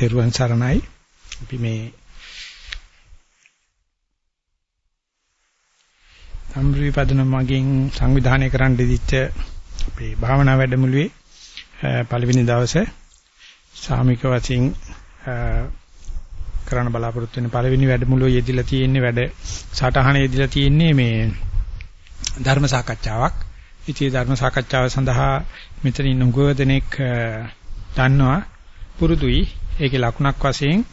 තෙරුවන් සරණයි. අපි මේ සම්ප්‍රවිපදන මගින් සංවිධානය කරන්න දීච්ච අපේ භාවනා වැඩමුළුවේ පළවෙනි දවසේ සාමික වශයෙන් කරන්න බලාපොරොත්තු වෙන පළවෙනි වැඩමුළුවේ යෙදিলা තියෙන්නේ වැඩ සටහන යෙදিলা තියෙන්නේ මේ ධර්ම සාකච්ඡාවක්. ඉතින් ධර්ම සාකච්ඡාව සඳහා මෙතන ඉන්න උගව දෙනෙක් දන්නවා පුරුදුයි ඒකේ ලකුණක් වශයෙන්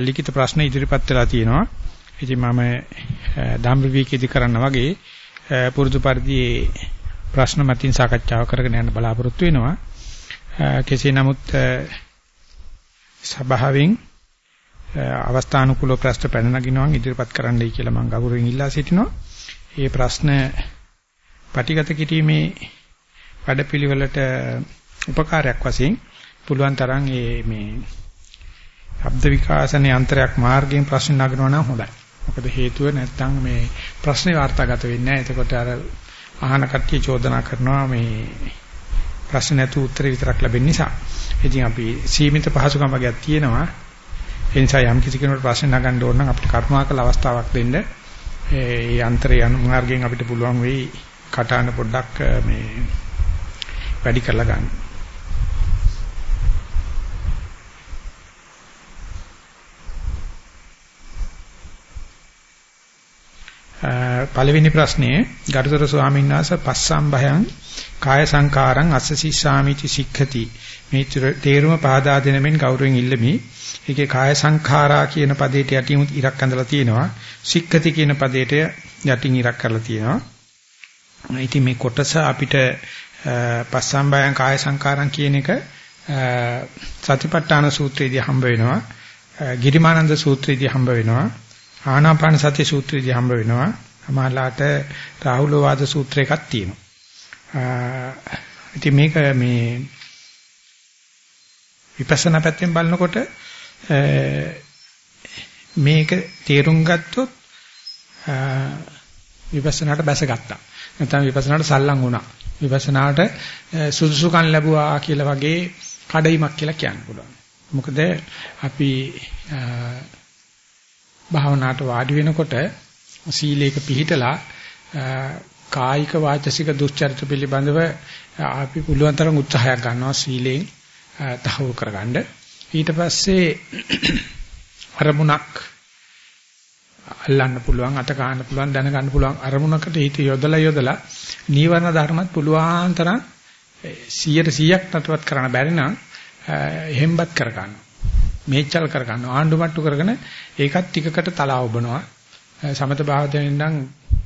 ලිඛිත ප්‍රශ්න ඉදිරිපත් වෙලා තියෙනවා. ඉතින් මම ධම්රවිකේදී කරන්න වගේ පුරුදු පරිදි ප්‍රශ්න මතින් සාකච්ඡාව කරගෙන යන්න බලාපොරොත්තු වෙනවා. කෙසේ නමුත් සභාවෙන් අවස්ථානුකූල ප්‍රශ්න පැන නගිනවා ඉදිරිපත් කරන්නයි කියලා මම ගෞරවයෙන් ඉල්ලා සිටිනවා. මේ ප්‍රශ්න පටිගත කිරීමේ වැඩපිළිවෙලට උපකාරයක් වශයෙන් පුළුවන් තරම් මේ ශබ්ද විකාශනයේ අන්තරයක් මාර්ගයෙන් ප්‍රශ්න නගනවා නම් හොඳයි. මොකද හේතුව නැත්තම් මේ ප්‍රශ්නේ වාර්තාගත වෙන්නේ නැහැ. එතකොට අර අහන කට්ටිය චෝදනා කරනවා මේ ප්‍රශ්න නැතු උත්තර විතරක් ලැබෙන නිසා. ඉතින් අපි සීමිත පහසුකම් වර්ගයක් තියෙනවා. ඒ නිසා යම් කිසි කෙනෙකුට ප්‍රශ්න නගන්න ඕන නම් අපිට කර්මාකල අවස්ථාවක් දෙන්න. ඒ අන්තරය මාර්ගයෙන් අපිට පුළුවන් වෙයි කටහඬ පොඩ්ඩක් මේ වැඩි කරලා ගන්න. පළවෙනි ප්‍රශ්නේ ගරුතර ස්වාමීන් වහන්සේ පස්සම් භයං කාය සංකාරං අස්සසීසාමිති සික්ඛති මේ තේරුම පාදා දෙන මෙන් ගෞරවයෙන් ඉල්ලමි. ඒකේ කාය සංඛාරා කියන පදේට යටින් ඉරක් ඇඳලා තියෙනවා. සික්ඛති කියන පදේට යටින් ඉරක් කරලා තියෙනවා. ඉතින් මේ කොටස අපිට පස්සම් භයං කාය සංකාරං කියන එක සතිපට්ඨාන සූත්‍රයේදී හම්බ වෙනවා. ගිරිමානන්ද සූත්‍රයේදී හම්බ වෙනවා. ආනාපාන සති සූත්‍රයේදී හම්බ වෙනවා. අමාලාට රාහුල වාද සූත්‍ර එකක් තියෙනවා. ඉතින් මේක මේ විපස්සනා පැත්තෙන් බලනකොට මේක තේරුම් ගත්තොත් විපස්සනාට බැසගත්තා. නැත්නම් විපස්සනාට සල්ලම් වුණා. විපස්සනාට සුදුසුකම් ලැබුවා කියලා වගේ කඩයිමක් කියලා කියන්න පුළුවන්. මොකද අපි භාවනාවට වාඩි වෙනකොට සීලයක පිළිහිටලා කායික වාචසික දුස්චරිත පිළිබඳව අපි පුළුවන් තරම් උත්සාහයක් ගන්නවා සීලෙන් තහවුරු කරගන්න. ඊට පස්සේ අරමුණක් අල්ලන්න පුළුවන් අත ගන්න පුළුවන් දැන ගන්න පුළුවන් අරමුණකට හිත යොදලා යොදලා නීවරණ ධර්මත් පුළුවන් තරම් 100ට 100ක් නටවත් කරන්න බැරි නම් එහෙම්බත් කර ගන්නවා. මේචල් කර ගන්නවා. ආණ්ඩු මට්ටු කරගෙන ඒකත් ටිකකට තලා ඔබනවා. සමත භාවයෙන් නම්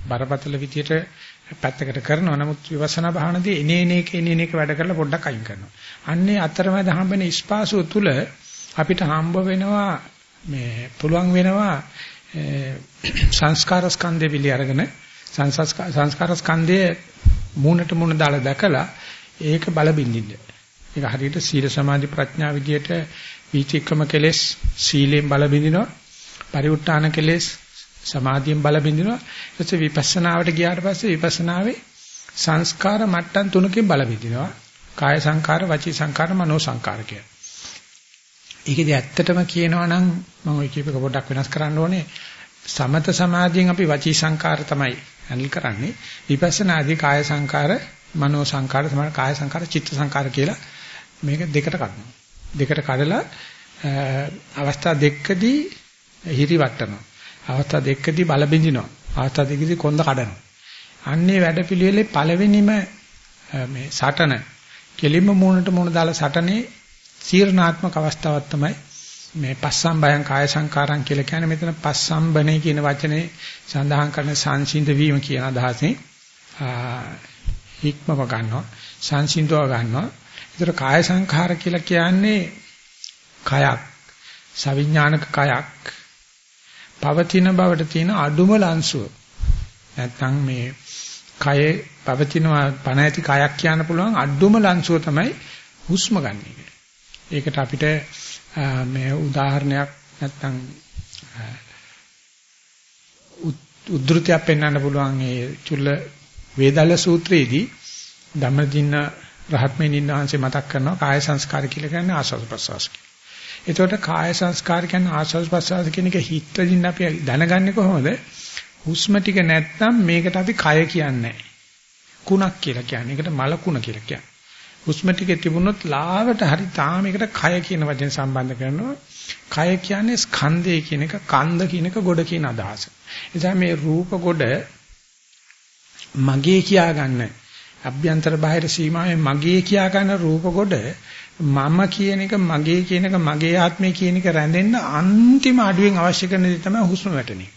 බරපතල විදියට පැත්තකට කරනවා. නමුත් විපස්සනා භාවනදී එනේ එනේක එනේ එනේක වැඩ කරලා පොඩ්ඩක් අයින් කරනවා. අන්නේ අතරමැද හම්බෙන ස්පාසුව තුල අපිට හම්බ වෙනවා මේ පුළුවන් වෙනවා සංස්කාර ස්කන්ධය පිළි අරගෙන සංස්කාර ස්කන්ධයේ මූණට මූණ දාලා දැකලා ඒක බල බින්දින්න. ඒක හරියට සීල සමාධි ප්‍රඥා විදියට වීතික්‍රම කෙලෙස් සීලෙන් බල බින්දිනවා. පරිඋත් ทาน කෙලෙස් සමාධියෙන් බල බින්දිනවා. ඊට විපස්සනාවට ගියාට පස්සේ විපස්සනාවේ සංස්කාර මට්ටම් තුනකින් බල බින්දිනවා. කාය සංකාර, වචී සංකාර, මනෝ සංකාර කියලා. ඒකෙදි ඇත්තටම කියනවා නම් මම ওই කීපක පොඩ්ඩක් වෙනස් කරන්න ඕනේ. සමත සමාධියෙන් අපි වචී සංකාර තමයි හැන්ඩල් කරන්නේ. විපස්සනාදී කාය සංකාර, මනෝ සංකාර, තමයි කාය සංකාර, චිත්ත සංකාර කියලා මේක දෙකට කඩනවා. දෙකට කඩලා අවස්ථා දෙකදී හිරි වටනවා. අවස්ථා දෙකදී බල බින්දිනවා. අවස්ථා දෙකදී කොන්ද කඩනවා. අන්නේ වැඩපිළිවෙලේ පළවෙනිම මේ සටන කෙලින්ම මූණට මූණ දාලා සටනේ සීර්ණාත්මක අවස්ථාවක් තමයි මේ පස්සම්බයං කාය සංකාරං කියලා කියන්නේ මෙතන පස්සම්බනේ කියන වචනේ සඳහන් කරන සංසිඳ වීම කියන අදහසෙන් හික්මව ගන්නවා සංසිඳව ගන්නවා. ඒතර කාය සංඛාර කියලා කියන්නේ කයක් සවිඥානික කයක් පවතින බවට තියෙන අඩුම ලංසුව. නැත්තම් මේ කය පවතිනවා පණ ඇති කයක් කියන්න පුළුවන් අඩුම ලංසුව තමයි හුස්ම ගන්න එක. ඒකට අපිට මේ උදාහරණයක් නැත්තම් උද්ෘතයක් පෙන්වන්න පුළුවන් ඒ චුල්ල වේදල්ල සූත්‍රයේදී ධම්මදින්න රහත්මේ නින්නාංශේ මතක් කරනවා කාය සංස්කාර කියලා කියන්නේ ආස්වාද ප්‍රසවාස කියලා. එතකොට කාය සංස්කාර කියන්නේ ආස්වාද ප්‍රසආස කියන එක හිතවින් අපි දැනගන්නේ කොහොමද? හුස්ම ටික නැත්නම් මේකට අපි කය කියන්නේ කුණක් කියලා කියන්නේ. ඒකට මල කුණ කියලා කියන්නේ. හුස්ම ටික තිබුණොත් ලාවට හරි තාම ඒකට කය කියන වචෙන් සම්බන්ධ කරනවා. කය කියන්නේ ස්කන්ධය කියන එක, කන්ද කියන එක, ගොඩ කියන අදහස. එතන මේ රූප ගොඩ මගේ කියා ගන්න අභ්‍යන්තර බාහිර සීමාවේ මගේ කියා ගන්න රූප කොට මම කියන එක මගේ කියන එක මගේ ආත්මය කියන එක රැඳෙන්න අන්තිම අඩුවෙන් අවශ්‍ය කරන දේ තමයි හුස්ම වැටෙන එක.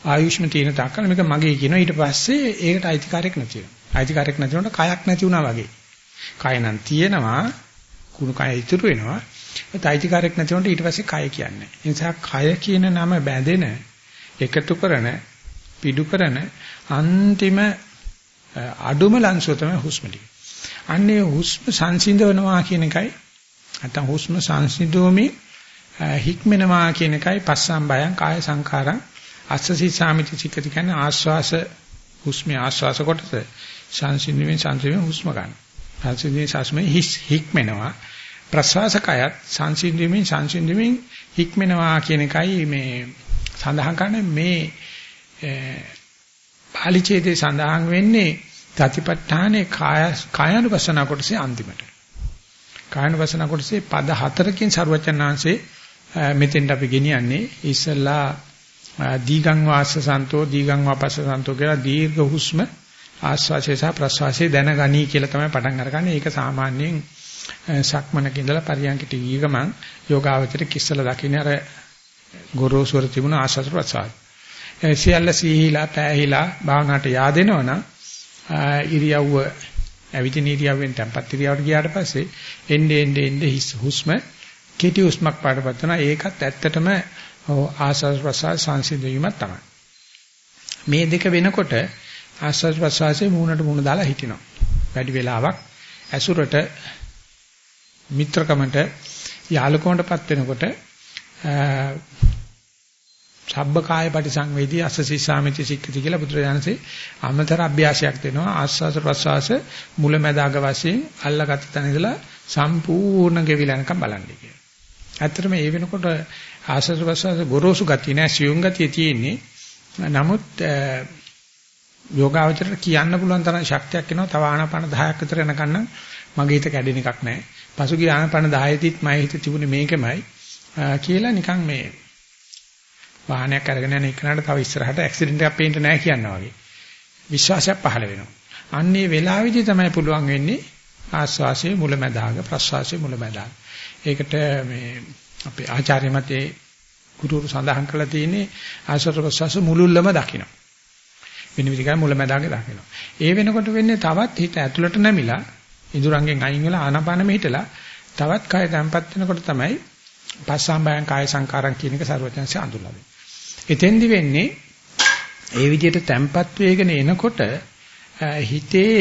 ආයුෂ්ම තියෙන තාක්කල් මේක මගේ කියනවා ඊට පස්සේ ඒකට අයිතිකාරයක් නැති වෙනවා. අයිතිකාරයක් නැති වුණාට කයක් නැති වුණා වගේ. කය නම් තියෙනවා කුණු කය ඉතුරු වෙනවා. ඒත් අයිතිකාරයක් නැති වුණාට ඊට පස්සේ කය කියන්නේ. ඒ නිසා කය කියන නම බැඳෙන එකතු කරන පිඩු කරන අන්තිම අඩුම ලංසුව තමයි හුස්ම ටික. අන්නේ හුස්ම සංසිඳවනවා කියන එකයි නැත්නම් හුස්ම සංසිඳෝමි හික්මනවා කියන එකයි පස්සම් බයං කාය සංඛාරං අස්සසි සාමිති චිකති කියන්නේ ආස්වාස හුස්මේ ආස්වාස කොටස සංසිඳීමේ සංසිඳීමේ හුස්ම ගන්න. සංසිඳීමේ සාස්මේ හිස් හික්මනවා ප්‍රසවාසකයත් සංසිඳීමේ සංසිඳීමේ හික්මනවා කියන එකයි මේ සඳහන් කරන්නේ මේ කාලිචේතේ සඳහන් වෙන්නේ සතිපට්ඨානේ කාය කායනුපස්සන කොටසේ අන්තිමට. කායනුපස්සන කොටසේ පද හතරකින් ਸਰවචනාංශේ මෙතෙන්ට අපි ගෙනියන්නේ ඉස්සලා දීගං වාස්ස සන්තෝ දීගං වාපස්ස සන්තෝ කියලා දීර්ඝ හුස්ම ආස්වාසේ සහ ප්‍රස්වාසේ දැනගනී කියලා තමයි පටන් අරගන්නේ. ඒක සාමාන්‍යයෙන් සක්මනක ඉඳලා පරියන්කට ගිය ගමන් යෝගාවචර කිස්සල දකින්න අර ගොරෝසුර තිබුණ ආස්වාස ප්‍රස්වාස. සියල්ල සීහිලා පෑහිලා භාවනාවට yaadෙනවනම් ඉරියව්ව ඇවිදින ඉරියව්වෙන් tempat ඉරියව්වට ගියාට පස්සේ එන්නේ එන්නේ එන්නේ හුස්ම කෙටි හුස්මක් පාඩපත් වෙනවා. ඒකත් ඇත්තටම ආස්වාද ප්‍රසාර සංසිඳීමක් තමයි. මේ දෙක වෙනකොට ආස්වාද ප්‍රසාරයේ මූණට මූණ දාලා හිටිනවා. වැඩි වෙලාවක් ඇසුරට මිත්‍රකමට යාලකමටපත් වෙනකොට සබ්බ කාය පරිසංවේදී අස්ස සිස්සාමිති සික්කති කියලා පුත්‍රයන්සේ අමතර අභ්‍යාසයක් දෙනවා ආස්වාස ප්‍රසවාස මුලැමැදාග වශයෙන් අල්ලගත්ත තැන ඉඳලා සම්පූර්ණ ගෙවිලනකම් බලන්නේ කියලා. ඇත්තටම මේ වෙනකොට ආස්වාස ප්‍රසවාස ගොරෝසු ගතිය නෑ සියුම් ගතිය තියෙන්නේ. නමුත් යෝගාවචරයට කියන්න පුළුවන් තරම් ශක්තියක් එනවා තව ආනාපාන 10ක් විතර යනකන් මගේ හිත කැඩෙන එකක් නෑ. පසුගිය ආනාපාන 10 දිත් මගේ හිත තිබුණේ මේකමයි කියලා නිකන් මේ වාහනයක් අරගෙන යන එකනට තව ඉස්සරහට ඇක්සිඩන්ට් එකක් පේන්න නැහැ කියනවා වගේ. විශ්වාසයක් පහළ වෙනවා. අන්නේ වෙලාවෙදි තමයි පුළුවන් වෙන්නේ ආස්වාසයේ මුලැමැදාග ප්‍රස්වාසයේ මුලැමැදාග. ඒකට මේ අපේ ආචාර්ය මතේ ගුරුවරු සඳහන් කරලා තියෙන්නේ ආස්වාද ප්‍රස්වාස මුලුල්ලම දකින්න. වෙන විදිහකට මුලැමැදාග දකින්න. ඒ වෙනකොට වෙන්නේ තවත් හිත ඇතුළට නැමිලා ඉදුරංගෙන් අයින් වෙලා ආනාපානෙ හිටලා තවත් කය තැම්පත් වෙනකොට තමයි පස්සම්බයං කාය සංකාරම් කියන එක ਸਰවඥාන්සේ අඳුල්ලා එතෙන්දි වෙන්නේ ඒ විදිහට තැම්පත් වේගන එනකොට හිතේ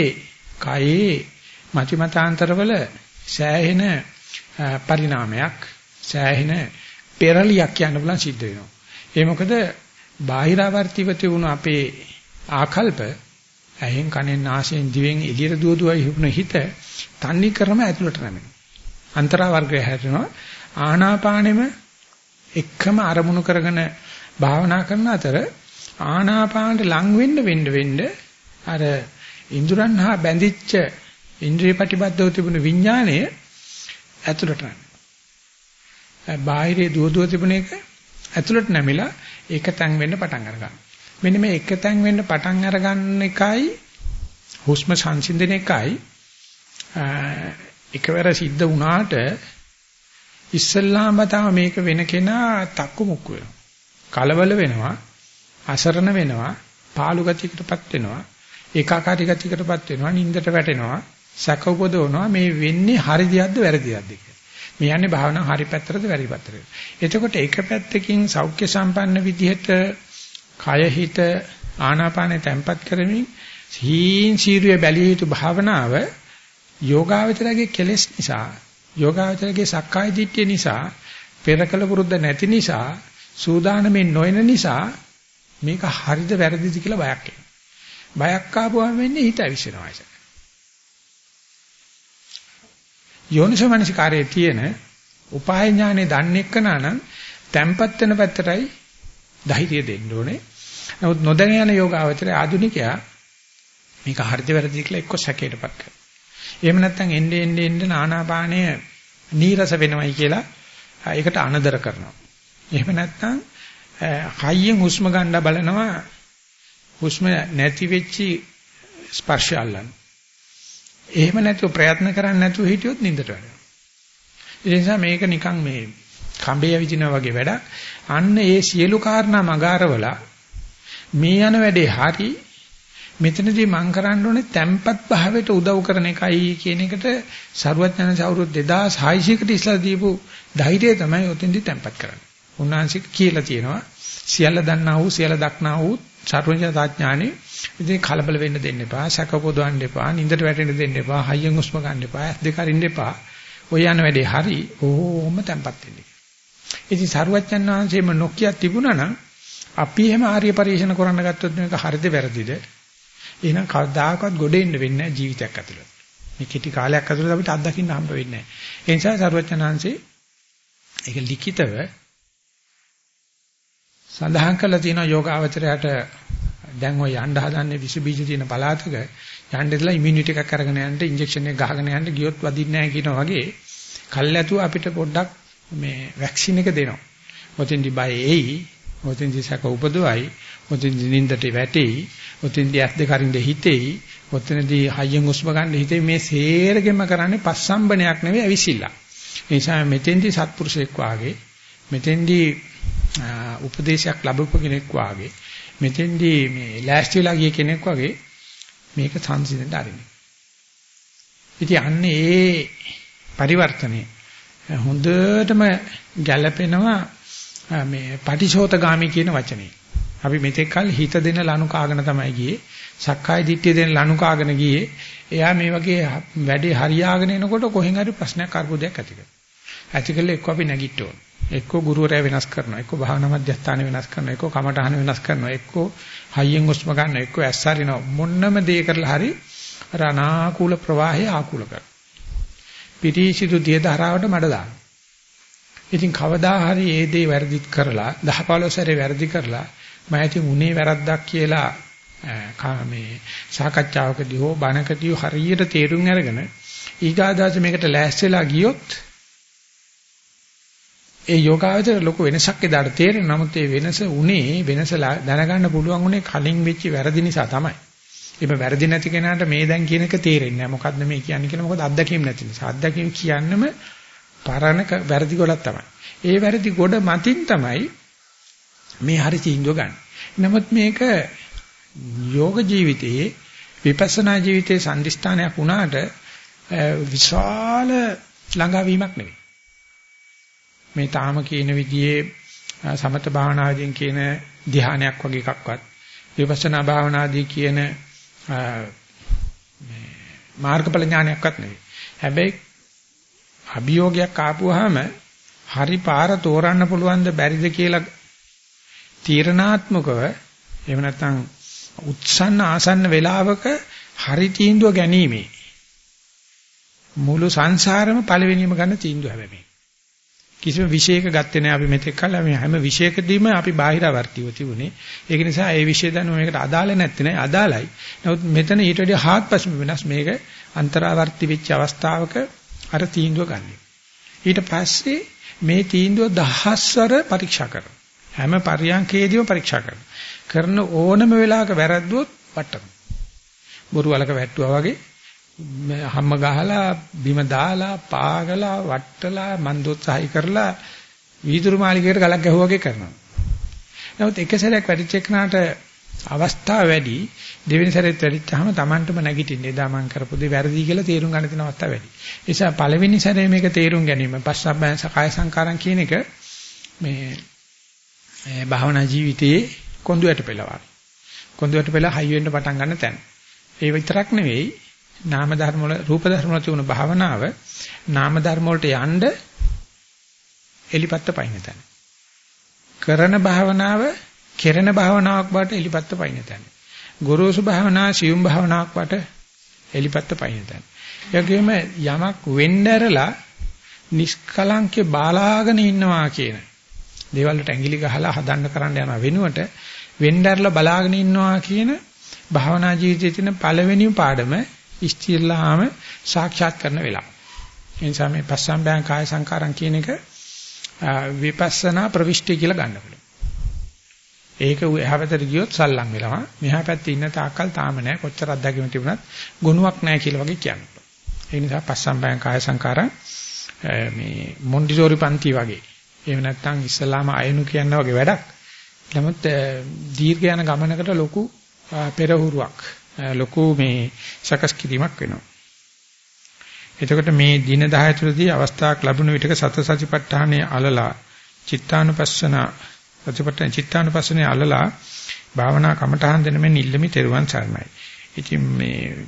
කයේ මතිමතාන්තරවල සෑහෙන පරිණාමයක් සෑහෙන පෙරලියක් කියන්න පුළුවන් සිද්ධ වෙනවා. ඒ මොකද බාහිරාවර්තිව තිබුණු අපේ ආකල්ප ඇහෙන් කනෙන් නාසයෙන් දිවෙන් එළියට දුවදුවයි හිපුන හිත තන්නේ කරම ඇතුළට නැමෙනවා. අන්තරාවර්ගය හැදෙනවා. ආනාපානෙම එකම අරමුණු කරගෙන භාවනා කරන අතර ආනාපානට ලං වෙන්න වෙන්න වෙන්න අර ඉන්ද්‍රයන් හා බැඳිච්ච ඉන්ද්‍රිය ප්‍රතිබද්ධව තිබුණු විඥාණය ඇතුළට යනවා. බාහිරේ දුව දුව තිබුණ එක ඇතුළට නැමිලා ඒක තැන් වෙන්න පටන් අරගන්නවා. මෙන්න මේ එක තැන් වෙන්න පටන් අරගන්න එකයි හුස්ම සංසිඳන එකයි එකවර සිද්ධ වුණාට ඉස්සල්ලාම තමයි මේක වෙන කෙනා තක්කු මුක්කු වෙනවා. කලබල වෙනවා, අසරණ වෙනවා, පාළු ගතියකටපත් වෙනවා, ඒකාකාරී ගතියකටපත් වෙනවා, නින්දට වැටෙනවා, සැක උපදවනවා මේ වෙන්නේ හරි දියක්ද වැරදි දියක්ද කියලා. මේ යන්නේ භාවනාව හරි පැත්තටද වැරදි පැත්තටද. එතකොට එක පැත්තකින් සෞඛ්‍ය සම්පන්න විදිහට කය හිත ආනාපානෙ තැම්පත් කරමින් සීන් සීරුවේ බැලිය යුතු භාවනාව යෝගාවචරයේ කෙලෙස් නිසා යෝගාවචරයේ සක්කාය දිට්ඨිය නිසා පෙරකල පුරුද්ද නැති නිසා සූදානම්ෙන් නොයන නිසා මේක හරිද වැරදිද කියලා බයක් එනවා. බයක් ආපුවම වෙන්නේ හිත ඇවිස්සෙනවා ඒක. යෝනිසමනසිකාරයේ තියෙන උපාය ඥානෙ දන්නේ කනනම් තැම්පත් වෙන පැත්තටයි ධෛර්යය දෙන්න ඕනේ. නමුත් නොදැන යන යෝගාවචරය ආධුනිකයා මේක හරිද වැරදිද කියලා එක්ක සැකයටපත් කරනවා. එහෙම නැත්නම් එන්නේ එන්නේ එන්නේ නානාපානය නීරස වෙනවයි කියලා ඒකට අනදර කරනවා. එහෙම නැත්නම් හයියෙන් හුස්ම ගන්න බලනවා හුස්ම නැති වෙච්චි ස්පර්ශය අල්ලන්න. එහෙම නැතුව ප්‍රයත්න කරන්නේ නැතුව හිටියොත් නින්දට වැටෙනවා. ඒ නිසා මේක නිකන් මේ කඹේ විදිනා වගේ වැඩක්. අන්න ඒ සියලු කාරණා මගාරවලා මේ යන වැඩේ හරි මෙතනදී මම කරන්න ඕනේ තැම්පත් භාවයට උදව් කරන එකයි කියන එකට සරුවඥාන සවුරුදු 2600කට ඉස්සලා දීපු ධෛර්යය තමයි ඔතෙන්දී තැම්පත් කරන්නේ. උන්වහන්සේ කියලා තියෙනවා සියල්ල දන්නා වූ සියල්ල දක්නා වූ සර්වඥතාඥානෙ ඉතින් කලබල වෙන්න දෙන්න එපා, සැකපොදවන්න එපා, නින්දට වැටෙන්න දෙන්න එපා, හයියෙන් හුස්ම ගන්න එපා, ඇස් දෙක අරින්න එපා. ඔය යන වැඩේ හරි ඕම තැම්පත් වෙන්න. ඉතින් සරුවච්චන් වහන්සේම නොකිය තිබුණා නම් අපි එහෙම ආර්ය පරිශන කරන්න ගත්තොත් මේක හරිද වැරදිද? එහෙනම් කවදාකවත් ගොඩ එන්න වෙන්නේ නැහැ ජීවිතයක් ඇතුළත. මේ කෙටි කාලයක් ඇතුළත අපිට අත්දකින්න හම්බ වෙන්නේ නැහැ. ඒ නිසා සරුවච්චන් වහන්සේ ඒක ලිඛිතව සඳහන් කරලා තියෙනවා යෝගාවචරයට දැන් ඔය යන්න හදන්නේ විස බීජ තියෙන පළාතක යන්න ඉතලා ඉමුනිටි එකක් අරගෙන යන්න ඉන්ජෙක්ෂන් එක ගහගෙන යන්න ගියොත් වදින්නේ නැහැ කියනවා වගේ කල්ැතුව අපිට පොඩ්ඩක් මේ වැක්සින් එක දෙනවා. ඔතෙන්දි බය එයි, ඔතෙන්දි සැක උපදවයි, ඔතෙන්දි නින්දට වැටෙයි, ඔතෙන්දි ඇස් දෙක අරින්න හිතෙයි, ඔතෙන්දි හයියෙන් උස්ම ගන්න හිතේ මේ සේරගෙම කරන්නේ පස්සම්බනයක් නෙවෙයි අවිසිල්ලා. ඒ නිසා මෙතෙන්දි සත්පුරුෂයෙක් වාගේ මෙතෙන්දි උපදේශයක් ලැබපු කෙනෙක් වාගේ මෙතෙන්දී මේ ලෑස්ති වෙලා ගිය කෙනෙක් වගේ මේක සංසිඳෙන්න ආරින්නේ. ඉතින් අන්නේ ඒ පරිවර්තනේ හොඳටම ගැළපෙනවා මේ පටිශෝතගාමි කියන වචනේ. අපි මෙතෙක් කල හිත දෙන ලනු කාගෙන තමයි ගියේ. සක්කාය දිට්ඨිය දෙන ලනු කාගෙන ගියේ. එයා මේ වගේ වැඩේ හරියාගෙන එනකොට කොහෙන් හරි ප්‍රශ්නයක් අර්බුදයක් ඇති කරනවා. ඇති කළේ එක්ක අපි නැගිට ඕන. එක්ක ගුරුවරයා වෙනස් කරනවා. එක්ක භාවනා මධ්‍යස්ථාන වෙනස් කරනවා. එක්ක කමඨහන වෙනස් කරනවා. එක්ක හයියෙන් උස්ම ගන්න. එක්ක ඇස්සරිනවා. මොන්නම දේ කරලා හරි අර අනාකූල ප්‍රවාහය ආකූල කරනවා. පිටිසිදු දිය ධාරාවට මඩ දානවා. ඉතින් කවදා හරි ඒ දේ වැරදි කරලා 10 15 සැරේ වැරදි කරලා මම ඉතින් උනේ වැරද්දක් කියලා මේ සාකච්ඡාවකදී හෝ බණකදී හරියට තේරුම් අරගෙන ඊගාදාස මේකට ලෑස්තිලා ගියොත් ඒ යෝගාවචර ලොකු වෙනසක් එදාට තේරෙන නමුත් ඒ වෙනස උනේ වෙනස දැනගන්න පුළුවන් උනේ කලින් වෙච්ච වැරදි නිසා තමයි. ඒක වැරදි නැති කෙනාට මේ දැන් කියන එක තේරෙන්නේ නැහැ. මොකද්ද මේ කියන්නේ කියලා මොකද අත්දැකීම් නැති නිසා. අත්දැකීම් කියන්නම පරණ වැරදි ගොඩක් තමයි. ඒ වැරදි ගොඩ මතින් තමයි මේ හරි තීන්දුව ගන්න. නමුත් මේක යෝග ජීවිතයේ විපස්සනා ජීවිතයේ සම්දිස්ථානයක් වුණාට විශාල ළඟාවීමක් නෙවෙයි. මේ තාම කියන විදිහේ සමත භාවනාවෙන් කියන ධ්‍යානයක් වගේ එකක්වත් විපස්සනා භාවනාදී කියන මේ මාර්ගඵල ඥානයක්වත් නෙවෙයි. හැබැයි අභියෝගයක් ආපුවාම හරි පාර තෝරන්න පුළුවන්ද බැරිද කියලා තීරණාත්මකව එහෙම නැත්නම් උත්සන්න ආසන්න වේලාවක හරි තීන්දුව ගැනීමේ මුළු සංසාරෙම පළවෙනියම ගන්න තීන්දුව හැබැයි කිසිම විෂයක ගත්තේ නැහැ අපි මෙතෙක් කල මේ හැම විෂයකදීම අපි බාහිරවර්තිව තිබුණේ. ඒක නිසා ඒ විෂය දැනුම මේකට අදාළ නැත්තේ නෑ අදාළයි. නමුත් මෙතන ඊට වඩා හාත්පසම වෙනස් මේක අන්තරාවර්ති වෙච්ච අවස්ථාවක අර තීන්දුව ගන්න. ඊට පස්සේ මේ තීන්දුව දහස්වර පරීක්ෂා කරනවා. හැම පරියන්කේදීම පරීක්ෂා කරනවා. කරන ඕනම වෙලාවක වැරද්දුවොත් වට්ටන. බොරු වලක වැට්ටුවා වගේ හැම ගහලා බිම දාලා පාගලා වට්ටලා මන්දෝත්සහයි කරලා වීදුරු මාලිකයට ගලක් ගැහුවා වගේ කරනවා. නමුත් එක සැරයක් වැඩිච්ච එකනට අවස්ථාව වැඩි දෙවෙනි සැරේත් වැඩිච්චාම Tamanටම නැගිටින්න එදා මං කරපු දේ වැරදි කියලා තේරුම් ගන්න තියෙන අවස්ථාව වැඩි. ඒ නිසා පළවෙනි සැරේ මේක තේරුම් ගැනීම පස්සබ්බයන් සකාය සංකාරම් කියන එක මේ භාවනා ජීවිතයේ කොඳුයට පෙළවන. කොඳුයට පෙළ හයි වෙන්න පටන් ගන්න තැන. ඒ විතරක් නෙවෙයි නාම ධර්ම වල රූප ධර්ම වල තිබුණ භාවනාව නාම ධර්ම වලට යන්න එලිපත්ත පයින් තැන. කරන භාවනාව කෙරෙන භාවනාවක් බවට එලිපත්ත පයින් තැන. ගොරෝසු භාවනා සියුම් භාවනාවක් බවට එලිපත්ත පයින් තැන. යකෙම යමක් වෙන්න ඇරලා නිෂ්කලංකේ බාලාගෙන ඉන්නවා කියන දේවල් වලට ඇඟිලි ගහලා හදන්න කරන්න යන වෙනුවට වෙන්ඩර්ලා බලාගෙන ඉන්නවා කියන භාවනා ජීවිතයේ තියෙන පළවෙනිම පාඩම ඉස්තිරලාම සාක්ෂාත් කරන වෙලාව. ඒ නිසා මේ පස්සම්බයං කාය සංකාරම් කියන එක විපස්සනා ප්‍රවිෂ්ටි කියලා ගන්න පුළුවන්. ඒක එහා පැත්තට ගියොත් සල්ලම් වෙනවා. මෙහා පැත්තේ ඉන්න තාක්කල් තාම නැහැ. කොච්චර අත්දැකීම් තිබුණත් ගුණයක් නැහැ කියලා වගේ කියනවා. ඒ නිසා පස්සම්බයං කාය සංකාරම් මේ මොන්ඩිසෝරි පන්ති වගේ. එහෙම නැත්නම් ඉස්ලාම අයනු කියන වගේ වැඩක්. නමුත් දීර්ඝ යන ගමනකට ලොකු පෙරහුරුවක් ලොකු මේ සකස් කිරීමක් වෙනවා. එතකොට මේ දින 10 තුළදී අවස්ථාවක් ලැබුණ විටක සත සතිපට්ඨානයේ අලලා චිත්තානුපස්සන සතිපට්ඨාන චිත්තානුපස්සනේ අලලා භාවනා කමඨහන් දෙන මෙන් ඉල්ලමි තෙරුවන් සරණයි. ඉතින් මේ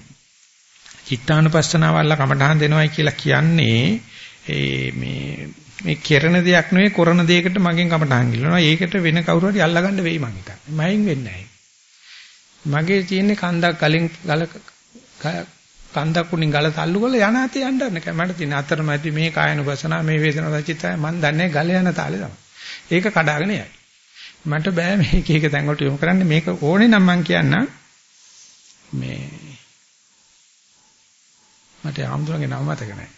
චිත්තානුපස්සනාව අල්ල කමඨහන් දෙනවයි කියලා කියන්නේ ඒ මේ මේ කෙරණ දෙයක් නෙවෙයි කරන දෙයකට මගෙන් කමටහන් ගිලනවා. ඒකට වෙන කවුරු හරි අල්ලගන්න වෙයි මං හිතන්නේ. මයින් වෙන්නේ නැහැ. මගේ තියෙන්නේ කන්දක් ගලින් ගල කන්දක් උඩින් ගල තල්ලු කරලා යන අතේ යන්න නැහැ. මට තියෙන අතරමැදි මේ කායනුපසනා මේ වේදනා සචිතය මන් දන්නේ ගල යන තාලේ තමයි. ඒක කඩාගෙන යයි. මට බෑ මේක එක තැන් වලට යොමු කරන්න මේක ඕනේ නම් මං කියන්නම් මේ මට ආම්දුරගේ නම මතක නැහැ.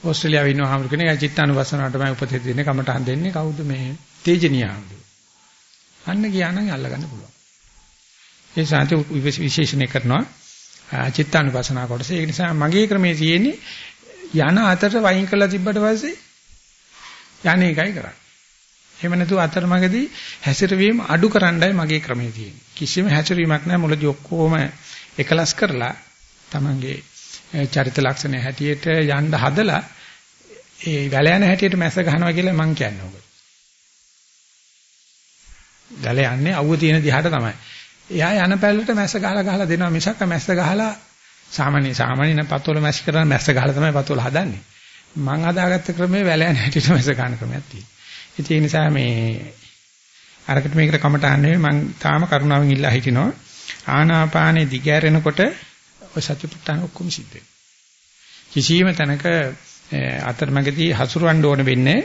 ඕස්ට්‍රේලියාවේ ඉන්න ආම්දුර කෙනෙක් චිත්තානුපසනාවට මම උපදෙස් දෙන්නේ කමටහන් දෙන්නේ කවුද මේ තේජනිය ආම්දුර. අන්න ගියා නම් අල්ලගන්න පුළුවන්. ඒ සාන්ති විශේෂණය කරනවා චිත්තානුපසනාව කොටස. ඒ නිසා මගේ ක්‍රමයේ තියෙන්නේ යන අතර වයින් කරලා තිබ්බට පස්සේ යන්නේ එකයි කරන්නේ. එහෙම නැතුව අතරමඟදී හැසිරවීම අඩු කරන්නයි මගේ ක්‍රමයේ තියෙන්නේ. කිසිම හැසිරීමක් නැහැ මුලදී ඔක්කොම එකලස් කරලා තමන්ගේ චරිත ලක්ෂණ හැටියට යන්න හදලා ඒ ගල යන හැටියට මැස්ස ගහනවා කියලා මං කියන්නේ ඔබ. ගල යන්නේ අවුව තියෙන දිහාට තමයි. එයා යන පැලට මැස්ස ගහලා ගහලා දෙනවා මිසක් මැස්ස ගහලා සාමාන්‍ය සාමාන්‍ය නම් පතෝල මැස් කරන මැස්ස ගහලා තමයි පතෝල හදන්නේ. මං හදාගත්ත ක්‍රමේ වැල යන හැටියට මැස්ස ගන්න ක්‍රමයක් තියෙනවා. ඒ නිසා මේ අරකට මේකට කමටහන් නෙවෙයි මං තාම කරුණාවෙන් ඉල්ලා හිටිනවා. ආනාපානේ දිගෑරෙනකොට ඔය සතිපට්ඨාන ඔක්කොම සිද්ධ වෙනවා. කිසියම් තැනක අතරමැදි හසුරවන්න ඕන වෙන්නේ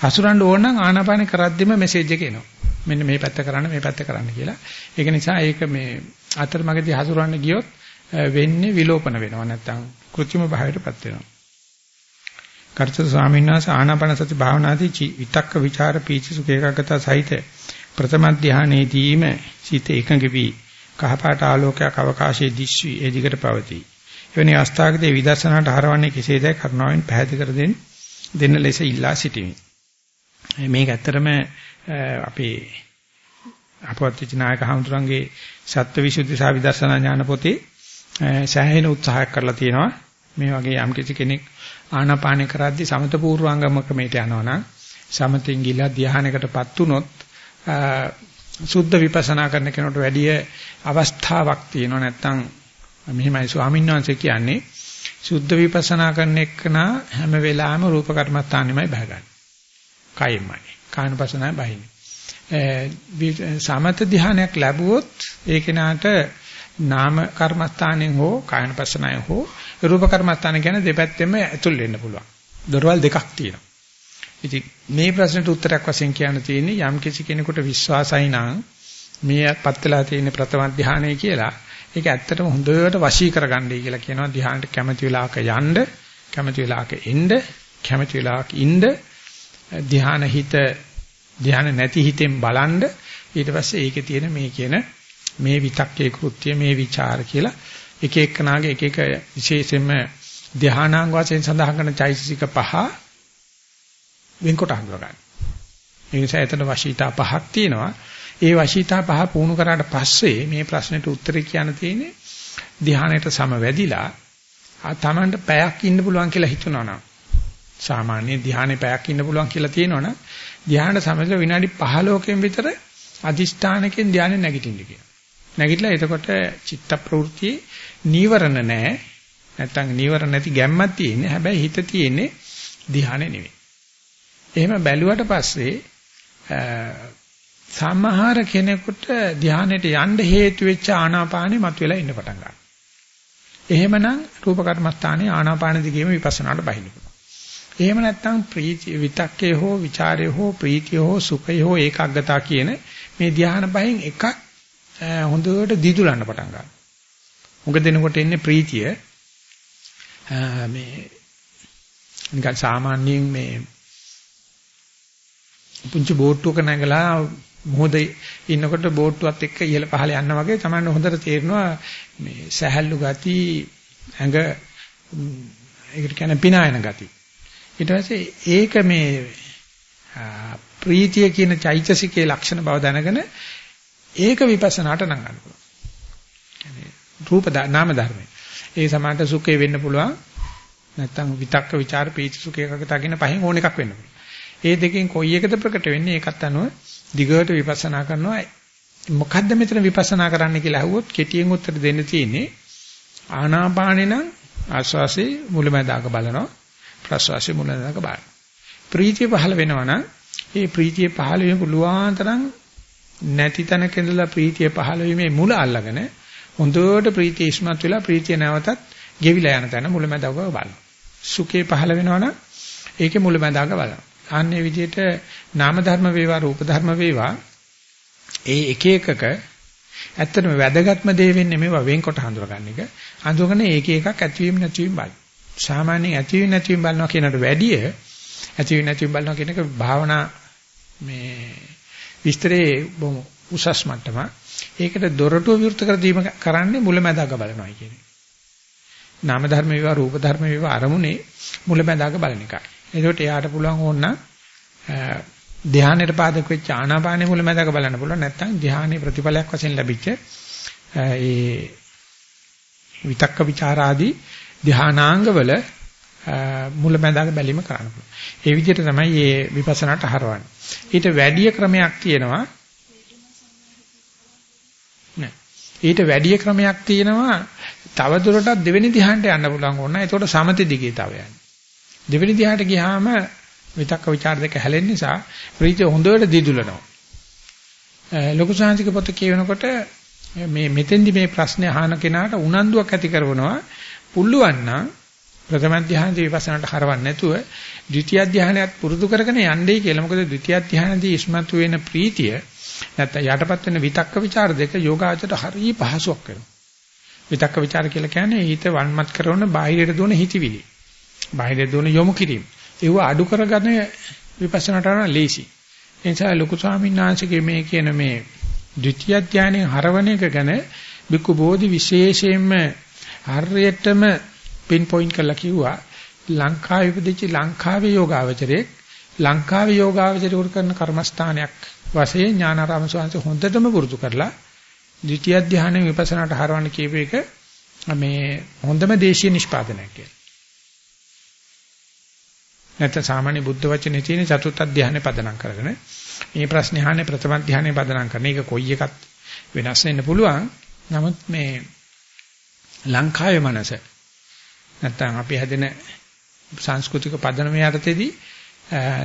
හසුරවන්න ඕන නම් ආනාපානේ කරද්දිම මෙසේජ් එක එනවා. මෙන්න මේ පැත්ත කරන්න මේ පැත්ත කරන්න කියලා. ඒක නිසා ඒක මේ අතරමඟදී හසුරවන්න ගියොත් වෙන්නේ විලෝපන වෙනවා නැත්තම් කෘත්‍රිම භාවයටපත් වෙනවා. කර්තෘ ස්වාමීන් වහන්සේ ආනාපාන සති භාවනාදී විතක්ක ਵਿਚාර පීචි සුඛ ඒකාගත සහිත ප්‍රථම ධානයේදීම සිත එකඟ වී කහපාට ආලෝකයක් අවකාශයේ දිස්වි ඒ දිගට පවතී. එවැනි අවස්ථාවකදී විදර්ශනාට හරවන්නේ කෙසේදයි කරුණාවෙන් පැහැදිලි කර දෙන්න. දෙන්න ලෙස ඉල්ලා සිටිමි. මේක ඇත්තටම අපේ අපවත්ති නායක හඳුරන්ගේ සත්‍යවිසුද්ධි සහ විදර්ශනා ඥාන පොතේ සෑහෙන උත්සාහයක් කරලා තියෙනවා. මේ වගේ යම් කිසි කෙනෙක් ආනාපාන කරද්දී සමත පූර්වාංගම ක්‍රමයට යනවා නම් සමතෙන් ගිලා ධානයකටපත් උනොත් සුද්ධ විපස්සනා කරන කෙනෙකුට වැඩි අවස්ථාවක් තියෙනවා. නැත්නම් මෙහිමයි ස්වාමීන් වහන්සේ කියන්නේ සුද්ධ විපස්සනා කරන එකන හැම වෙලාවෙම රූප කර්මස්ථානෙමයි බහගන්නේ. කයෙමයි. කායනපසනාවේ බහින්නේ. සමත ධානයක් ලැබුවොත් ඒ කෙනාට නාම කර්මස්ථානෙන් හෝ කායනපසනාවෙන් හෝ රූප කර්මස්ථාන කියන දෙපැත්තෙම ඇතුල් වෙන්න පුළුවන්. දොරවල් දෙකක් තියෙනවා. ඉතින් මේ ප්‍රශ්නට උත්තරයක් වශයෙන් කියන්න තියෙන්නේ යම් කිසි කෙනෙකුට විශ්වාසයි නම් මේපත් වෙලා තියෙන ප්‍රථම ධානය කියලා ඒක ඇත්තටම හොඳට වශී කරගන්නයි කියලා කියනවා ධානයට කැමැති වෙලාවක යන්න කැමැති වෙලාවක එන්න කැමැති වෙලාවක ඉන්න ධාන හිත ධාන නැති හිතෙන් බලන්න ඊට පස්සේ ඒකේ තියෙන මේ කියන මේ විතක්කේ කෘත්‍ය මේ ਵਿਚාර කියලා එක එකනාගේ එක එක විශේෂයෙන්ම ධානාංග වශයෙන් සඳහන් කරන චෛතසික පහ වෙන්කොට හඳුනා ගන්න. ඒ නිසා එතන වශීතා පහක් තියෙනවා. ඒ වශීතා පහ පුහුණු කරාට පස්සේ මේ ප්‍රශ්නෙට උත්තරේ කියන්න තියෙන්නේ ධානයට සමවැදිලා තමන්ට පැයක් ඉන්න පුළුවන් කියලා හිතනවා සාමාන්‍ය ධානයේ පැයක් ඉන්න පුළුවන් කියලා තියෙනවනම් ධානයට සමවැදිලා විනාඩි 15කින් විතර අදිෂ්ඨානකෙන් ධානය නැගිටින්න කියනවා. නැගිටලා එතකොට චිත්ත ප්‍රවෘත්ති නීවරණ නැහැ. නැත්තම් නීවරණ නැති ගැම්මක් තියෙන්නේ. හැබැයි හිත තියෙන්නේ ධානය නෙවෙයි. එහෙම බැලුවට පස්සේ සමහර කෙනෙකුට ධානයට යන්න හේතු වෙච්ච ආනාපානෙ මතුවලා ඉන්න පටන් ගන්නවා. එහෙමනම් රූප කර්මස්ථානයේ ආනාපාන දිගේම විපස්සනාට බහින්න පුළුවන්. එහෙම නැත්නම් ප්‍රීති විතක්කේ හෝ ਵਿਚාරේ හෝ ප්‍රීතිය හෝ සුඛය හෝ ඒකාග්‍රතාව කියන මේ ධ්‍යාන පහෙන් එකක් හොඳට දිදුලන්න පටන් ගන්නවා. මොකද දෙනකොට එන්නේ ප්‍රීතිය මේ නිකන් සාමාන්‍යයෙන් මේ පුංචි බෝට්ටුවක නැගලා මොහොතේ ඉන්නකොට බෝට්ටුවත් එක්ක ඉහළ පහළ යන්න වගේ තමයි හොඳට තේරෙනවා මේ සැහැල්ලු ගති ඇඟ ඒකට කියන පිනායන ගති. ඊට පස්සේ ඒක මේ ප්‍රීතිය කියන චෛතසිකයේ ලක්ෂණ බව දැනගෙන ඒක විපස්සනාට නම් ගන්න පුළුවන්. රූප නාම ධර්මයි. ඒ සමානට සුඛේ වෙන්න පුළුවන්. නැත්තම් විතක්ක ਵਿਚාර ප්‍රීති සුඛයකට අගින පහෙන් ඕන එකක් වෙන්න පුළුවන්. ඒ දෙකෙන් කොයි එකද ප්‍රකට වෙන්නේ? ඒකත් අනුව දිගට විපස්සනා කරනවා. මොකද්ද මෙතන විපස්සනා කරන්න කියලා අහුවොත් කෙටියෙන් උත්තර දෙන්න තියෙන්නේ ආනාපානේ නම් ආස්වාසේ මුලමඳාක බලනවා ප්‍රස්වාසේ මුලමඳාක බලනවා. ප්‍රීතිය පහළ වෙනවා නම් ඒ ප්‍රීතිය පහළ වෙන පුළුවන් තරම් නැති තැනක ඉඳලා ප්‍රීතිය පහළ වීමේ මුල අල්ලගෙන හොඳට ප්‍රීතිය ඉස්මත් වෙලා ප්‍රීතිය නැවතත් ගෙවිලා යන තැන මුලමඳාක බලනවා. සුඛේ පහළ වෙනවා නම් ඒකේ මුලමඳාක බලනවා. ආන්නේ විදිහට නාම ධර්ම වේවා රූප ධර්ම වේවා ඒ එක එකක ඇත්තටම වැදගත්ම දේ වෙන්නේ මේවා වෙන්කොට හඳුනගන්න එක. හඳුනගෙන ඒක එකක් ඇතිවීම නැතිවීම බලන. සාමාන්‍යයෙන් ඇතිවීම නැතිවීම බලනවා කියනට වැඩිය ඇතිවීම නැතිවීම බලනවා කියන එක භාවනා මේ විස්තරේ බොහොම උසස් මට්ටම. ඒකට දොරටුව විවෘත කර දීම කරන්නේ මුලැමැදාක බලනවා කියන්නේ. නාම ධර්ම වේවා රූප ධර්ම වේවා අරමුණේ මුලැමැදාක බලන එකයි. එතකොට එයාට පුළුවන් ඕන ධානයට පාදක වෙච්ච ආනාපානෙ මුල මැදක බලන්න පුළුවන් නැත්නම් ධානයේ ප්‍රතිඵලයක් වශයෙන් ලැබිච්ච ඒ විතක්ක ਵਿਚාරාදී ධානාංගවල මුල මැදක බැලීම කරන්න පුළුවන්. ඒ විදිහට තමයි මේ විපස්සනාට හරවන්නේ. ඊට වැඩි ක්‍රමයක් තියෙනවා. නෑ. ඊට වැඩි ක්‍රමයක් තියෙනවා. තව දුරටත් දෙවෙනි ධ්‍යානට යන්න පුළුවන් ඕන. ඒකට සමති දිගේ තව යන්න. දෙවෙනි ධ්‍යානට ගියාම විතක්ක ਵਿਚාර දෙක හැලෙන නිසා ප්‍රීතිය හොඳට දිදුලනවා. ලොකු සාංශික පොත කියවනකොට මේ මෙතෙන්දි මේ ප්‍රශ්නේ අහන කෙනාට උනන්දුවක් ඇති කරනවා. පුළුවන් නම් ප්‍රථම ධ්‍යානදී විපස්සනාට හරවන්න නැතුව ද්විතිය ධ්‍යානයත් පුරුදු කරගෙන යන්නයි කියලා. මොකද ද්විතිය ධ්‍යානදී ඉස්මතු වෙන ප්‍රීතිය නැත්නම් යටපත් වෙන විතක්ක ਵਿਚාර දෙක යෝගාචරයට හරිය පහසුවක් වෙනවා. විතක්ක ਵਿਚාර කියලා කියන්නේ හිත වන්මත් කරන බාහිරට දුවන හිතවිලි. බාහිර දුවන යොමු කිරීම. ඒව අඩු කරගන්න විපස්සනාට යන ලේසි. ඒ නිසා ලොකු ස්වාමීන් වහන්සේගේ මේ කියන මේ ද්විතිය ධානයේ හරවන එක ගැන බිකු බෝධි විශේෂයෙන්ම හරියටම පින් පොයින්ට් කරලා කිව්වා ලංකාවේ ඉපදිච්ච ලංකාවේ යෝගාවචරයේ ලංකාවේ යෝගාවචරය උරු කරන කර්මස්ථානයක් වශයෙන් ඥානාරාම ස්වාමීන් හොඳටම පුරුදු කරලා ද්විතිය ධානයේ විපස්සනාට හරවන්න කියප එක මේ හොඳම දේශීය නිෂ්පාදනයක් කියලා. නැත්නම් සාමාන්‍ය බුද්ධ වචනේ තියෙන චතුර්ථ ධානය පදනම් කරගෙන මේ ප්‍රශ්නේ අහන්නේ ප්‍රථම ධානය පදනම් කරන එක කොයි එකත් වෙනස් වෙන්න පුළුවන්. නමුත් මේ ලංකාවේ මනස නැත්නම් අපි හැදෙන සංස්කෘතික පදනම යටතේදී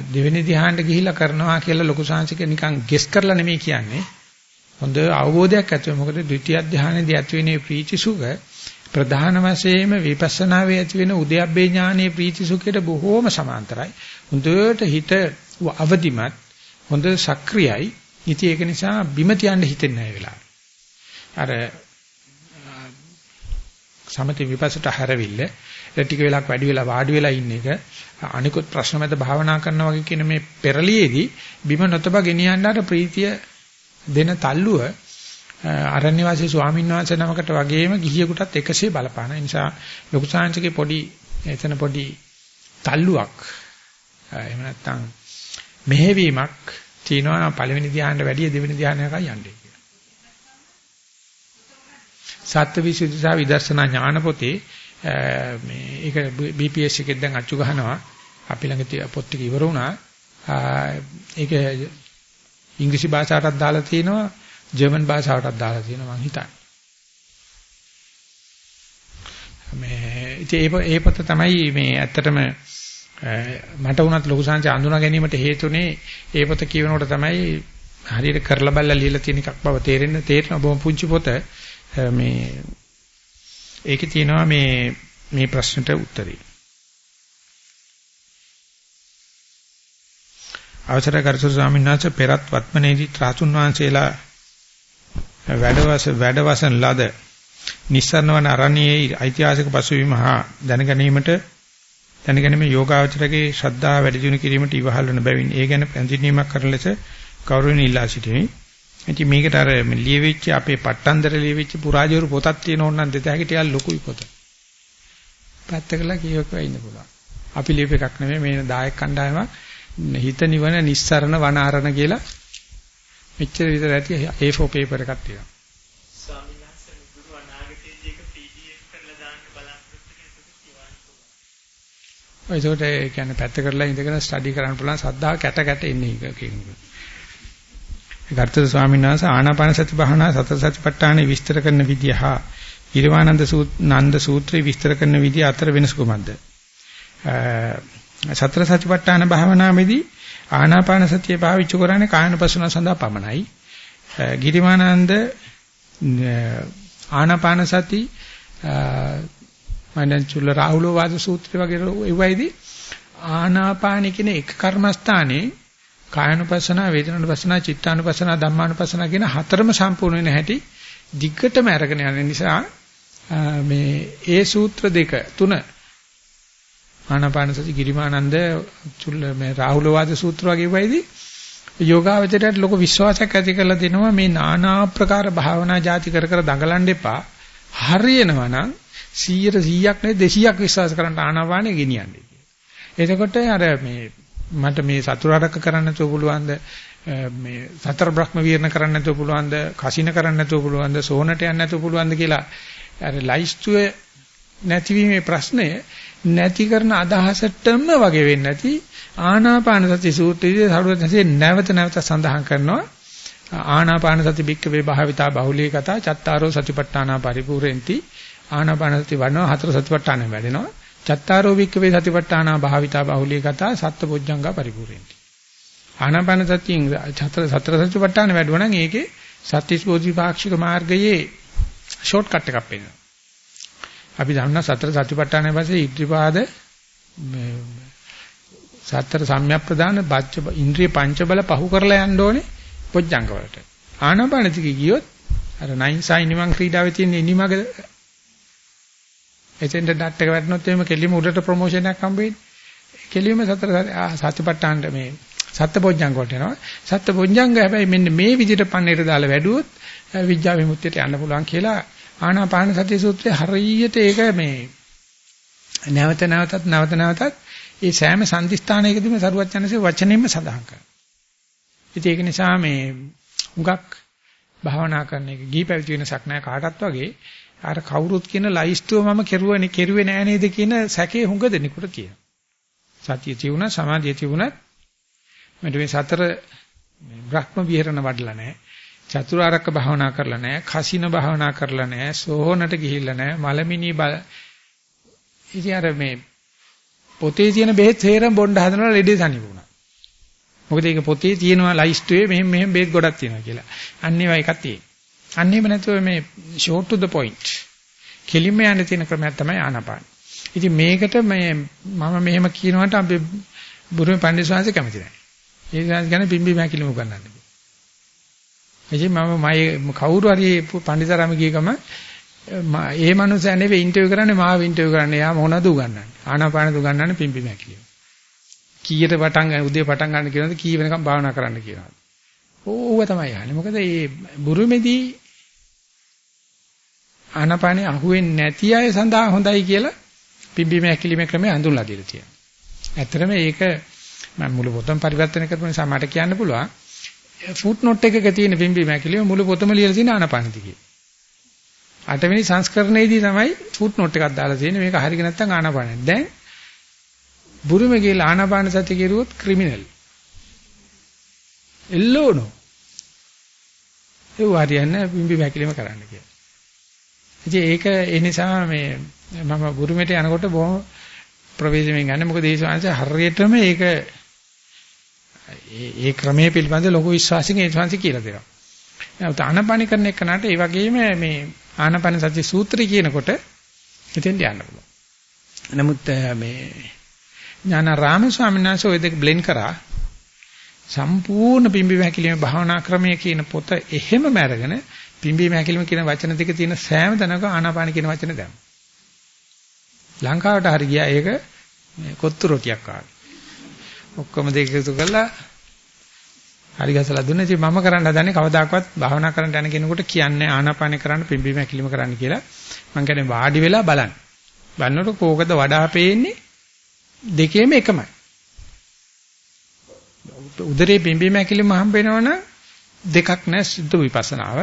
දෙවෙනි ධ්‍යානට ගිහිල්ලා කරනවා කියලා ලොකු සංසික නිකන් ගෙස් කරලා නෙමෙයි කියන්නේ. හොඳ අවබෝධයක් ඇති වෙනවා. මොකද ද්විතිය ධ්‍යානයේදී ඇති වෙන ප්‍රීති සුඛ ප්‍රධාන වශයෙන්ම විපස්සනාවේ ඇති වෙන උද්‍යප්පේ ඥානයේ ප්‍රීති සුඛයට බොහෝම සමාන්තරයි. හොඳට හිත අවදිමත් හොඳ සක්‍රියයි. ඉතින් ඒක නිසා බිම තියන්න හිතෙන්නේ නැහැ වෙලාව. අර සමති විපස්සට හැරවිල්ල ටික වෙලාවක් වැඩි වෙලා වාඩි වෙලා ඉන්න එක අනිකුත් ප්‍රශ්න මත භාවනා කරනවා වගේ කියන මේ පෙරලියේදී බිම නොතබ ගෙනියන්න අර ප්‍රීතිය දෙන තල්ලුව අරණ්‍ය වාසී ස්වාමීන් වහන්සේ නමකට වගේම ගිහියෙකුටත් එකසේ බලපාන. ඒ නිසා ලොකු සාංශකේ පොඩි එතන පොඩි තල්ලුවක් එහෙම නැත්නම් මෙහෙවීමක් තියෙනවා පළවෙනි ධ්‍යානට වැඩිය දෙවෙනි ධ්‍යානයකයි යන්නේ කියලා. සත්‍යවිසුද්ධි සහ විදර්ශනා ඥාන පොතේ මේ ඒක BPS එකෙන් දැන් අච්චු ගහනවා. අපි ළඟ තියෙන පොත් ටික ඉවර වුණා. ඒක ඉංග්‍රීසි භාෂාවටත් දාලා තිනවා ජර්මන් භාෂාවටත් දාලා තියෙනවා මං හිතන්නේ. මේ ඉතින් ඒ පොත තමයි මේ ඇත්තටම මට උනත් ලොකු සංච අඳුනා ගැනීමට හේතුනේ ඒ පොත කියවනකොට තමයි හරියට කරලා බලලා ලියලා තියෙන එකක් බව තේරෙන්න තේරෙන බොහොම පුංචි පොත. මේ ඒකේ තියෙනවා මේ මේ ප්‍රශ්නට උත්තරේ. අවසර කරසු ස්වාමීන් වහන්සේ පෙරත් වත්මනේදී ත්‍රාසුන් වහන්සේලා වැඩවස වැඩවසන ලද නිස්සරණවන අරණියේ ඓතිහාසික පසුබිම හා දැනගැනීමට දැනගැනීමේ යෝගාවචරගේ ශ්‍රද්ධාව වැඩි දියුණු කිරීමට ඉවහල් වන බැවින් ඒ ගැන පැහැදිලිවීමක් කරන ලෙස කවුරුන් ඉල්ලා සිටිමි. ඉතින් මේකට අර ලියවිච්ච අපේ පට්ටන්දර ලියවිච්ච පුරාජෝරු පොතක් තියෙන ඕන නම් දෙතහැකි ටිකක් ලොකුයි පොත. පැත්තකලා කියවක ඉන්න පුළුවන්. අපි ලියප එකක් නෙමෙයි මේ දායක කණ්ඩායමක් හිත නිවන නිස්සරණ වනාරණ කියලා මෙච්චර විතර ඇති A4 paper එකක් තියෙනවා. ස්වාමීන් වහන්සේ මුදුරු අනාගතයේදී ඒක PDF කරලා දාන්න බලාපොරොත්තු වෙනකොට ඒකට ඒ කියන්නේ පැත්ත කරලා ඉඳගෙන ස්ටඩි කරන්න පුළුවන් සද්ධා කැට කැට එන්නේ කියනවා. ගර්ථ ස්වාමීන් වහන්සේ ආනාපාන සති භාවනා සතර සතිපට්ඨානෙ විස්තර කරන විදිය හා ඊරවානන්ද නන්ද සූත්‍රය විස්තර කරන විදිය අතර වෙනස කුමක්ද? සතර සතිපට්ඨාන භාවනාවේදී ආනාපාන සතිය පාවිච්චි කරන්නේ කායනපසන සඳහා පමණයි. ගිරිමානන්ද ආනාපාන සති මනන් චුල්ල රාහුල වාද සූත්‍රය වගේ ඒවයිදී ආනාපාන කියන එක කර්මස්ථානේ කායනුපස්සන, වේදනානුපස්සන, චිත්තානුපස්සන, ධම්මානුපස්සන කියන හතරම සම්පූර්ණ වෙන හැටි දිග්ගටම අරගෙන යන නිසා මේ ඒ සූත්‍ර දෙක තුන ආනාපාන සති ගිරිමානන්ද චුල්ල මේ රාහුල වාද සූත්‍ර වගේ වයිදී යෝගාවචරයට ලොකු විශ්වාසයක් ඇති කරලා දෙනවා මේ নানা ආකාර භාවනා ಜಾති කර කර දඟලන්න එපා. හරියනවා නම් 100 100ක් නෙවෙයි 200ක් විශ්වාස කරන්න ආනාපානෙ ගෙනියන්නේ. එතකොට අර මේ මට මේ සතුරාරක කරන්න තෝ පුළුවන්ද මේ සතර බ්‍රහ්ම විහරණ කරන්න නැතුව පුළුවන්ද කසින කරන්න නැතුව පුළුවන්ද සෝනට යන්න නැතුව පුළුවන්ද කියලා අර ලයිස්තුවේ නැතිවීමේ ප්‍රශ්නය නැති කරන අදහසටම වගේ වෙන්නේ නැති ආනාපාන සති සූත්‍රයේ සරුවත්සේ නැවත නැවත සඳහන් කරනවා. ආනාපාන සති බික්කවේ භාවිතා බහුලී කතා චත්තාරෝ සතිපට්ඨානා පරිපූර්ණෙන්ති. ආනාපාන සති වඩනවා හතර සතිපට්ඨානෙ වැඩෙනවා. චත්තාරෝ බික්කවේ සතිපට්ඨානා භාවිතා බහුලී කතා සත්පොජ්ජංගා පරිපූර්ණෙන්ති. ආනාපාන සතියෙන් හතර සතර සතිපට්ඨානෙ වැඩුවා නම් ඒකේ සත්‍තිස් බෝධිපාක්ෂික මාර්ගයේ ෂෝට් කට් එකක් පෙන්නනවා අපි දන්නා සතර සතිපට්ඨානය පස්සේ ඉද්ධිපාද සතර සම්‍යක්ප්‍රදාන බච්ච ඉන්ද්‍රිය පංච බල පහු කරලා යන්න ඕනේ පොජ්ජංග වලට. ආනාපානතික ගියොත් අර නයින් සයින් නිමං ක්‍රීඩාවේ තියෙන ඉනිමග එතෙන්ට ඩට් එක වැටුනොත් එහෙම කෙලිම උඩට ප්‍රොමෝෂන් එකක් හම්බෙන්නේ. කෙලිම සතර සතිපට්ඨානට මේ සත්පොජ්ජංග වලට එනවා. සත්පොජ්ජංග හැබැයි මෙන්න මේ විදිහට පන්නේට දාලා වැඩුවොත් විඥා විමුක්තියට යන්න පුළුවන් කියලා ආනාපාන සතිය සූත්‍රයේ හරියට ඒක මේ නැවත නැවතත් නැවත නැවතත් ඒ සෑම සංදිස්ථානයකදීම සරුවත් යනසේ වචනෙන්ම සඳහන් කරනවා. ඉතින් ඒක නිසා මේ හුඟක් භාවනා කරන එක ගී පැවිදි වෙනසක් නැහැ කාටවත් වගේ අර කවුරුත් කියන ලයිස්තුව මම කෙරුවනේ කෙරුවේ නෑ නේද කියන සැකේ හුඟ දෙනෙකුට තියෙනවා. සතිය තියුණා සමාධිය තියුණා මට මේ සතර බ්‍රහ්ම විහරණ වඩලා නැහැ. චතුරාර්යක භාවනා කරලා නැහැ, කසින භාවනා කරලා නැහැ, සෝහනට ගිහිල්ලා නැහැ, මලමිනී බල ඉතින් අර මේ පොතේ තියෙන බෙහෙත් හේරම් බොණ්ඩ හදනවා ලෙඩේ තනිවුණා. මොකද ඒක පොතේ තියෙනවා ලයිස්ට්ුවේ මෙහෙම මෙහෙම බෙහෙත් ගොඩක් තියෙනවා කියලා. අන්න ඒවා එකක් තියෙනවා. අන්න එහෙම නැතුව මේ short to the point. කෙලින්ම යන්න තියෙන ක්‍රමයක් තමයි ආනාපාන. ඉතින් මේකට මේ මම මෙහෙම කියනකොට අපි බුරුමේ පඬිස්සවාංශ කැමති නැහැ. ඒ සංස් ගැන පිම්බි මැකිලිම උගන්නන්න. ඉතින් මම මයි කවුරු හරි පඬිතරාම ගිය ගම ඒ මනුස්සයා නෙවෙයි ඉන්ටර්විව් කරන්නේ මාව ඉන්ටර්විව් කරන්නේ. යා මොනවද උගන්වන්නේ? ආනාපානද උගන්වන්නේ පිම්බි මැකිලිම. කීයට පටන් ගන්න උදේ පටන් ගන්න කියනවාද කී වෙනකම් භාවනා කරන්න කියනවාද? ඕව තමයි යන්නේ. මොකද මේ බුරුමේදී ආනාපානේ අහුවෙන්නේ නැති අය සඳහා හොඳයි කියලා පිම්බි මැකිලිමේ ක්‍රමය හඳුන්ලා දීලා තියෙනවා. ඇත්තටම ඒක මම මුළු පොතම පරිවර්තන කරපු නිසා මට කියන්න පුළුවන්. ෆුට් නෝට් එකක තියෙන පිම්බි මැකිලිම මුළු පොතම ලියලා තියෙන ආනාපානතිකේ. අටවෙනි සංස්කරණයේදී තමයි ෆුට් නෝට් එකක් දාලා තියෙන්නේ මේක හරියක නැත්නම් ආනාපානයි. දැන් බුරුමේ ගිහලා ආනාපාන සති කෙරුවොත් ක්‍රිමිනල්. එල්ලෝනෝ. ඒ හරියන්නේ පිම්බි මැකිලිම කරන්න කියලා. ඉතින් ඒක ඒ නිසා මේ මම බුරුමෙට යනකොට බොහොම ප්‍රවේශමෙන් ගන්න මොකද ඒ ශාංශ හරියටම ඒක ඒ ක්‍රමයේ පිළිබඳ ලොකු විශ්වාසකින් ඒ ශාංශ කියලා දෙනවා. නමුත් ආනපන කරන එකනට ඒ වගේම මේ ආනපන සති සූත්‍රය කියනකොට හිතෙන් යන්න පුළුවන්. නමුත් මේ ඥානාරාම ස්වාමීන් වහන්සේ ওই දෙක බ්ලෙන්ඩ් කරා සම්පූර්ණ පිම්බි මහැකිලිමේ භාවනා ක්‍රමය කියන පොත එහෙමම අරගෙන පිම්බි මහැකිලිම කියන වචන දෙක තියෙන සෑම තැනක ආනාපාන කියන වචන දැම්මා. ලංකාවට හරි ගියා ඒක කොත්තු රොටියක් ආවා. ඔක්කොම දෙක එකතු කරලා හරි ගසලා දුන්නා. ඉතින් මම කරන්න හදන්නේ කවදාකවත් භාවනා කරන්න යන කෙනෙකුට කියන්නේ ආනාපානේ කරන්න පිම්බීම ඇකිලිම කරන්න කියලා. මම කියන්නේ වාඩි වෙලා බලන්න. බලනකොට කෝකද වඩා පේන්නේ දෙකේම එකමයි. උදරේ පිම්බීම ඇකිලිම හම්බ වෙනවනම් දෙකක් නෑ සුද්ධ විපස්සනාව.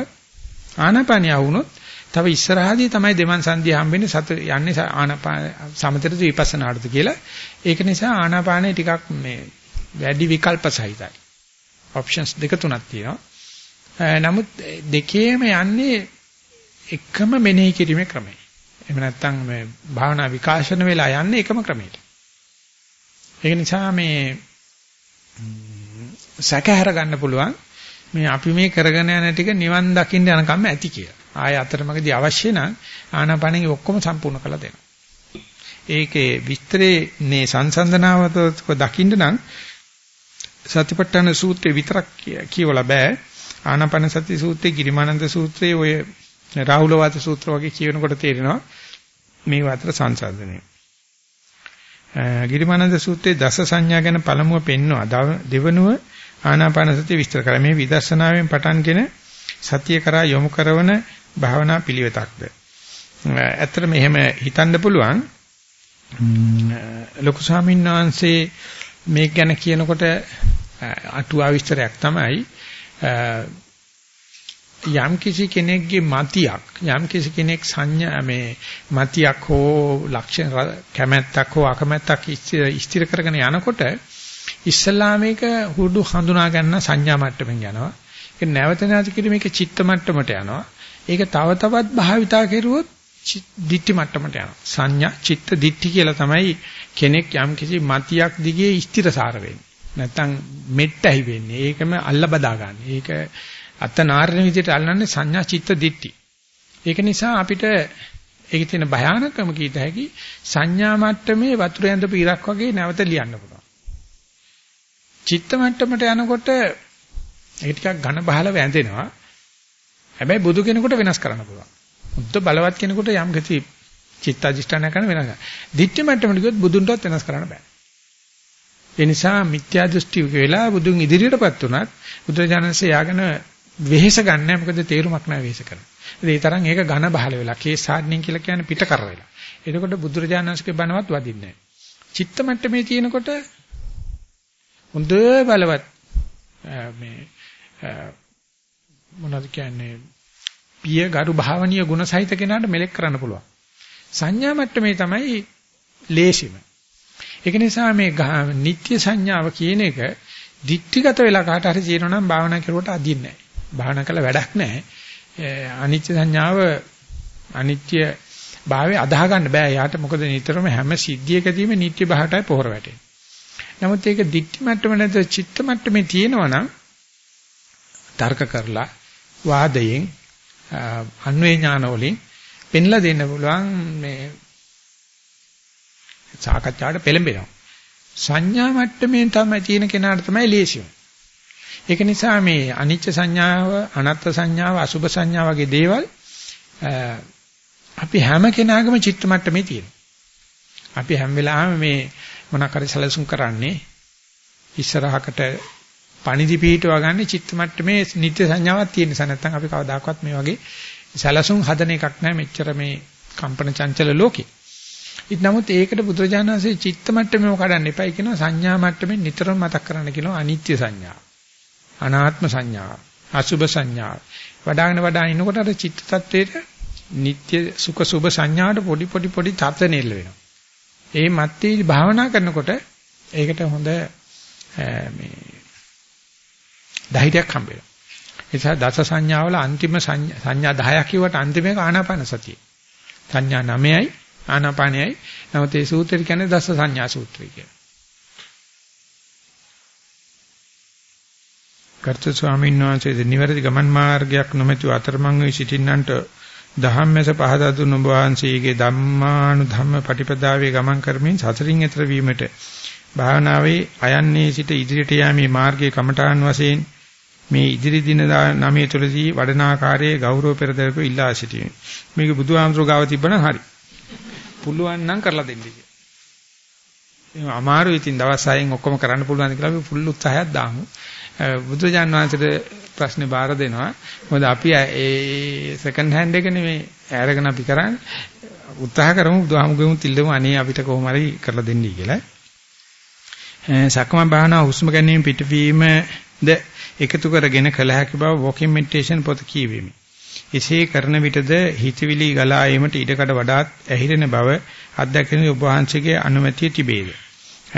ආනාපානිය වුණොත් තව ඉස්සරහදී තමයි දෙමන් සංධිය හම්බෙන්නේ සත යන්නේ ආනාපාන සමතර විපස්සනාටද කියලා. ඒක නිසා ආනාපානේ ටිකක් මේ වැඩි විකල්ප සහිතයි. ඔප්ෂන්ස් දෙක තුනක් තියෙනවා. නමුත් දෙකේම යන්නේ එකම මෙනෙහි කිරීමේ ක්‍රමය. එහෙම නැත්නම් මේ භාවනා විකාශන වෙලා යන්නේ එකම ක්‍රමයට. ඒක නිසා මේ සැකහැර ගන්න පුළුවන් මේ අපි මේ කරගෙන යන ටික නිවන් දකින්න යනකම් ඇති කියලා. ආය අතරමඟදී අවශ්‍ය නම් ආනාපානෙ ඔක්කොම සම්පූර්ණ කරලා දෙනවා. ඒකේ විස්තරේ මේ සංසන්දනාවතක දකින්න නම් සතිපට්ඨාන සූත්‍රේ විතරක් කියවලා බෑ. ආනාපාන සති සූත්‍රේ, ගිරිමානන්ද සූත්‍රේ, ඔය රාහුලවාද සූත්‍ර වගේ කියනකොට තේරෙනවා මේ අතර සංසන්දනය. ගිරිමානන්ද සූත්‍රයේ දස සංඥා ගැන පළමුව පෙන්වනවා. දෙවනුව ආනාපාන සතිය විස්තර කරා. මේ විදර්ශනාවෙන් පටන්ගෙන සතිය කරා යොමු කරන භාවනා පිළිවෙතක්ද. ඇත්තට මෙහෙම හිතන්න පුළුවන්. ලොකු ස්වාමීන් වහන්සේ මේක ගැන කියනකොට අටුවා විස්තරයක් තමයි යම් කිසි කෙනෙක්ගේ මතියක් යම් කිසි කෙනෙක් සංඥා මේ මතියක් හෝ ලක්ෂණ කැමැත්තක් හෝ අකමැත්තක් ස්ථිර කරගෙන යනකොට ඉස්ලාමයක හුදු හඳුනා ගන්න සංඥා මට්ටමින් යනවා ඒක නැවත නැවත කිරීම මේක චිත්ත මට්ටමට යනවා ඒක තව තවත් භාවිතා කෙරුවොත් දිට්ටි මට්ටමට යනවා සංඥා චිත්ත දිට්ටි කියලා තමයි කෙනෙක් යම් කිසි මතියක් දිගේ ස්ථිරසාර වෙන්නේ. නැත්තම් මෙට්ටයි වෙන්නේ. ඒකම අල්ල බදා ගන්න. ඒක අත නාරණ විදිහට අල්ලන්නේ සංඥා චිත්ත දිට්ටි. ඒක නිසා අපිට ඒකේ තියෙන භයානකම කීත හැකි සංඥා මට්ටමේ වතුර ඇඳපු ඉරක් වගේ නැවත ලියන්න පුළුවන්. චිත්ත මට්ටමට යනකොට ඒක ටිකක් ඝන බහලව ඇඳෙනවා. හැබැයි බුදු කෙනෙකුට වෙනස් කරන්න පුළුවන්. බුද්ධ බලවත් කෙනෙකුට යම් ගති චිත්ත අධිෂ්ඨාන කරන වෙනස. දිට්ඨි මට්ටමට ගියොත් බුදුන්ටවත් වෙනස් කරන්න බෑ. ඒ නිසා මිත්‍යා දෘෂ්ටි වෙලා බුදුන් ඉදිරියටපත් උනත් බුදුරජාණන්සේ යාගෙන වෙහෙස ගන්නෑ මොකද තේරුමක් නැහැ වෙහෙස කරන. ඒ තරම් ඒක ඝන බහල වෙලා කේසාඩ්නින් කියලා කියන්නේ පිට කර වෙලා. එතකොට බුදුරජාණන්සේගේ බණවත් වදින්නේ නැහැ. චිත්ත මට්ටමේ තියෙනකොට හොඳ බලවත් මේ මොනවද කියන්නේ පිය ගරු භාවනීය ගුණ සහිත කෙනාට මෙලෙක් කරන්න පුළුවන්. සංඥා මට්ටමේ තමයි ලේසිම. ඒක නිසා මේ නිත්‍ය සංඥාව කියන එක දික්ටිගත වෙලා කාට හරි කියනවා නම් භාවනා කරුවට අදින්නේ නැහැ. භාවනා කළ වැඩක් නැහැ. අනිත්‍ය සංඥාව අනිත්‍ය භාවය අදාහ ගන්න බෑ. යාට මොකද නිතරම හැම සිද්ධියකදීම නිත්‍ය භාවයටයි පොහොර වැටෙන්නේ. නමුත් ඒක දික්ටි මට්ටම නැද චිත්ත මට්ටමේ තියෙනවා නම් තර්ක කරලා වාදයෙන් අන්වේ ඥාන වලින් පෙන්ලා දෙන්න පුළුවන් මේ සාකච්ඡාවට පෙළඹෙනවා. සංඥා මට්ටමේ තමයි තියෙන කෙනාට තමයි ලේසියම. ඒක නිසා මේ අනිච්ච සංඥාව, අනත්ත් සංඥාව, අසුභ සංඥා වගේ දේවල් අපි හැම කෙනාගේම චිත්ත මට්ටමේ තියෙනවා. අපි හැම වෙලාවෙම මේ මොනක් හරි සැලසුම් කරන්නේ ඉස්සරහකට පණිදි පිටව ගන්න චිත්ත මට්ටමේ නිත්‍ය සංඥාවක් තියෙන නිසා නැත්නම් අපි කවදාකවත් මේ වගේ සැලසුම් හදන එකක් නෑ මෙච්චර මේ කම්පන චංචල ලෝකේ. ඉත නමුත් ඒකට බුදුරජාණන්සේ චිත්ත මට්ටමේම කඩන්න එපයි කියනවා සංඥා මට්ටමේ නිතරම මතක් කරන්න කියනවා අනිත්‍ය සංඥා. අනාත්ම සංඥා, අසුභ සංඥා. වඩාගෙන වඩාගෙන ඉනකොට අර චිත්ත tattweට නিত্য සුඛ සුභ සංඥාට පොඩි පොඩි පොඩි තත්ත්වනෙල්ල වෙනවා. ඒ මැත්තේ භාවනා කරනකොට ඒකට හොඳ මේ ධෛර්යයක් හම්බ වෙනවා. නිසා දස සංඥාවල අන්තිම සංඥා 10ක් කිව්වට අන්තිම එක ආනාපාන සතිය. සංඥා 9යි ආනාපානයයි. නමුත් මේ සූත්‍රය කියන්නේ දස සංඥා සූත්‍රය කියලා. කර්ත ස්වාමීන් වහන්සේ නිවැරදි ගමන් මාර්ගයක් නොමැතිව අතරමං වී සිටින්නන්ට ධම්මස පහදා දුන් වහන්සේගේ ධම්මානු ධම්ම පටිපදාවේ ගමන් කරමින් සසරින් එතර වීමට භාවනාවේ අයන්නේ සිට ඉදිරියට යෑමේ මාර්ගයේ කමඨාන් වශයෙන් මේ ඉදිරි දින නමේ තුලදී වඩන ආකාරයේ ගෞරව පෙරදරක ඉල්ලා සිටිමි. මේක බුදුහාමුදුරුවෝ ගාව තිබ්බනම් හරි. පුළුවන් නම් කරලා දෙන්න කියලා. එහෙනම් අමාරු ඉතින් දවස් 6න් ඔක්කොම කරන්න පුළුවන් කියලා අපි පුල් උත්සාහයක් දාමු. බුදුජාන් වහන්සේට ප්‍රශ්නේ බාර දෙනවා. මොකද අපි ඒ සෙකන්ඩ් හෑන්ඩ් එක නෙමෙයි අරගෙන අපි කරන්නේ. උත්සාහ කරමු බුදුහාමුදුරුවෝ තිල්ලමු අනේ අපිට කොහොම හරි කරලා දෙන්නයි කියලා. සක්මන් භාවනා හුස්ම ගැනීම පිටවීමද එකතු කරගෙන කළ හැකි බව වොකින් මෙඩිටේෂන් පොත කියවෙමි. එසේ කරන විටද හිතවිලි ගලා ඒමට ඉඩකඩ වඩාත් ඇහිරෙන බව අත්දැකීම ඔබ වහන්සේගේ අනුමැතිය තිබේද.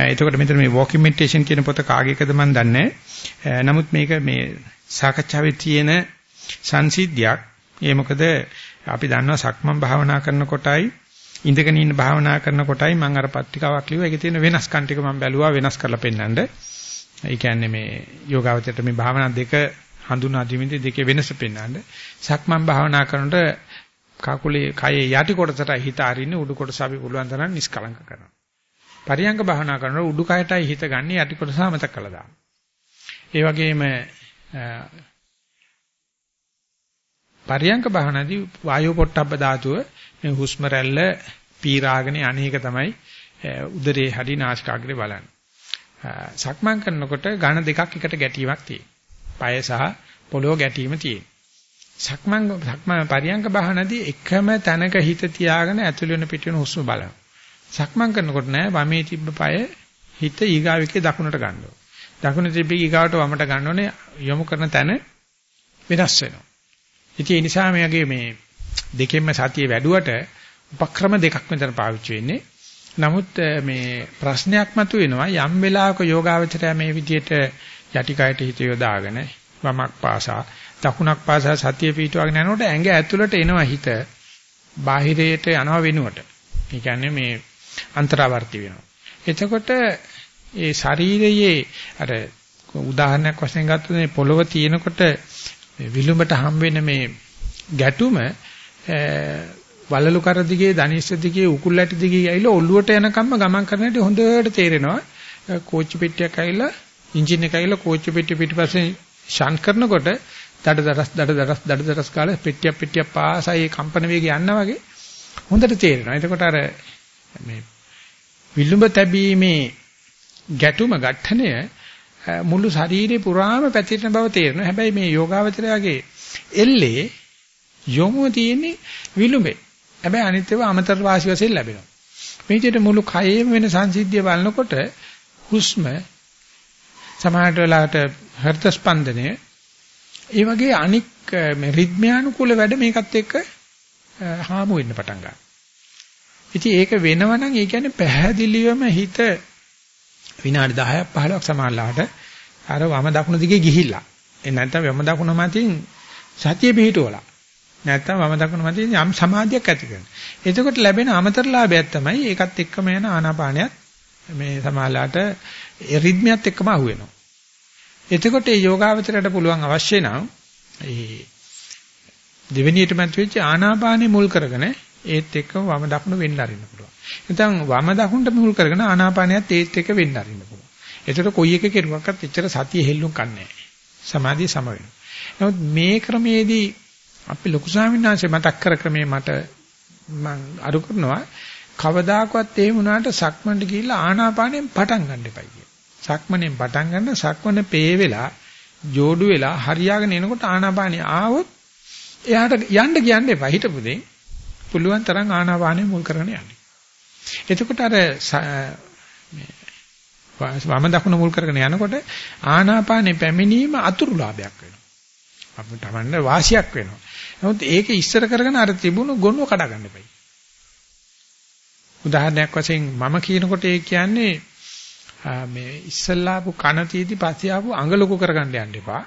එතකොට මෙතන මේ වොකින් මෙඩිටේෂන් කියන පොත කාගේකද මන් දන්නේ නමුත් මේක මේ සාකච්ඡාවේ තියෙන සංසිද්ධියක්. ඒ මොකද අපි දන්නවා සක්මන් භාවනා කරන කොටයි ඉඳගෙන ඉන්න භාවනා කරන කොටයි මම අර පත්‍රිකාවක් ලිව්වා. ඒකේ තියෙන වෙනස්කම් ටික මම බැලුවා වෙනස් කරලා පෙන්නන්න. ඒ කියන්නේ මේ යෝගාවචරයට මේ භාවනා දෙක හඳුනා දීමේදී දෙකේ වෙනස පෙන්වන්න. සක්මන් භාවනා කරනකොට කකුලේ කයේ යටි කොටසට හිත අරින්න උඩු කොටස අපි පුළුවන් තරම් නිස්කලංක කරනවා. පරියංග භාවනා කරනකොට උඩු කයටයි හිත ගන්න යටි කොටස අමතක කළා දාන්න. ඒ වගේම පරියංග භාවනාදී වායෝ පොට්ටබ්බ ධාතුව මේ හුස්ම රැල්ල පීරාගෙන අනේක තමයි උදරේ හරි නාසිකාග්‍රේ බලන්නේ. සක්මන් කරනකොට ඝන දෙකක් එකට ගැටීමක් තියෙනවා. পায় සහ පොළොව ගැටීම තියෙනවා. සක්මන් සක්මන් පරියංග බහනදී එකම තැනක හිත තියාගෙන ඇතුළේ වෙන පිට වෙන හුස්ම බලනවා. සක්මන් කරනකොට නෑ වමේ තිබ්බ পায় හිත ඊගාවිකේ දකුණට ගන්නවා. දකුණ තිබ්බ ඊගාවට වමට ගන්න ඕනේ යොමු කරන තැන වෙනස් වෙනවා. ඉතින් ඒ නිසා මෙයගේ මේ දෙකෙන්ම සතිය වැඩුවට උපක්‍රම දෙකක් මෙතන පාවිච්චි වෙන්නේ. නමුත් මේ ප්‍රශ්නයක් මතුවෙනවා යම් වෙලාවක යෝගාවචරය මේ විදිහට යටිකයට හිත යොදාගෙන වමක් පාසා දකුණක් පාසා සතිය පිටවගෙන යනකොට ඇඟ ඇතුළට එනවා හිත බාහිරයට යනවා වෙනුවට. ඒ කියන්නේ මේ අන්තරාවර්ති වෙනවා. එතකොට ඒ ශරීරයේ අර උදාහරණයක් වශයෙන් ගත්තොත් මේ පොළව තියෙනකොට විලුඹට හම් වෙන මේ ගැටුම වලලු කර දිගේ ධනිෂ්ඨ දිගේ උකුල් ඇටි දිගේ ඇවිල්ලා ඔල්ලුවට යනකම්ම ගමන් කරන හැටි හොඳට තේරෙනවා කෝච්චි පෙට්ටියක් ඇවිල්ලා එන්ජින් එක ඇවිල්ලා කෝච්චි පෙට්ටිය පිටිපස්සේ ෂන්ට් කරනකොට දඩ දඩස් දඩ දඩස් දඩ දඩස් කාලේ පෙට්ටියක් පෙට්ටියක් පාසා ඒ කම්පන වේගය යනවා වගේ හොඳට තේරෙනවා එතකොට අර මේ විලුඹ තැබීමේ ගැටුම ඝට්ටණය මුළු ශරීරේ පුරාම පැතිරෙන බව තේරෙනවා. හැබැයි මේ යෝගාවචරයාගේ එල්ලේ යොමුව තියෙන්නේ විලුඹේ. හැබැයි අනිත් ඒවා අමතර වාසි වශයෙන් ලැබෙනවා. මේ විදිහට මුළු කයෙම වෙන සංසිද්ධිය බලනකොට හුස්ම සමාහට වෙලාවට හෘද ස්පන්දනය ඒ වගේ අනික් මේ රිද්මයානුකූල වැඩ මේකත් එක්ක හාමු වෙන්න පටන් ගන්නවා. ඉතින් ඒක වෙනවනම් ඒ කියන්නේ පැහැදිලිවම හිත විනාඩි 10ක් 15ක් සමානලාට අර වම දකුණු දිගේ ගිහිල්ලා. ඒ නැත්නම් වම දකුණ මතින් සතිය පිහිටුවලා. නැත්නම් වම දකුණු මතින් යම් සමාධියක් ඇති කරනවා. එතකොට ලැබෙන අමතර ලාභයක් තමයි ඒකත් එක්කම යන ආනාපානියත් මේ සමාලාට රිද්මියත් එක්කම අහුවෙනවා. එතකොට මේ යෝගාවචරයට පුළුවන් අවශ්‍ය නම් ඒ දෙවෙනියට මත වෙච්ච ආනාපානෙ මුල් කරගෙන ඒත් එක්කම වම දකුණු වෙන්න අරින්න පුළුවන්. නැත්නම් වම දකුණට මුල් කරගෙන ආනාපානියත් ඒත් එක්ක වෙන්න අරින්න පුළුවන්. ඒතර කොයි එක කෙරුවක්වත් එච්චර සතිය හෙල්ලුම් කන්නේ නැහැ. සමාධිය සම වෙනවා. නමුත් මේ ක්‍රමේදී අපි ලොකු ස්වාමීන් වහන්සේ මතක් කර ක්‍රමේ මට මම අරු කරනවා කවදාකවත් එහෙම වුණාට සක්මන්ට ගිහිල්ලා ආනාපානෙන් පටන් ගන්න එපයි කිය. සක්මනෙන් පටන් ගන්න සක්මන පේ වෙලා ජෝඩු වෙලා හරියාගෙන එනකොට ආනාපානිය ආවොත් එයාට යන්න කියන්න එපා හිටපු දෙයින්. පුළුවන් තරම් ආනාපානෙ මුල් කරගෙන යන්න. එතකොට අර වම දකුණ මුල් කරගෙන යනකොට ආනාපානේ පැමිණීම අතුරු ලාභයක් වෙනවා. අපිට තමන්න වාසියක් වෙනවා. නමුත් ඒක ඉස්සර කරගෙන අර තිබුණු ගොනුව කඩා ගන්න එපයි. උදාහරණයක් වශයෙන් මම කියනකොට ඒ කියන්නේ මේ ඉස්සල්ලාපු කන තීදි පස්සේ ආපු අඟ ලොකු කරගන්න යන්න එපා.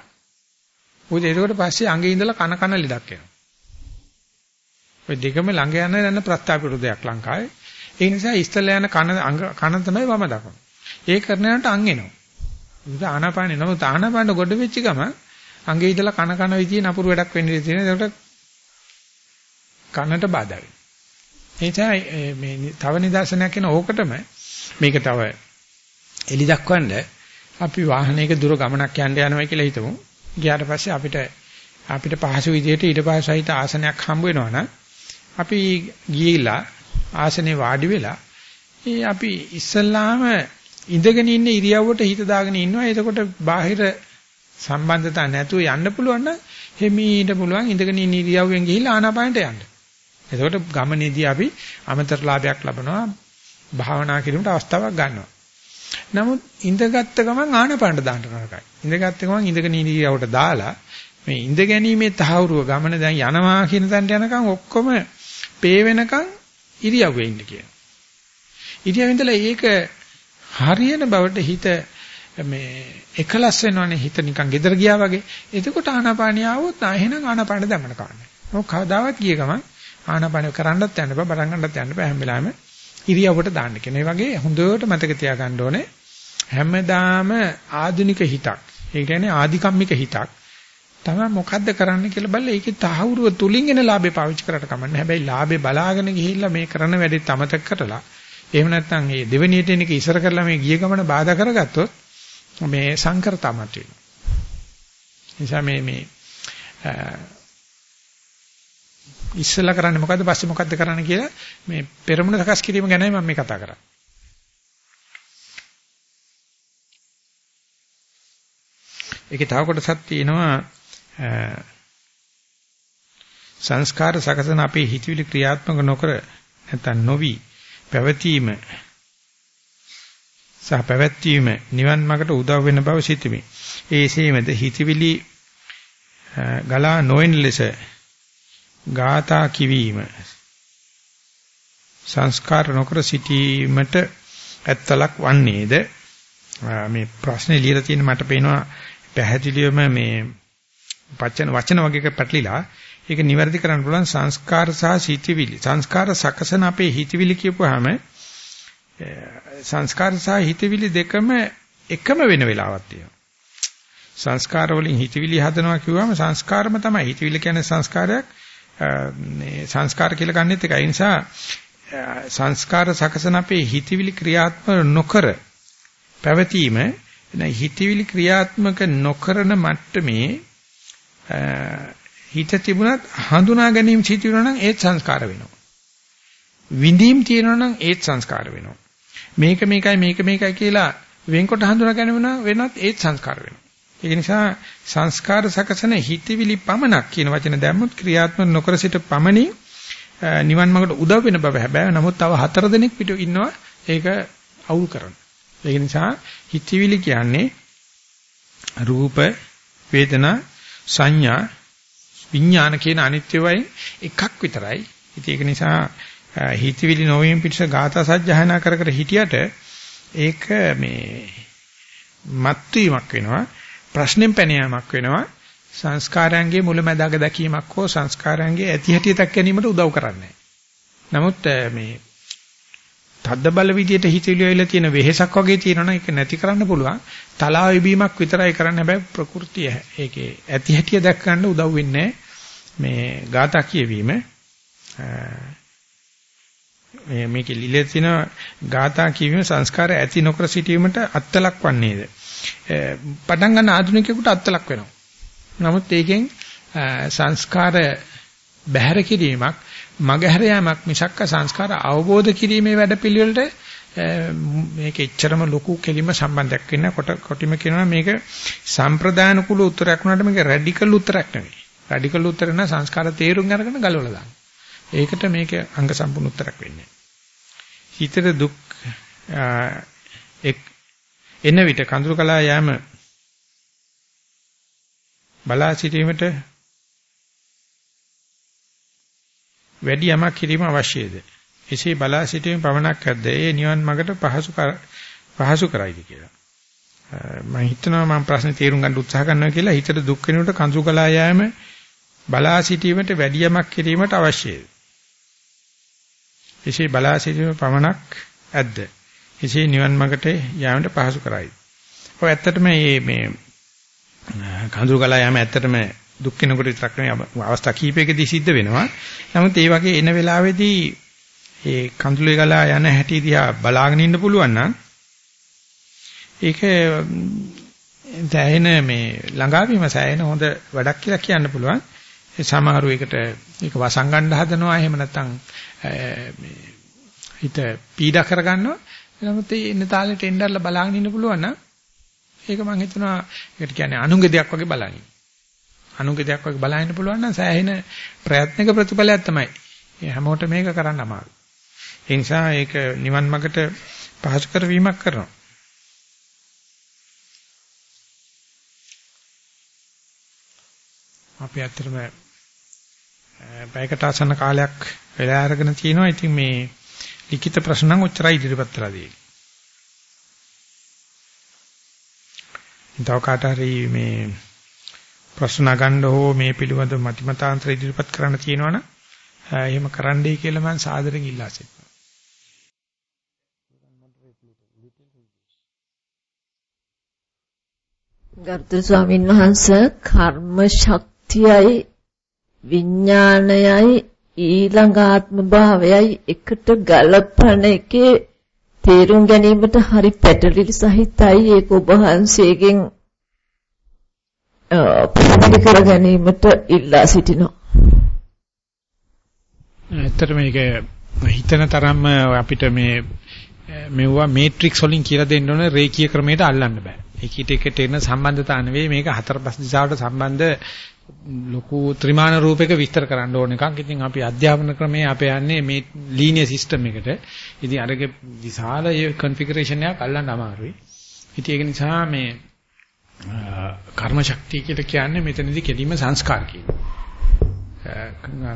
මොකද ඒකට පස්සේ අඟේ ඉඳලා කන කන ලෙඩක් එනවා. ඔය දෙකම ළඟ යන යන ප්‍රස්තාපිත දෙයක් ලංකාවේ. ඒ නිසා ඉස්සල්ලා යන කන කන තමයි වම දකුණ. ඒ කරනකට අං එනවා. ඒක ආනාපානෙ නමුත් ආනාපාන ගොඩ වෙච්ච ගම අංගේ ඉඳලා කන කන විදිහේ නපුරු වැඩක් වෙන්න ඉතින් ඒකට කනට බාධා වෙනවා. ඒ නිසා මේ තව නිදර්ශනයක් වෙන ඕකටම මේක තව එලි දක්වන්න අපි වාහනයක දුර ගමනක් යන්න යනවා කියලා හිතමු. ගියාට පස්සේ අපිට අපිට පහසු විදිහට ඊට පස්සේ සහිත ආසනයක් හම්බ වෙනවනම් අපි ගිහිලා ආසනේ වාඩි වෙලා ඒ අපි ඉස්සල්ලාම ඉඳගෙන ඉන්න ඉරියව්වට හිත දාගෙන ඉන්නවා. එතකොට බාහිර සම්බන්ධතා නැතුව යන්න පුළුවන් නම් හිමීට පුළුවන් ඉඳගෙන ඉන්න ඉරියව්වෙන් ගිහිල්ලා ආනාපානට යන්න. එතකොට ගමනේදී අපි අමතර ලාභයක් ලබනවා. භාවනා කිරීමට අවස්ථාවක් ගන්නවා. නමුත් ඉඳගත්ත ගමන් ආනාපානට දාන්න නරකයි. ඉඳගත්ත ගමන් ඉඳගෙන ඉන්න ඉරියව්වට දාලා මේ ඉඳ ගැනීමේ තහවුරුව ගමන දැන් යනවා කියන තැනට යනකම් ඔක්කොම පේ වෙනකම් ඉරියව්වේ ඉන්න කියනවා. ඉරියව්වෙන්දලා ඒක හරියන බවට හිත මේ එකලස් වෙනවනේ හිත නිකන් gedara ගියා වගේ. එතකොට ආනාපානිය આવොත් එහෙනම් ආනාපාන දැමන කාන්නේ. මොක කවදාවත් ගිය ගමන් ආනාපාන කරන්නත් යන්න බෑ, බරන් ගන්නත් යන්න බෑ හැම වෙලාවෙම ඉරියව්වට දාන්න කියන. ඒ වගේ හොඳට මතක තියාගන්න ඕනේ හැමදාම ආධුනික හිතක්. ඒ කියන්නේ ආධිකම්මික හිතක්. තමයි මොකද්ද කරන්න කියලා බලලා ඒකේ තහවුරුව තුලින් එන ලාභේ පාවිච්චි කරලා කමන්නේ. හැබැයි ලාභේ බලාගෙන ගිහිල්ලා මේ කරන වැඩේ අමතක කරලා එහෙම නැත්නම් මේ දෙවෙනියට එන එක ඉස්සර කරලා මේ ගිය ගමන බාධා කරගත්තොත් මේ සංකරතමත් වෙනවා. නිසා මේ මේ ඉස්සලා කරන්නේ මොකද්ද පස්සේ මොකද්ද කරන්න කියලා මේ පෙරමුණ සකස් කිරීම ගැනයි මම මේ කතා කරන්නේ. ඒකේ තව කොටසක් තියෙනවා සංස්කාර සකසන අපේ හිතවිලි ක්‍රියාත්මක නොකර නැත්නම් නොවි පැවතීම සහ පැවැත්වීම නිවන් මාර්ගට උදව් වෙන බව සිතමි. ඒසේමද හිතවිලි ගලා නොයන ලෙස ගාථා කිවීම සංස්කාර නොකර සිටීමට ඇත්තලක් වන්නේද මේ ප්‍රශ්නේ ලියලා තියෙන මට පේනවා පැහැදිලිවම මේ වචන වචන වගේක පැටලිලා ඒක නිවැරදි කරන්න පුළුවන් සංස්කාර සහ හිතවිලි සංස්කාර සකසන අපේ හිතවිලි කියපුවාම සංස්කාර සහ හිතවිලි දෙකම එකම වෙන වෙලාවක් තියෙනවා. සංස්කාර වලින් හිතවිලි හදනවා කිව්වම සංස්කාරම තමයි. හිතවිලි කියන්නේ සංස්කාරයක්. මේ සංස්කාර කියලා ගන්නෙත් එකයි. ඒ නිසා සංස්කාර සකසන අපේ හිතවිලි ක්‍රියාත්මක නොකර පැවතීම හිතවිලි ක්‍රියාත්මක නොකරන මට්ටමේ හිත තිබුණත් හඳුනා ගැනීම සිදුවෙනවා නම් ඒත් සංස්කාර වෙනවා. විඳීම් තියෙනවා නම් ඒත් සංස්කාර වෙනවා. මේක මේකයි මේක මේකයි කියලා වෙන්කොට හඳුනා ගැනීම වෙනත් ඒත් සංස්කාර වෙනවා. ඒ නිසා සංස්කාර සකසන හිතවිලි පමණක් කියන වචන දැම්මොත් ක්‍රියාත්මක නොකර සිට පමණින් නිවන් මාර්ගට උදව් වෙන බව හැබැයි නමුත් තව හතර දෙනෙක් පිට ඉන්නවා ඒක අවුල් කරන. ඒක නිසා හිතවිලි කියන්නේ රූප වේදනා සංඥා විඥාන කියන අනිත්‍ය වයින් එකක් විතරයි. ඉතින් ඒක නිසා හිතවිලි නොවීම පිටස ගාථා සජ්ජහායනා කර කර හිටියට ඒක මේ මත්වීමක් වෙනවා ප්‍රශ්නෙම් පැන යාමක් වෙනවා සංස්කාරයන්ගේ මුලැමැදාක දැකීමක් හෝ සංස්කාරයන්ගේ ඇති හැටි දක් ගැනීමට උදව් කරන්නේ නමුත් මේ තද්ද බල විදියට හිතවිලි වෙලා තියෙන වෙහෙසක් වගේ තියෙනවනේ ඒක නැති කරන්න පුළුවන්. තලාව ඉබීමක් විතරයි කරන්න හැබැයි ප්‍රകൃතිය. ඒකේ ඇති හැටි දැක් ගන්න උදව් වෙන්නේ මේ ગાතා කියවීම මේ මේකේ ලිලේ තියෙන ગાථා කියවීම සංස්කාර ඇති නොකර සිටීමට අත්ලක් වන්නේද පටන් ගන්න ආධුනිකයෙකුට අත්ලක් වෙනවා නමුත් ඒකෙන් සංස්කාර බැහැර කිරීමක් මගහැර යාමක් මිසක්ක සංස්කාර අවබෝධ කිරීමේ වැඩපිළිවෙලට මේක එච්චරම ලොකු කෙලිම සම්බන්ධයක් වෙන්න කොට කොටිම කියනවා මේක සම්ප්‍රදාන කුල උත්තරයක් වුණාට මේක රැඩිකල් උත්තරයක් නෙවෙයි. රැඩිකල් උත්තර නම් සංස්කාර තේරුම් අරගෙන ගලවලා දාන්න. ඒකට මේක අංග සම්පූර්ණ උත්තරයක් වෙන්නේ. හිතට දුක් එන විට කඳුළු කලා යෑම බලා සිටීමට වැඩි යමක් කිරීම අවශ්‍යද? එසේ බලා සිටීම පමණක් ඇද්ද? ඒ නිවන් මාර්ගට පහසු පහසු කරයිද කියලා. මම හිතනවා මම ප්‍රශ්නේ තේරුම් ගන්න උත්සාහ කරනවා කියලා හිතට දුක් වෙනකොට කඳුළු කලා යෑම බලා සිටීමට වැඩි යමක් කිරීමට අවශ්‍යද? එසේ බලා සිටීම පමණක් ඇද්ද? එසේ නිවන් මාර්ගට යාමට පහසු කරයි. ඔය ඇත්තටම මේ මේ කඳුරු කලා යාම ඇත්තටම දුක් වෙනකොට විතරක් නෙවෙයි අවස්ථා කීපයකදී සිද්ධ වෙනවා. නමුත් ඒ වගේ එන වෙලාවේදී ඒ කඳුලේ ගලා යන හැටි දිහා බලාගෙන ඉන්න පුළුවන් නම් ඒක දැනෙන මේ ළඟාවීම සෑහෙන හොඳ වැඩක් කියලා කියන්න පුළුවන්. සමහරු ඒකට ඒක වසංගණ්ඩ හදනවා එහෙම නැත්නම් මේ හිත පීඩා කරගන්නවා. නමුත් ඒ ඉන්න තාලෙට එnderලා බලාගෙන ඉන්න පුළුවන් නම් ඒක මම හිතනවා ඒකට කියන්නේ අනුන්ගේ දෙයක් වගේ බලන්නේ. අනුන්ගේ දෙයක් වගේ බලන්න පුළුවන් නම් සෑහෙන ප්‍රයත්නක ප්‍රතිඵලයක් තමයි. ඒ හැමෝටම මේක කරන්න අමාරුයි. ඒ නිසා ඒක නිවන් මාර්ගට පහසු කරවීමක් කරනවා. අපි ඇත්තටම පැයකට ආසන්න කාලයක් වෙලා අරගෙන තිනවා. ඉතින් මේ ලිඛිත ප්‍රශ්න නම් ඔච්චරයි ඉදිරිපත් කරලා දෙන්නේ. තව කාට හරි මේ ප්‍රශ්න ගන්න හෝ මේ පිළිබඳ මතිමතාන්තර ඉදිරිපත් කරන්න තියෙනවනම් එහෙම කරන්නයි කියලා මම සාදරයෙන් ඉල්ලා සිටිනවා. ගරුතර ස්වාමීන් වහන්සේ කර්ම ශක්තියයි විඥානයයි ඊළඟ ආත්ම භාවයයි එකට ගලපන එකේ තේරුම් ගැනීමට හරි පැටලිලි සහිතයි ඒක ඔබ වහන්සේගෙන් පැහැදිලි කර ගැනීමට ඉල්ලා සිටිනවා. ඇත්තට මේක හිතන තරම්ම අපිට මේ මෙවුවා මේට්‍රික්ස් වලින් කියලා දෙන්න ඕන රේඛීය ක්‍රමයට අල්ලන්න බෑ. ඒකිට එකට එන සම්බන්ධතා නෙවෙයි මේක හතර පහ දිශාවට සම්බන්ධ ලොකු ත්‍රිමාන රූපයක විස්තර කරන්න ඕන එකක්. ඉතින් අපි අධ්‍යාපන ක්‍රමයේ අපේ යන්නේ මේ ලීනියර් සිස්ටම් එකට. ඉතින් අරගේ විශාල කන්ෆිගරේෂන් එකක් අල්ලන්න අමාරුයි. ඉතින් ඒක නිසා මේ කර්ම ශක්තිය කියලා කියන්නේ මෙතනදී කෙලින්ම සංස්කාර කියනවා.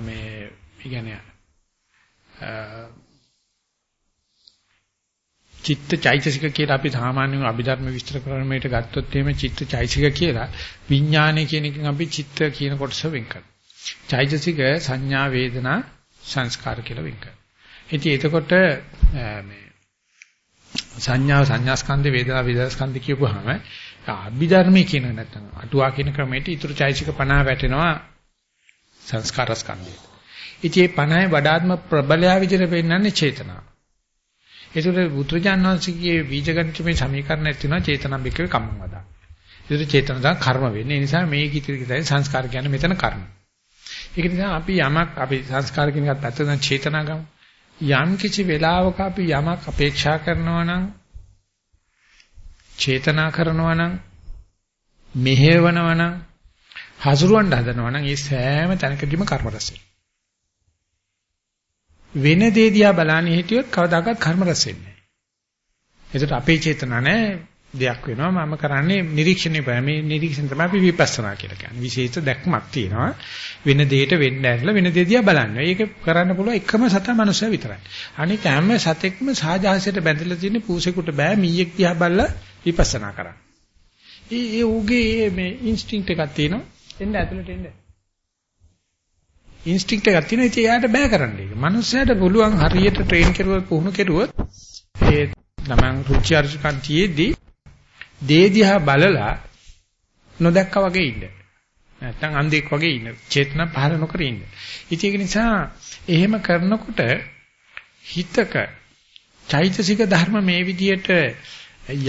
මේ කියන්නේ චිත්ත චෛතසික කියලා අපි සාමාන්‍යයෙන් අභිධර්ම විස්තර කරන මේට ගත්තොත් එහෙම චිත්ත චෛතසික කියලා විඥානය කියන එකෙන් අපි චිත්ත කියන කොටස වෙන් කරනවා. චෛතසික සංඥා වේදනා සංස්කාර කියලා වෙන් කරනවා. ඉතින් එතකොට මේ සංඥාව සංඥාස්කන්ධ වේදනා වේදනාස්කන්ධ කියපුවාම අභිධර්මයේ කියන නැත්නම් අටුවා කියන ක්‍රමයට ඊටු චෛසික 50 වැටෙනවා සංස්කාර ස්කන්ධය. ඉතින් මේ 50 වඩාත්ම ප්‍රබලයා විදිහට පෙන්වන්නේ චේතනාව. ඒතර බුදුරජාණන් වහන්සේගේ බීජගණිතමේ සමීකරණයක් තියෙනවා චේතනා බිකේ කම්මං වදා. ඒතර චේතනා කර්ම වෙන්නේ. ඒ නිසා මේ කිතිරිකයි සංස්කාර කියන්නේ මෙතන කර්ම. ඒක නිසා අපි යමක් අපි සංස්කාර කියන එකත් පැත්තෙන් චේතනා ගමු. යම් කිසි වෙලාවක අපි යමක් අපේක්ෂා කරනවා නම් චේතනා කරනවා නම් මෙහෙවනවා නම් හසුරුවන්න හදනවා නම් ඒ සෑම තැනකදීම කර්ම රැස් වෙන දේ දිහා බලන්නේ හිටියොත් කවදාකවත් කර්ම රැස් වෙන්නේ නැහැ. ඒකට අපේ චේතනා නැහැ දෙයක් වෙනවා මම කරන්නේ නිරීක්ෂණය බෑ මේ නිරීක්ෂණ තමයි අපි විපස්සනා කියලා කියන්නේ විශේෂ දැක්මක් තියෙනවා වෙන දෙයකට වෙන්න ඇරලා වෙන දෙය දිහා බලන්න. ඒක කරන්න පුළුවන් එකම සතා මනුස්සය විතරයි. අනික හැම සතෙක්ම සාජාසයට බැඳලා තියෙන පූසෙකුට බෑ මීයක් දිහා බලලා විපස්සනා කරන්න. ඒ ඒ උගේ මේ ඉන්ස්ටින්ක්ට් එකක් තියෙනවා. එන්න ඇතුළට එන්න. ඉන්ස්ටින්ක්ට් එකක් තියෙනවා. ඉතින් එයාට බෑ කරන්න ඒක. මනුස්සයාට පුළුවන් හරියට ට්‍රේන් කරුවොත් පුහුණු කරුවොත් ඒ තමන් රුචි අරුචිකන් තියේදී දේදිහා බලලා නොදැක්කා වගේ ඉන්න. නැත්තම් අන්ධෙක් වගේ ඉන්න. චේතනා පහළ නොකර ඉන්න. ඉතින් ඒක නිසා එහෙම කරනකොට හිතක චෛතසික ධර්ම මේ විදියට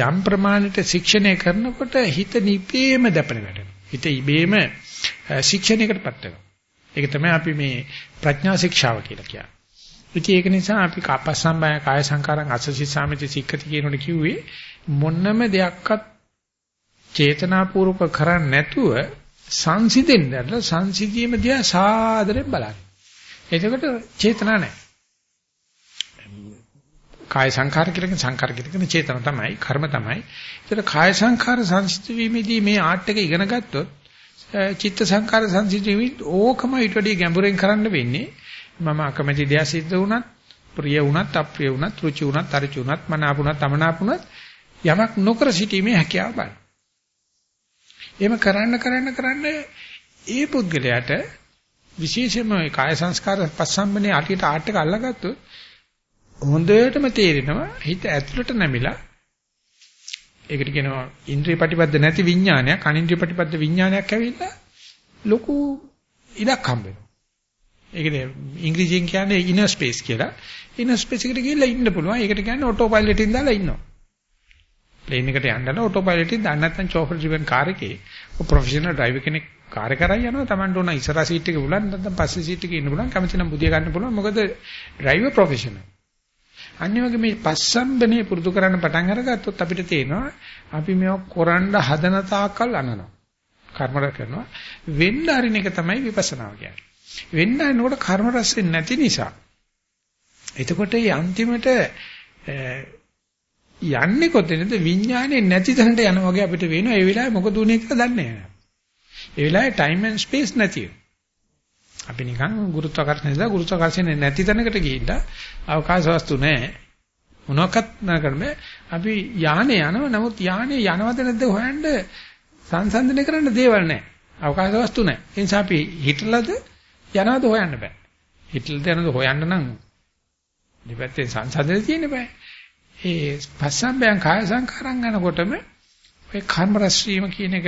යම් ප්‍රමාණයට ශික්ෂණය කරනකොට හිත නිපේම දැපෙන වැටෙනවා. හිත ඉබේම ශික්ෂණයකටපත් වෙනවා. ඒක තමයි අපි මේ ප්‍රඥා ශික්ෂාව කියලා කියන්නේ. ඉතින් ඒක නිසා අපි කාපස්සම්බය කාය සංකාරං අසසි සාමිති සික්කති කියනකොට කිව්වේ මොන්නම දෙයක්වත් චේතනාපූර්වක කරන්නේ නැතුව සංසිඳෙන්න සංසිඳීම දිහා සාදරයෙන් බලන්න. එතකොට චේතනා නැහැ. කාය සංඛාර කියලා කියන සංඛාර කියන චේතන තමයි කර්ම තමයි. ඒතර කාය සංඛාර සංසිද්ධ වීමේදී මේ ආර්ට් එක ඉගෙන ගත්තොත් චිත්ත සංඛාර සංසිද්ධ වීම ඕකම ඊට වඩා ගැඹුරෙන් කරන්න වෙන්නේ. මම අකමැති දෙයක් සිද්ධ වුණත් ප්‍රිය වුණත් අප්‍රිය වුණත් රුචි වුණත් අරුචි වුණත් මනාපුණත් අමනාපුණත් යමක් නොකර සිටීමේ හැකියාව බලන්න. එහෙම කරන්න කරන්න කරන්න ඒ පුද්ගලයාට විශේෂයෙන්ම කාය සංස්කාර පස්සම්බනේ අටියට ආර්ට් එක අල්ලගත්තොත් හොඳටම තේරෙනවා හිත ඇතුළට නැමිලා ඒකට කියනවා ඉන්ද්‍රිය ප්‍රතිපද නැති විඥානයක් අනින්ද්‍රිය ප්‍රතිපද විඥානයක් ඇවිල්ලා ලොකු ඉඩක් හම්බ වෙනවා. ඒකනේ ඉංග්‍රීසියෙන් කියන්නේ ඉනර් ස්පේස් කියලා. ඉනර් ස්පේස් එකට ගිහිල්ලා ඉන්න පුළුවන්. ඒකට කියන්නේ ඔටෝ පයිලට් එකෙන් දාලා ඉන්නවා. ප්ලේන් එකට යන්න ඕටෝ පයිලට් එක දාන්න නැත්නම් චෝෆර් ඩ්‍රිවන් කාර් එකේ ඔය ප්‍රොෆෙෂනල් ඩ්‍රයිවර් කෙනෙක් කාර් එක කරා යනවා Tamanට ඕන ඉස්සරහා සීට් එකේ උලන් නැත්නම් පස්සේ සීට් එකේ ඉන්න පුළුවන් කැමති නම් බුදිය ගන්න පුළුවන් මොකද ඩ්‍රයිවර් ප්‍රොෆෙෂනල් අනිත් වගේ මේ පස්සම්බනේ පුරුදු කරන්න පටන් අරගත්තොත් අපිට තේනවා අපි මේක කරන්න හදන තාක්කල් අනනවා. කර්ම රැස් කරනවා. වෙන්න හරින එක තමයි විපස්සනාව කියන්නේ. වෙන්න හරිනකොට කර්ම රැස් වෙන්නේ නැති නිසා. එතකොට මේ අන්තිමට යන්නේ කොතැනද? විඥානේ නැති තැනට යනවා වගේ අපිට වෙනවා. ඒ වෙලාවේ මොකද උනේ කියලා දන්නේ නැහැ. ඒ වෙලාවේ time and space නැති අපි නිකන් ගුරුත්වාකර්ෂණය දා ගුරුත්වාකර්ෂණය නැති තැනකට ගිහිල්ලා අවකාශ වස්තු නැහැ. මොනවාක්වත් නැකරම අපි යානේ යනවා නමුත් යානේ යනවද නැද්ද හොයන්න සංසන්දනය කරන්න දේවල් නැහැ. අවකාශ වස්තු නැහැ. ඒ නිසා අපි හිටලද යනවද හොයන්න බෑ. හිටලද යනවද හොයන්න නම් දෙපැත්තේ සංසන්දනය තියෙන්න බෑ. ඒ පස්සම්බයන් කාය සංකාරම් යනකොටම ඔය කර්ම රැස්වීම කියන එක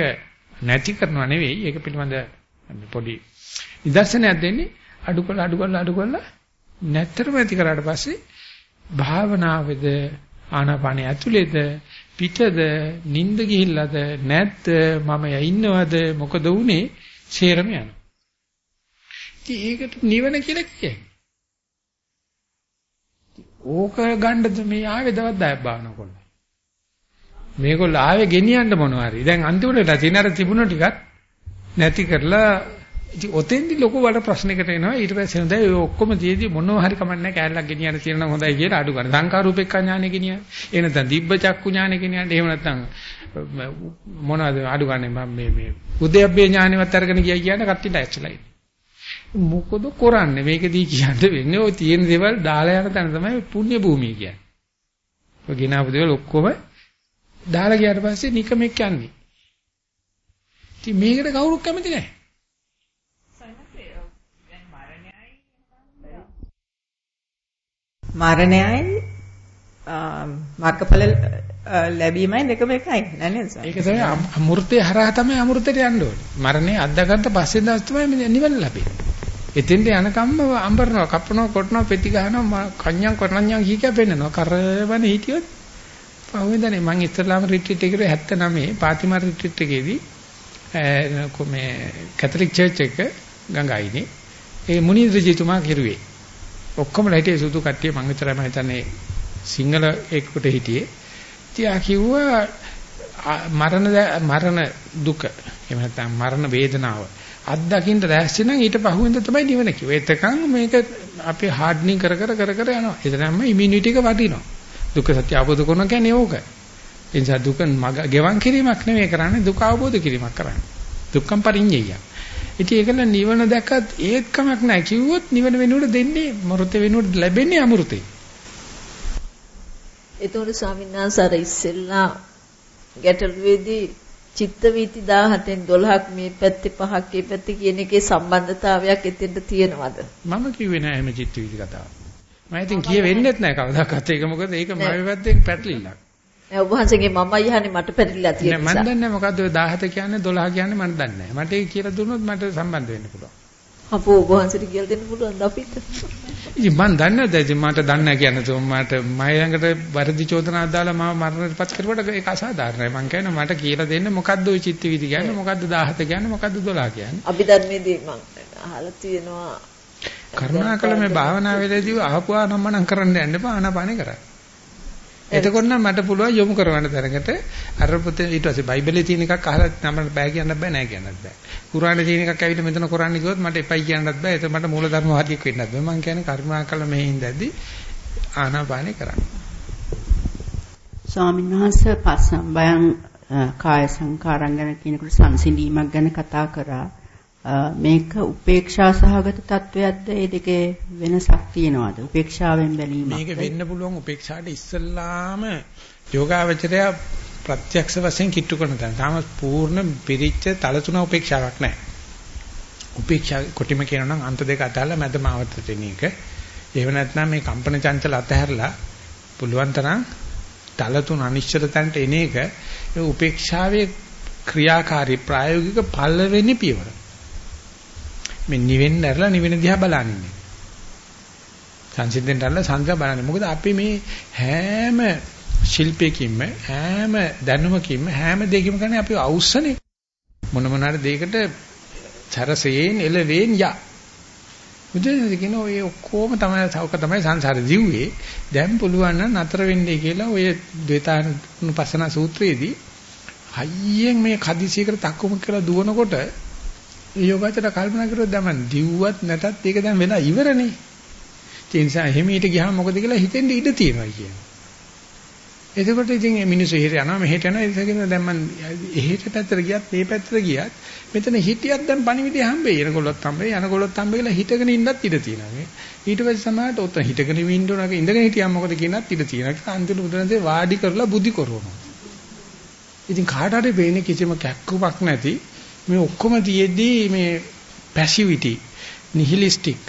නැති කරනවා නෙවෙයි ඒක පිළිබඳ පොඩි නිදර්ශනයක් දෙන්නේ අඩු කළ අඩු කළ අඩු කළ නැත්තරම ඇති කරාට පස්සේ භාවනාවේද ආනාපානය ඇතුළේද පිටද නිින්ද ගිහිල්ලාද නැත්ද මම ඉන්නවද මොකද වුනේ ෂේරම යනවා. ඉතින් ඒකට නිවන කියලා කියයි. ඕක ගන්නද මේ ආවේ දවස් 10ක් භාවනා කරනවා. මේගොල්ලෝ ආවේ ගෙනියන්න මොනවා හරි. දැන් අන්තිමට තියෙන අර තිබුණ ටිකත් නැති කරලා ඉතින් ඔතෙන්දි ලොකු වල ප්‍රශ්නයකට එනවා. ඊට පස්සේ හොඳයි ඔය ඔක්කොම තියදී මොනවා හරි කමන්නේ කෑල්ලක් ගෙනියන්න තියෙන නම් හොඳයි කියලා අඩු ගන්න. සංකාරූපෙක්ඛ ඥානෙ ගෙනියන්න. එහෙ නැත්නම් දිබ්බ චක්කු ඥානෙ ගෙනියන්න. එහෙම නැත්නම් මොනවද අඩු ගන්නේ මම මේ මේ උද්‍යප්පේ ඥානෙවත් අරගෙන ගියා කියන්නේ කට්ටියට ඇක්චුලයි. මොකද කරන්නේ මේකදී කියන්න වෙන්නේ ඔය තියෙන දේවල් දාලා යන තැන තමයි පුණ්‍ය භූමිය කියන්නේ. ඔය ගිනාපු දේවල් ඔක්කොම දාලා ගියාට පස්සේ නිකමෙක් යන්නේ. ඉතින් මේකට කවුරුත් කැමති නැහැ. මරණයයි මාර්ගඵල ලැබීමයි දෙකම එකයි නේද සර්? ඒක තමයි අමෘතේ හරහා තමයි අමෘතයට යන්න ඕනේ. මරණය අත්දගන්න පස්සේ දවස් තමයි නිවන ලැබෙන්නේ. එතෙන්ට යනකම්ම අඹරනවා, කපනවා, කොටනවා, පෙති ගහනවා, කන්‍යම් කරණ්‍යම් කී කිය පෙන්නනවා. කරවන හිටියොත් පහුවෙන්දනේ මම ඉස්ලාම රිට්‍රීට් එකේ 79 පාතිමා රිට්‍රීට් එකේදී මේ කැතලික් චර්ච් එක ගංගායිනේ ඒ මුනිද්‍රජිතුමා කිරුවේ ඔක්කොම හිටියේ සුදු කට්ටිය මං විතරයි මම හිතන්නේ සිංහල එක්කට හිටියේ. තියා කිව්වා මරණ මරණ දුක එහෙම නැත්නම් මරණ වේදනාව අත්දකින්න දැස්සේ නම් ඊට පහුවෙන්ද තමයි නිවන කිව්වේ. එතකන් මේක අපි හાર્ඩ්නින් කර කර කර කර යනවා. එතනම ඉමුනිටි එක වටිනවා. දුක සත්‍ය අවබෝධ කරනවා කියන්නේ ඕක. ඒ නිසා දුක ගෙවන් කිරීමක් නෙවෙයි කරන්නේ දුක අවබෝධ කිරීමක් කරන්නේ. දුක්ඛම් පරිඤ්ඤය. ඉතින් ඒකල නිවන දැක්කත් ඒත් කමක් නැහැ කිව්වොත් නිවන වෙනුවට දෙන්නේ මෘත වෙනුවට ලැබෙන්නේ අමෘතේ. ඒතකොට ස්වාමීන් වහන්සේ අර ඉස්සෙල්ලා ගැටලුවේදී චිත්ත වීති 17න් 12ක් මේ පැත්තේ පහක් මේ පැත්තේ කියන එකේ සම්බන්ධතාවයක් එතෙන්ට තියෙනවද? මම කිව්වේ නෑ එහෙම චිත්ත වීති කතාව. මම ඉතින් කියෙ වෙන්නෙත් නෑ කවදාකවත් ඒක මොකද ඒක මගේ පැත්තෙන් පැටලිල්ලක්. නෑ ඔබ වහන්සේගේ මමයි අහන්නේ මට පැටලිලා තියෙන නිසා. නෑ මම දන්නේ මොකද්ද ඔය 17 කියන්නේ 12 කියන්නේ මම දන්නේ නෑ. මට ඒක කියලා දුන්නොත් මට සම්බන්ධ වෙන්න පුළුවන්. අපෝ ඔබ වහන්සේට කියලා දෙන්න පුළුවන්ද අපිට? ඉතින් මම දන්නේ නැහැ ඉතින් මට දන්නේ නැහැ කියන්නේ તો මට මම ළඟට වර්ධි චෝදනාවක් දාලා මම මරණයටපත් කරුවට ඒක අසාධාරණයි. මම කියන්නේ මට කියලා දෙන්න මොකද්ද ওই චිත්ත විදි කියන්නේ මොකද්ද 17 කියන්නේ මොකද්ද 12 කියන්නේ. අභිධර්මයේදී මම අහලා තියෙනවා කරුණාකර මේ භාවනා වේලේදී අහපුවා නම් මනම් කරන්න යන්න එපා ආනාපානේ කරන්න. එතකොට නම් මට පුළුවන් යොමු කරවන්න තරකට අර පොතේ ඊට පස්සේ බයිබලේ තියෙන එකක් අහලා නම් බෑ කියන්නත් බෑ නෑ කියන්නත් බෑ. කුරානේ තියෙන එකක් ඇවිල්ලා මෙතන කරන්නේ කිව්වොත් මට එපයි කියන්නත් බෑ. ඒක මට මූලධර්ම වාදියෙක් වෙන්නත් බෑ. මම කියන්නේ කරුණාකර මෙහි ඉඳද්දි ආනාපානේ කරන්න. ස්වාමීන් වහන්සේ පස්සම්බයං කාය සංකාරං ගැන කියනකොට සංසිඳීමක් ගැන කතා කරා. මේක උපේක්ෂා සහගත තත්වයක්ද ඒ දෙකේ වෙනසක් තියෙනවද උපේක්ෂාවෙන් බැලීම මේක වෙන්න පුළුවන් උපේක්ෂාට ඉස්සල්ලාම යෝගාවචරය ප්‍රත්‍යක්ෂ වශයෙන් කිට්ටු කරන තැන. තාම පූර්ණ පිරිච්ච තලතුණ උපේක්ෂාවක් නැහැ. උපේක්ෂා කොටිම කියනවා නම් අන්ත දෙක අතහැරලා මැදම ආවර්තන එක. එහෙම නැත්නම් මේ කම්පන චංචල අතහැරලා පුළුවන් තරම් තලතුණ අනිශ්චිත තැනට එන එක උපේක්ෂාවේ ක්‍රියාකාරී ප්‍රායෝගික පළවෙනි පියවර. මේ නිවෙන්න ඇරලා නිවෙන දිහා බලන්නේ. සංසිද්ධෙන් ඇරලා සංසිද්ධ බලන්නේ. මොකද අපි මේ හැම ශිල්පයකින්ම හැම දැනුමකින්ම හැම දෙයකින්ම කරන්නේ අපි අවුස්සනේ මොන මොනාර දෙයකට සරසයෙන් එළවෙන් යා බුදුරජාණන් කියන ඔය ඔක්කොම තමයි සෞක තමයි සංසාරේ දිව්වේ දැන් පුළුවන් නම් නතර වෙන්නේ කියලා ඔය ද්වේතානුපස්සන සූත්‍රයේදී හයියෙන් මේ කදිසියකට තක්කම කියලා දුවනකොට ඒ යෝගාචර කල්පනා කරුවොත් දැන් දිව්වත් නැතත් ඒක දැන් වෙලා ඉවරනේ. ඒ නිසා එහෙමීට ගියාම මොකද කියලා හිතෙන්න ඉඩ තියෙනවා කියන්නේ. එතකොට ඉතින් මේ මිනිස්සු එහෙට යනවා මෙහෙට යනවා. ඒකගෙන දැන් මම එහෙට පැත්තට ගියත් මේ පැත්තට ගියත් මෙතන හිටියත් දැන් පණිවිඩය හම්බෙයි. එනකොල්ලොත් හම්බෙයි යනකොල්ලොත් හම්බෙයි කියලා හිටගෙන ඉන්නත් ඉඩ තියෙනවා. මේ ඊට පස්සේ සමහරට ඔතන හිටගෙන ඉන්න ඕනක ඉඳගෙන හිටියම් මොකද කියනත් ඉඩ තියෙනවා. අන්තිම බුදුරජාණන්සේ වාඩි කරලා බුද්ධි කරනවා. ඉතින් කාට හරි වෙන්නේ කිසිම කැක්කුමක් නැති මේ ඔක්කොම තියෙද්දී මේ පැසිවිටි නිහිලිස්ටික්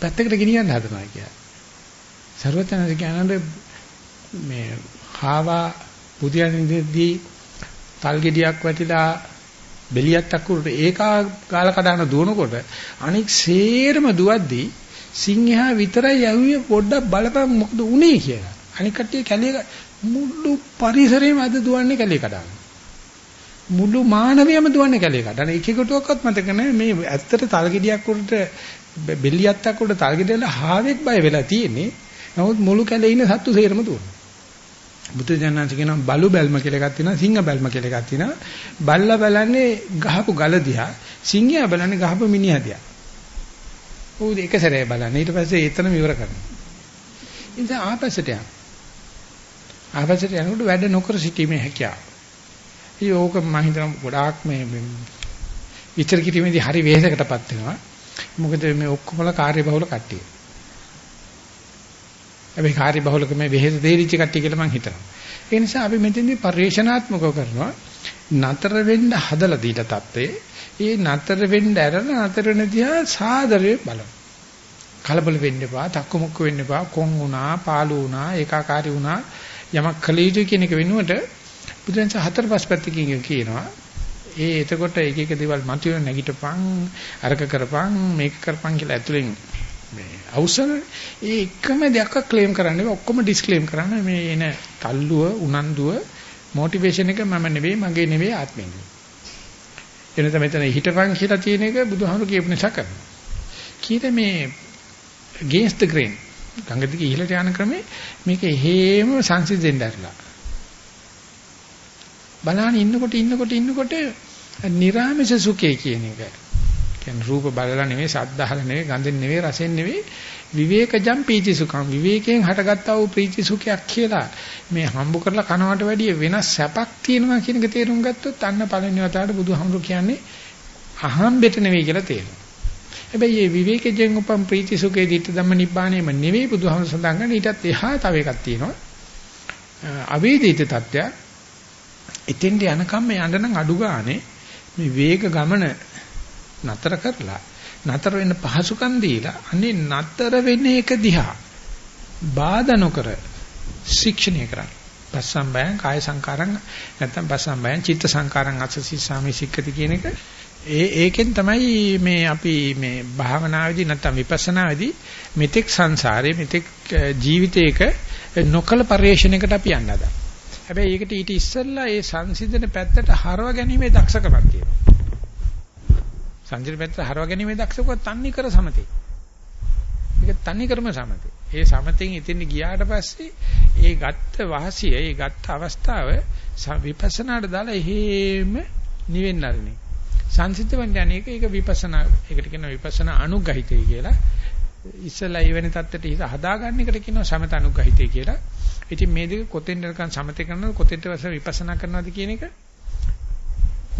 පැත්තකට ගෙනියන්න හදනවා කියලා සර්වඥාන්සේ කියන්නේ මේ හාවා බුදියන්ෙන්දී තල් ගෙඩියක් වැටිලා බෙලියක් අකුරට ඒකා ගාල කඩන දුවනකොට අනික් සේරම දුවද්දී සිංහයා විතරයි යවුවේ පොඩ්ඩක් බලපන් මොකද උනේ කියලා. අනික් කට්ටිය කැලේ මුළු පරිසරෙම අද දුවන්නේ කැලේ කඩන. මුළු මානවයම දුවන්නේ කැලේ කඩන. එකෙකුටවත් මතක නැහැ මේ ඇත්තට තල් ගෙඩියක් උඩට බෙලියක් අකුරට තල් ගෙඩියල හාවෙක් බය වෙලා තියෙන්නේ. නමුත් මුළු කැලේ ඉන්න සත්තු සේරම දුවනවා. බුදු දඥාන්ස කියනවා බලු බැල්ම කියලා එකක් තියෙනවා සිංහ බැල්ම කියලා එකක් තියෙනවා බල්ලා බලන්නේ ගහපු ගල දිහා සිංහයා බලන්නේ ගහපු මිනිහා දිහා ඌ ඒක සැරේ බලන්නේ ඊට පස්සේ ඒතනම ඉවර කරනවා ඉතින් ආපස්සට යන ආපස්සට යනකොට වැඩ නොකර සිටීමේ හැකියාව ඉතින් ඕක මම හිතනවා ගොඩාක් මේ විචාර කිරීමේදී හරි වෙහෙසකටපත් වෙනවා මොකද මේ ඔක්කොමලා කාර්යබහුල කට්ටිය හැබැයි කාර්ය බහුලකම වෙහෙස දෙරිච්ච කට්ටිය කියලා මම හිතනවා. ඒ නිසා අපි මෙතෙන්දී පරිේශනාත්මකව කරනවා. නතර වෙන්න හදලා දීලා තත්ත්වේ. ඒ නතර වෙන්න ඇරලා නතර වෙන දිහා සාදරේ බලමු. කලබල වෙන්න එපා, තක්කමුක්ක වෙන්න එපා, කොන් වුණා, පාළු වුණා, ඒකාකාරී වුණා යමක් කළ යුතු කියන එක වෙනුවට බුදුන්ස හතර පහ පැත්තකින් කියනවා. ඒ එතකොට එක එක දේවල් මතුවෙන නැගිටපන්, අරක කරපන්, මේක කරපන් කියලා ඇතුලෙන් මේ අවසර ඒ එකම දෙයක් ක්ලේම් කරන්නේ ඔක්කොම ඩිස්ක්ලේම් කරන්නේ මේ එන තල්ලුව උනන්දුව මොටිවේෂන් එක මම නෙවෙයි මගේ නෙවෙයි ආත්මෙ නෙවෙයි. එනත මෙතන හිටපන් කියලා තියෙන එක බුදුහාමුදුරු කියපු නිසා කරනවා. කීත මේ against the grain? ගංගා දිගේ ඉහළට යන ක්‍රමේ මේක හේම සංසිඳෙන්න ඇරලා. බලන්න ඉන්නකොට ඉන්නකොට ඉන්නකොට නිරාමස සුඛය කියන එක කියන්නේ රූප බලලා නෙවෙයි, ශබ්ද අහලා නෙවෙයි, ගඳෙන් නෙවෙයි, රසෙන් නෙවෙයි, විවේකජම් පීති සුඛං. විවේකයෙන් හටගත්තා වූ ප්‍රීති සුඛයක් කියලා මේ හම්බ කරලා කනවට වැඩිය වෙනස් සැපක් තියෙනවා කියන එක තේරුම් ගත්තොත් අන්න පළවෙනි වතාවට බුදුහාමුදුරු කියන්නේ අහම්බෙට නෙවෙයි කියලා තේරෙනවා. හැබැයි මේ විවේකයෙන් උපම් ප්‍රීති සුඛේ දිට්ඨ ධම්ම නිබ්බාණයම නෙවෙයි බුදුහාමුදුරු සඳහන් කරන්නේ ඊටත් එහා තව එකක් තියෙනවා. අවේදිත තත්ත්වය එතෙන්ට යනකම් යන්න නම් අඩු ගානේ මේ වේග ගමන නතර කරලා නතර වෙන්න පහසුකම් දීලා අනේ නතර වෙන එක දිහා බාධා නොකර ශික්ෂණය කරන්න. පස්සම්බයං කාය සංකාරං නැත්නම් පස්සම්බයං චිත්ත සංකාරං අසසි සාමි සික්කති කියන එක ඒ ඒකෙන් තමයි මේ අපි මේ භාවනාවේදී නැත්නම් විපස්සනාවේදී මෙතෙක් සංසාරේ මෙතෙක් ජීවිතයක නොකල පරිශ්‍රණයකට අපි යන්න හදා. හැබැයි ඒකට ඊට ඉස්සෙල්ලා ඒ සංසිඳන පැත්තට හරව ගැනීමේ දක්ෂකමක් තියෙනවා. සංජිත පැත්ත හරව ගැනීමේ දක්ෂකව තන්නේ කර සමතේ. ඒක තන්නේ කරම සමතේ. ඒ සමතෙන් ඉතින් ගියාට පස්සේ ඒ ගත්ත වාසිය, ඒ ගත්ත අවස්ථාව විපස්සනාට දාලා එහෙම නිවෙන්න ආරණේ. සංසිද්ධ වන්නේ අනේක ඒක විපස්සනා ඒකට කියනවා විපස්සනා අනුග්‍රහිතය කියලා. ඉස්සලා ඊවෙන தත්තට හිත හදාගන්න එකට කියනවා සමත අනුග්‍රහිතය කියලා. ඉතින් මේ දෙක කොතෙන්ද නිකන් සමතේ කරනවද කොතෙන්ද විපස්සනා කරනවද කියන එක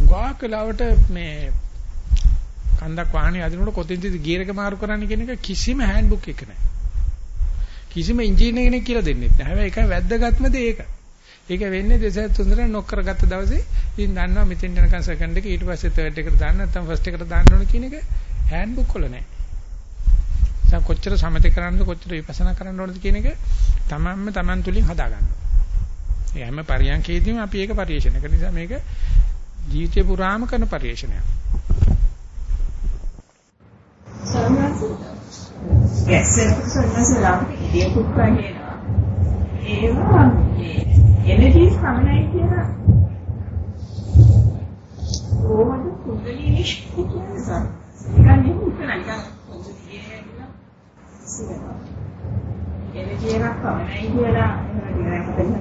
ගාක් වෙලාවට මේ කන්දක් වාහනේ අදිනකොට කොතෙන්ද ගියර් එක මාරු කරන්න කියන එක කිසිම හෑන්ඩ්බුක් එක නැහැ. කිසිම ඉංජිනේර කෙනෙක් කියලා දෙන්නේ නැහැ. හැබැයි ඒකයි වැද්දගත්ම දේ ඒක. ඒක වෙන්නේ දෙසත් තුන්දර නොක් කරගත්ත දවසේ ඉතින් දන්නවා මෙතෙන් යනකන් සෙකන්ඩ් එක ඊට පස්සේ තර්ඩ් එකට දාන්න නැත්නම් ෆස්ට් එකට දාන්න ඕන කියන එක හෑන්ඩ්බුක් වල නැහැ. සම කොච්චර සමතේ කරන්නද කොච්චර විපස්සනා කරන්න ඕනද කියන එක තමන්ම තමන් තුලින් හදා ගන්නවා. ඒ හැම පරියන්කේදීම අපි ඒක පරිශන කරන නිසා මේක ජීවිතේ පුරාම කරන පරිශනයක්. සමහරවිට ගැස්සෙන් සොන්නසලා ඉදියකුත් වගේනවා ඒවා මේ එනර්ජිස් පමණයි කියලා කොහොමද කුණ්ඩලිනී ශක්තිය කියන්නේ සර් නිකන් නෙමෙයි නිකන් නිකන් එනර්ජි එකක් පමණයි කියලා එහෙම නිකන් හිතෙන්න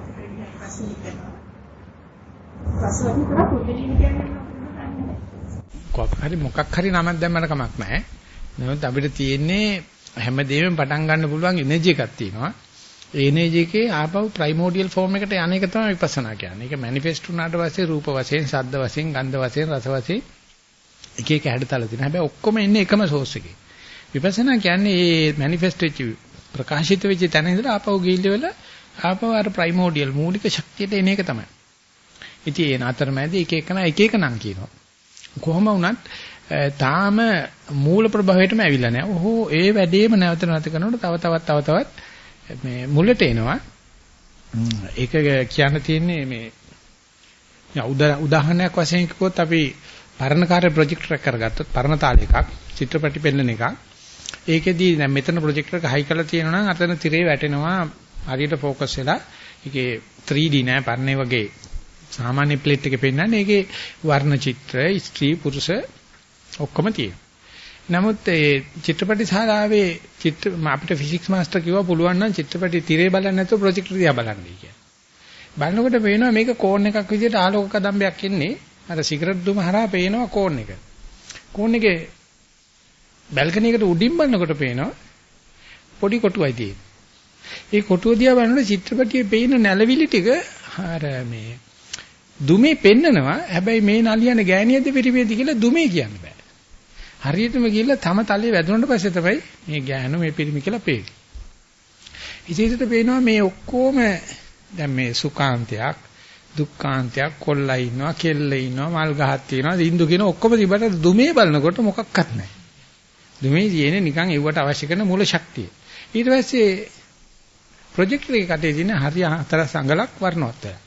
පස්සේ හිතනවා පස්සේ විතර කුණ්ඩලිනී කියන්නේ කොහොම හරි මොකක් හරි නමක් දැම්මම කමක් නැහැ. නමුත් අපිට තියෙන්නේ හැමදේම පටන් ගන්න පුළුවන් එනර්ජි එකක් තියෙනවා. ඒ එනර්ජි එකේ ආපහු ප්‍රයිමෝඩියල් ෆෝම් එකට යන එක තමයි විපස්සනා කියන්නේ. ඒක මැනිෆෙස්ට් වුණාට පස්සේ රූප වශයෙන්, ශබ්ද වශයෙන්, ගන්ධ වශයෙන්, රස වශයෙන් එක එක හැඩතල තියෙනවා. හැබැයි ඔක්කොම එන්නේ එකම සෝස් එකේ. විපස්සනා කියන්නේ මේ මැනිෆෙස්ට් වෙච්ච ප්‍රකාශිත වෙච්ච තැන ඉඳලා ආපහු ගිහිල්ල ආපහු අර ප්‍රයිමෝඩියල් මූලික ශක්තියට එන එක තමයි. ඉතින් ඒ අතරමැද එක එකන එක එක නම් කියනවා. කොහොම වුණත් තාම මූල ප්‍රභවයටම ඇවිල්ලා නැහැ. ඔහො ඒ වැඩේම නැවත නැවත කරනකොට තව තවත් තව තවත් මේ මුලට එනවා. ඒක කියන්න තියෙන්නේ මේ උදාහරණයක් වශයෙන් කිව්වොත් අපි පරණ කාර්ය ප්‍රොජෙක්ටර් එකක් කරගත්තොත් පරණ තාලේ එකක් චිත්‍රපටි පෙන්නන එකක්. ඒකෙදී දැන් මෙතන ප්‍රොජෙක්ටර් එක හයි කරලා තියෙනවා නම් අතන තිරේ වැටෙනවා හරියට ફોකස් වෙලා. ඒකේ 3D නෑ පරණේ වගේ සාමාන්‍ය ප්ලේට් එකේ පෙන්නන්නේ ඒකේ වර්ණ චිත්‍ර, ස්ත්‍රී, පුරුෂ ඔක්කොම තියෙනවා. නමුත් ඒ චිත්‍රපටි ශාලාවේ චිත්‍ර අපිට ෆිසික්ස් මාස්ටර් කිව්වා පුළුවන් නම් චිත්‍රපටි තිරේ බලන්න නැතුව ප්‍රොජෙක්ටර් දිහා බලන්නයි කියලා. බලනකොට පේනවා මේක කෝන් එකක් විදිහට ආලෝක කදම්බයක් එන්නේ. අර සිගරට් දුම හරහා පේනවා කෝන් එක. කෝන් එකේ බල්කනි එකට උඩින් බලනකොට පේනවා පොඩි කොටුවයි තියෙන්නේ. ඒ කොටුව දිහා බලනකොට චිත්‍රපටියේ පේන නැලවිලි ටික අර මේ දුමේ පෙන්නනවා. හැබැයි මේ නලියන ගෑණියද පිරිමියද කියලා දුමේ කියන්න බෑ. හරියටම ගිහිල්ලා තම තලයේ වැදුනට පස්සේ තමයි මේ ගෑනු මේ පිරිමි කියලා පේන්නේ. ඉතින් පේනවා මේ ඔක්කොම දැන් මේ සුඛාන්තයක් දුක්ඛාන්තයක් කොල්ලා ඉන්නවා කෙල්ල ඉන්නවා මල් ගහක් තියෙනවා දින්දු කියන ඔක්කොම තිබට දුමේ බලනකොට මොකක්වත් නැහැ. දුමේ තියෙන්නේ නිකන් ඒවට අවශ්‍ය කරන මූල ශක්තිය. ඊට පස්සේ ප්‍රොජෙක්ටර් එකේ කටේ තියෙන හරිය හතර සංගලක් වර්ණවත් වෙලා.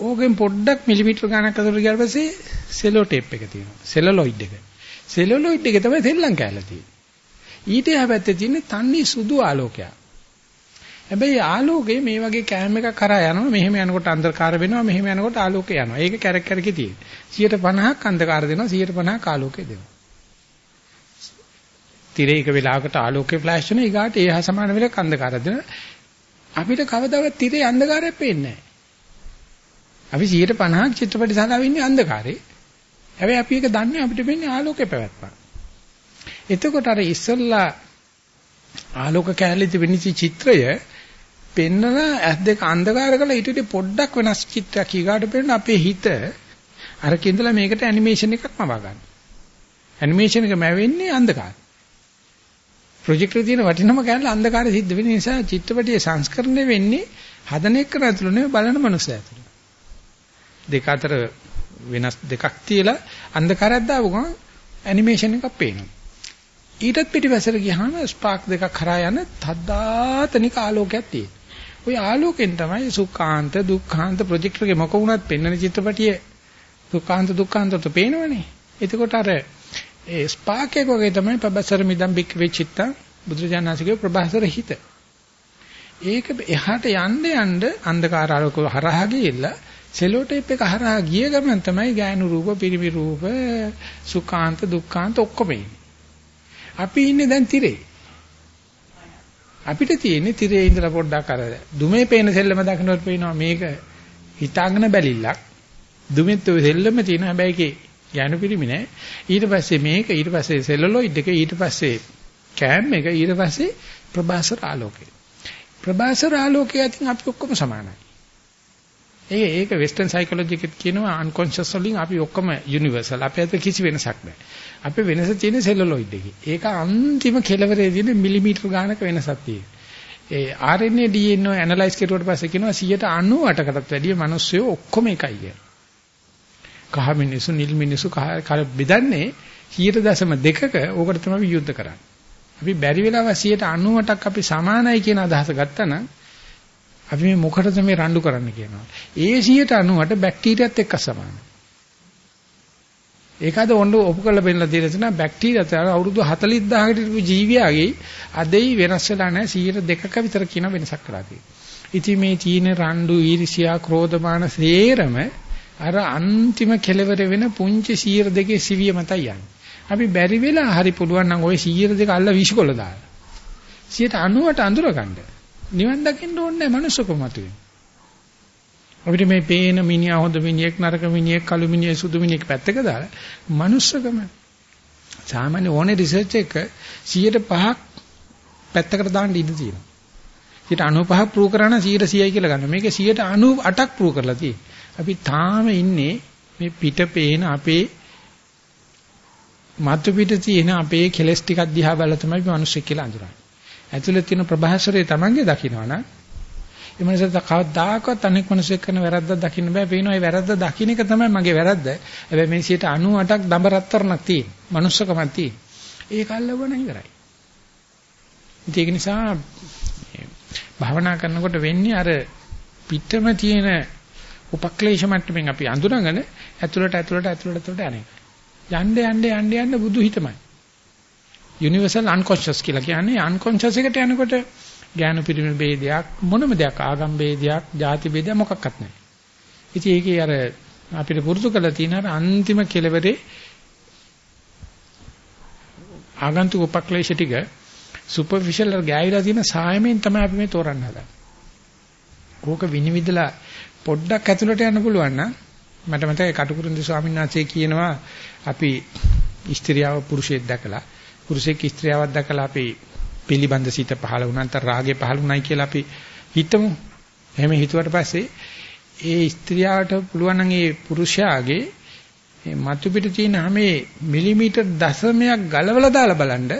ඕකෙන් පොඩ්ඩක් මිලිමීටර ගණක් අතර ගියාට පස්සේ සෙලෝ ටේප් එක තියෙනවා. සෙලුලොයිඩ් එක. සෙලුලොයිඩ් එක තමයි තෙල්ලම් කැලලා තියෙන්නේ. ඊට එහා පැත්තේ තියෙන්නේ තන්නේ සුදු ආලෝකයක්. හැබැයි ආලෝකේ මේ වගේ කැම එකක් කරා යනවා මෙහෙම යනකොට අන්ධකාර වෙනවා මෙහෙම යනකොට ආලෝකය යනවා. ඒක කැරක් කැරකේ තියෙන්නේ. 150ක් අන්ධකාර දෙනවා 150ක් ආලෝකය දෙනවා. තිරේ එක වෙලාවකට ආලෝකේ ෆ්ලෑෂ් වෙන ඊගාට ඒ හා සමාන වෙලාවක අන්ධකාර දෙනවා. අපිට කවදාවත් තිරේ අන්ධකාරයක් පේන්නේ නැහැ. අපි 150ක් චිත්‍රපට ශාලාවේ ඉන්නේ අන්ධකාරේ. හැබැයි අපි ඒක දන්නේ අපිට වෙන්නේ ආලෝකේ පැවැත්ම. එතකොට අර ඉස්සල්ලා ආලෝක කැලේ තිබෙන චිත්‍රය පෙන්නන ඇස් දෙක අන්ධකාර කරලා ඊට වඩා පොඩ්ඩක් වෙනස් චිත්‍රයක් ඊගාට පෙන්න අපේ හිත අර කිඳලා මේකට ඇනිමේෂන් එකක් මවා ගන්න. ඇනිමේෂන් එක මැවෙන්නේ අන්ධකාරය. ප්‍රොජෙක්ටරේ තියෙන වටිනම කැලේ අන්ධකාරය සිද්ධ වෙන නිසා චිත්‍රපටියේ සංස්කරණය වෙන්නේ හදන එක ඇතුළේ නෙවෙයි බලන මනුස්සය ඇතුළේ. දෙක අතර වෙනස් දෙකක් තියලා අන්ධකාරයක් දාපු ගමන් ඇනිමේෂන් එකක් පේනවා. ඊටත් පිටිපස්සට ගියාම ස්පාර්ක් දෙකක් කරා යන තද්දාතනික ආලෝකයක් තියෙනවා. ওই ආලෝකෙන් තමයි සුඛාන්ත දුක්ඛාන්ත ප්‍රොජෙක්ටර් එකේ මොක වුණත් පෙන්වන චිත්‍රපටියේ සුඛාන්ත දුක්ඛාන්තට පේනවනේ. එතකොට අර ඒ ස්පාර්ක් එක වගේ තමයි පබසර මිදම් බික් වෙච්චිත්ත බුදුරජාණන්සේගේ ප්‍රභාසර හිත. ඒක එහාට යන්න යන්න අන්ධකාර ආලෝක හරහා ගිහිල්ලා සෙලෝ ටේප් එක හරහා ගිය ගමන් තමයි ගායන රූප, පිරිමි රූප, සුඛාන්ත, දුක්ඛාන්ත ඔක්කොම අපි ඉන්නේ දැන් තිරේ. අපිට තියෙන්නේ තිරේ ඉඳලා පොඩ්ඩක් අර දුමේ පේන සෙල්ලම දකින්නත් පේනවා මේක හිතාගෙන බැලිල්ලක්. දුමෙත් ඔය සෙල්ලම තියෙන හැබැයි ඒකේ යනු පිරිමි නෑ. ඊට පස්සේ මේක ඊට පස්සේ සෙලුලොයිඩ් එක ඊට පස්සේ කෑම් එක ඊට පස්සේ ප්‍රභාසර ආලෝකය. ප්‍රභාසර ආලෝකය අතින් අපි ඔක්කොම සමානයි. ඒ ඒක වෙස්ටර්න් සයිකොලොජි එකත් කියනවා අන්කොන්ෂස් වලින් අපි ඔක්කොම යුනිවර්සල්. අපේ අතර කිසි වෙනසක් නැහැ. අපේ වෙනස තියෙන්නේ සෙලුලොයිඩ් එකේ. ඒක අන්තිම කෙලවරේ තියෙන මිලිමීටර ගානක වෙනසක් තියෙනවා. ඒ RNA DNA ඇනලයිස් කරුවට පස්සේ කියනවා 98කටත් වැඩිය මිනිස්සු ඔක්කොම එකයි කියලා. කහ මිනිස්සු නිල් මිනිස්සු කහ බෙදන්නේ 100.2ක ඕකට තමයි යුද්ධ කරන්නේ. අපි බැරි වෙලාව 98ක් අපි සමානයි කියන අදහස ගත්තා නම් අපි මේ මොකටද මේ රණ්ඩු කරන්න කියනවා. ඒ 198ට බැක්ටීරියත් එක්ක සමානයි. ඒකද ඔන්න ඔපු කරලා පෙන්නලා තියෙන තැන බැක්ටීරියාත් අවුරුදු 40000කට ඉපු ජීවියාගේ අදෙයි වෙනස් වෙලා නැහැ 102ක විතර කියන වෙනසක් කරලා තියෙනවා. ඉතින් මේ තීන රණ්ඩු ඊර්ෂියා ක්‍රෝධමාන සේරම අර අන්තිම කෙලවර වෙන පුංචි සීර දෙකේ සිවිය මතයි යන්නේ. අපි බැරි වෙලා හරි පුළුවන් නම් ওই සීර දෙක අල්ල විශ්කොල දාලා. 90ට අඳුර ගන්න. නිවන් දකින්න ඕනේ නැහැ මනුස්සකම මතුවේ. අපිට මේ පේන මිනිහා හොඳ මිනිහෙක් නරක මිනිහෙක් කළු මිනිහෙක් සුදු මිනිහෙක් පැත්තක දාලා මනුස්සකම සාමාන්‍ය ඕනේ රිසර්ච් එක 105ක් පැත්තකට දාන්න ඉඩ තියෙනවා. 95ක් ප්‍රූව් කරා නම් 100යි කියලා ගන්න. මේකේ 98ක් ප්‍රූව් කරලා තියෙන්නේ. අපි තාම ඉන්නේ මේ පිට පේන අපේ මතු පිට තියෙන අපේ කෙලස් ටිකක් දිහා බලලා තමයි අපි මිනිස්සු කියලා අඳුරන්නේ. ඇතුළේ තියෙන ප්‍රභාස්වරය Tamange දකින්නවනම් ඒ මනසට කවදාකවත් අනෙක් මිනිස්සෙක් කරන වැරද්දක් දකින්න බෑ. පේනවා ඒ වැරද්ද දකින්න එක තමයි මගේ වැරද්ද. හැබැයි මේ 98ක් දඹ රත්තරණක් තියෙන. මනුස්සකමක් තියෙන. ඒක අල්ලවන ඉවරයි. ඒක නිසා භාවනා කරනකොට වෙන්නේ අර පිටම තියෙන උපක්ලේශ මට්ටමින් අපි අඳුරගෙන ඇතුළට ඇතුළට ඇතුළට ඇතුළට යන්නේ. යන්න යන්න යන්න යන්න බුදු හිතමයි. යුනිවර්සල් අන්කන්ෂස් කියලා කියන්නේ අන්කන්ෂස් එකට යනකොට ඥාන පිරිමි ભેදයක් මොනම දෙයක් ආගම් ભેදයක් ಜಾති ભેදයක් මොකක්වත් නැහැ. ඉතින් ඒකේ අර අපිට පුරුදු කරලා තියෙන අර අන්තිම කෙලවරේ ආගන්තුක උපක්ලේශ ටික සුපර්ෆිෂල් ගෑවිලා තියෙන සායමෙන් තමයි අපි මේ තෝරන්න හදන්නේ. ඕක විනිවිදලා පොඩ්ඩක් ඇතුළට යන්න පුළුවන් නම් මට මතකයි කටුකුරුන්දි ස්වාමීන් වහන්සේ කියනවා අපි ස්ත්‍රියව පුරුෂයෙක් දැකලා පුරුෂයෙක් ස්ත්‍රියවක් දැකලා අපි පිළිබඳ සිත පහළ වුණාන්ත රාගේ පහළ වුණයි කියලා අපි හිතමු. එහෙම හිතුවට පස්සේ ඒ ස්ත්‍රියට පුළුවන් නම් ඒ පුරුෂයාගේ මතු පිට තියෙන හැමේ මිලිමීටර් දශමයක් ගලවලා දාලා බලන්න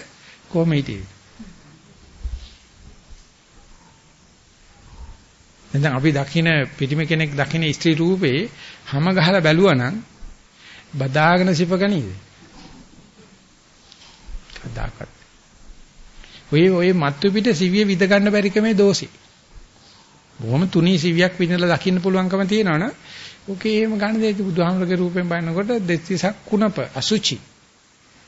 කොහොම හිටියේ. දැන් අපි දකින පිටිම කෙනෙක් දකින ස්ත්‍රී රූපේ හැම ගහලා බැලුවා නම් බදාගෙන සිපගනීද? කදාකත්. ඔය ඔය මත්තු පිට සිවිය විද ගන්න බැරි කමේ දෝෂේ. බොහොම තුනී සිවියක් විඳලා දකින්න පුළුවන්කම තියෙනවනේ. ඕකේ එහෙම ගන්න දෙයි බුදුහාමරගේ රූපෙන් බලනකොට දෙස්තිසක් කුණප අසුචි.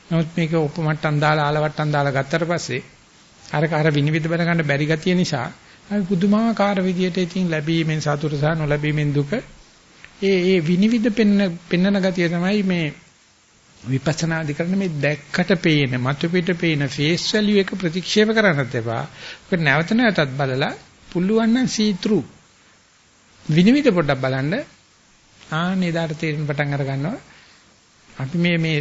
නමුත් මේක උපමට්ටම් දාලා ආලවට්ටම් දාලා ගත්තට පස්සේ අරක අර විනිවිද බල ගන්න බැරි ගතිය නිසා අපි පුදුමාකාර විදියට ඉතින් ලැබීමෙන් සතුට සහ නොලැබීමෙන් දුක ඒ ඒ විනිවිද පෙන්න පෙන්නන ගතිය තමයි මේ විපස්සනා අධිකරණ මේ දැක්කට පේන මතු පිට පේන ෆේස් වැලියු එක ප්‍රතික්ෂේප කරන්නත් එපා. ඒක නැවත නැවතත් බලලා පුළුවන් නම් see through විනිවිද පොඩ්ඩක් බලන්න ආනේ දාට තේරෙන පටන් අර ගන්නවා. අපි මේ මේ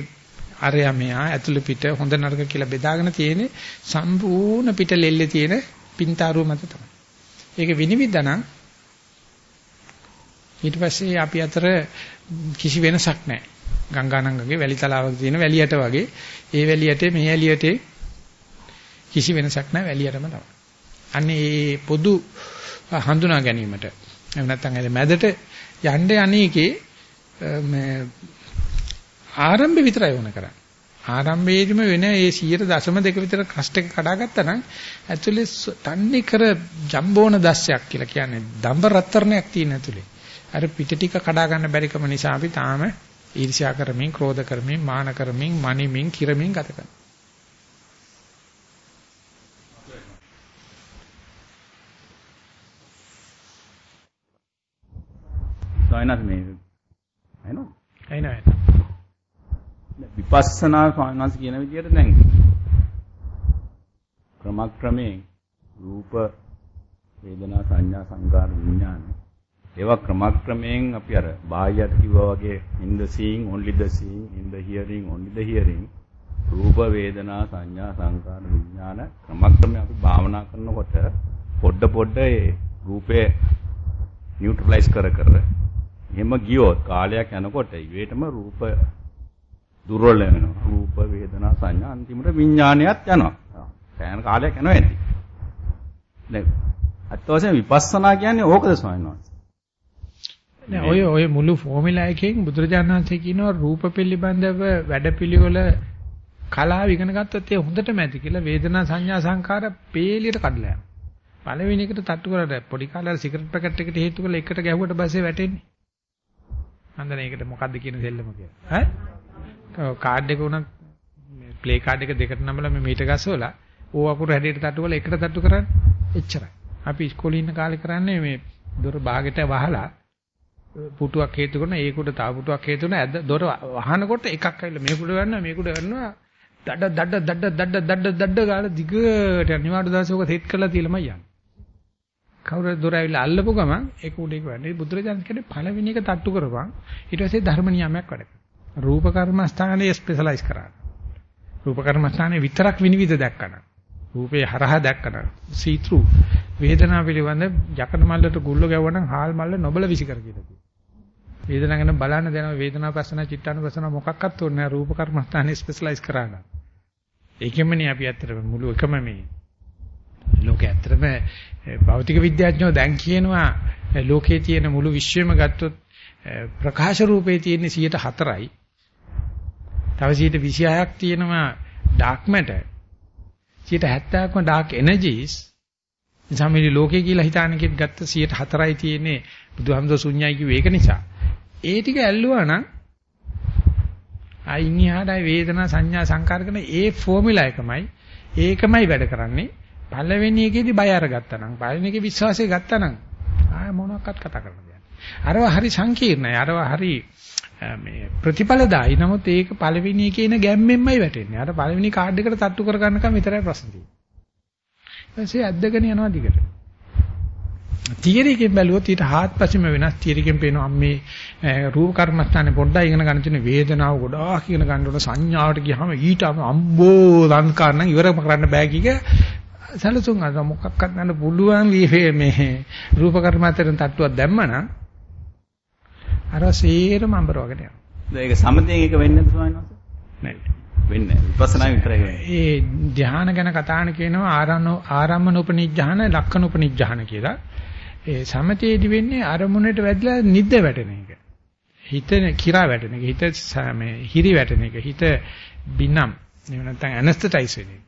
අරයා මෙහා ඇතුළු පිට හොඳ නරක කියලා බෙදාගෙන තියෙන සම්පූර්ණ පිට ලෙල්ලේ තියෙන පින්තාරුව මත තමයි. ඒක විනිවිදනම් ඊට පස්සේ අපි අතර කිසි වෙනසක් නැහැ. ගංගානංගගේ වැලි තලාවක තියෙන වැලියට වගේ ඒ වැලියට මේ වැලියට කිසි වෙනසක් නැහැ වැලියටම තමයි. අන්නේ මේ පොදු හඳුනා ගැනීමට එහෙම නැත්නම් ඒ මැදට යන්න අනේකේ මේ ආරම්භ විතරයි වුණ කරන්නේ. ආරම්භයේදීම වෙන ඒ 100.2 විතර ක්‍රස්ට් එක කඩාගත්තා නම් ඇතුලේ තන්නේ කර ජම්බෝන දස්සයක් කියලා කියන්නේ දඹ රත්තරණයක් තියෙන ඇතුලේ. අර පිට ටික කඩා ගන්න බැරිකම නිසා අපි තාම ඊර්ෂ්‍යා කරමින්, ක්‍රෝධ කරමින්, මාන කරමින්, මනිමින්, කිරමින් ගත කරනවා. සායනත් මේ එනවා. එනවා. විපස්සනා ස්වාමීන් කියන විදිහට දැන් ක්‍රමක්‍රමයෙන් රූප වේදනා සංඥා සංකාර විඥාන. ඒවා ක්‍රමක්‍රමයෙන් අපි අර බාහ්‍යයට කිව්වා වගේ in the seeing only the seeing in the hearing only the hearing. රූප වේදනා සංඥා සංකාර විඥාන ක්‍රමක්‍රමයෙන් අපි භාවනා කරනකොට පොඩ පොඩ ඒ රූපේ නියුට්‍රලයිස් කර කර එහෙම ගියොත් කාලයක් යනකොට ඊවෙටම රූප දුර්වල වෙනවා රූප වේදනා සංඥා අන්තිමට විඥානයත් යනවා සෑහෙන කාලයක් යනවා ඇති දැන් අත් වශයෙන් විපස්සනා කියන්නේ ඕකද ස්වාමීන් වහන්සේ නෑ ඔය ඔය මුළු ෆෝමියුලා එකෙන් බුදුරජාණන් වහන්සේ කියනවා රූප පිළිබඳව වැඩපිළිවෙල කලාව ඉගෙන ගත්තොත් ඒ හොඳටම ඇති කියලා වේදනා සංඥා සංකාර පේලියට කඩලා යනවා. පළවෙනි එකට තට්ටු කරලා පොඩි කාලේ සිගරට් පැකට් එකට හේතු කරලා එකට ගැහුවට පස්සේ වැටෙන්නේ. හන්දන ඒකට මොකද්ද කියන දෙල්ලම කියලා. ඈ? කාඩ් එක උනත් ප්ලේ කාඩ් එක දෙකට නම්බලා මේ මීටර ගස්සවලා ඕ අකුරු හැඩයට තට්ටු කරලා එකට තට්ටු කරන්නේ. එච්චරයි. අපි ඉස්කෝලේ ඉන්න කාලේ කරන්නේ මේ දොර බාගෙට වහලා පුටුවක් හේතු කරන ඒකට තව පුටුවක් හේතු කරන ඇද දොර වහනකොට එකක් ඇවිල්ලා මේකට ගන්නවා මේකට ගන්නවා දඩ දඩ දඩ දඩ දඩ දඩ ගාලා දිගට අනිවාර්ය දාසෝක සෙට් කරලා තියලමයි යන්නේ. කවුරු දොර ඇවිල්ලා අල්ලපු ගමන් ඒක උඩේක වෙන්නේ බුදුරජාණන් කියන්නේ පළවෙනි එක තට්ටු කරපන් ඊට පස්සේ ධර්ම නියමයක් වැඩ කරනවා. රූප කර්මස්ථානයේ ස්පෙෂලායිස් කරා. රූප කර්මස්ථානයේ විතරක් විනිවිද දැක්කන. රූපේ හරහා දැක්කන. සීත්‍රු වේදනාව පිළිබඳ යකඩ මල්ලට ගුල්ල ගැවුවනම් හාල් මල්ල නොබල විසි කර කියලා තියෙනවා. වේදනාව ගැන බලන්න දෙනවා වේදනාව පස්සන චිත්තානුපස්සන මොකක්වත් ඕනේ නැහැ රූප කර්මස්ථානයේ ස්පෙෂලායිස් කරා ගන්න. ඒකෙමනේ අපි ඇත්තටම මුළු එකම මේ ලෝකේ ඇත්තටම භෞතික විද්‍යාඥයෝ දැන් කියනවා ලෝකේ තියෙන මුළු විශ්වෙම ගත්තොත් ප්‍රකාශ රූපේ තියෙන 104යි. තව 126ක් තියෙනවා ඩාර්ක් මැටර්. 170ක්ම ඩාර්ක් එනර්ජිස්. සමහරවිට ලෝකේ කියලා හිතානකෙත් ගත්ත 104යි තියෙන්නේ බුදුහාමුදුර ශුන්‍යයි කිව්වේ ඒක නිසා. ඒ ටික ඇල්ලුවා නම් අයින් එහාටයි වේදනා සංඥා සංකාර කරන ඒ ෆෝමියුලා එකමයි ඒකමයි වැඩ කරන්නේ පළවෙනි එකේදී බය අරගත්තා නම් පළවෙනි එකේ විශ්වාසය ගත්තා නම් ආය මොනවක්වත් කතා කරන්න දෙයක් අරව හරි සංකීර්ණයි අරව හරි මේ ප්‍රතිඵලදායි. නමුත් ඒක පළවෙනි එකේ ඉන ගැම්මෙන්මයි වැටෙන්නේ. අර පළවෙනි කාඩ් එකට තට්ටු කර ගන්නකම් විතරයි ප්‍රශ්න තියෙන්නේ. ඊපස්සේ ඇද්දගෙන යනවා දිගට. තියරිකෙන් බැලුවොත් ඊට හාත්පසෙම වෙනස් තියරිකෙන් පේනවා මේ රූප කර්මස්ථානේ පොඩ්ඩක් ඉගෙන ගන්න තියෙන වේදනාව ගොඩාක් ඉගෙන ගන්න ඕන. සංඥාවට ගියාම ඊට අම්බෝ ලංකාර නම් ඉවර කරන්න බෑ කික සැලසුම් අර මොකක්වත් ගන්න පුළුවන් මේ රූප කර්මස්ථානේ තට්ටුවක් දැම්මනම් අර සේරම අඹරවගෙන යනවා. ඒක සමතෙන් එක වෙන්නේ නැතුව නෑ. වෙන්නේ විපස්සනා විතරයි වෙන්නේ. ඒ ධ්‍යාන ගැන කතාන කියනවා ආරණ ආරම්මන උපනිජ්ජහන ලක්කන උපනිජ්ජහන කියලා. ඒ සමතේදී වෙන්නේ අරමුණට වැදලා නිද්ද වැටෙන එක. හිත කිරා වැටෙන එක. හිත මේ හිරි වැටෙන එක. හිත බිනම්. එහෙම නැත්නම් ඇනස්තටයිස් වෙන එක.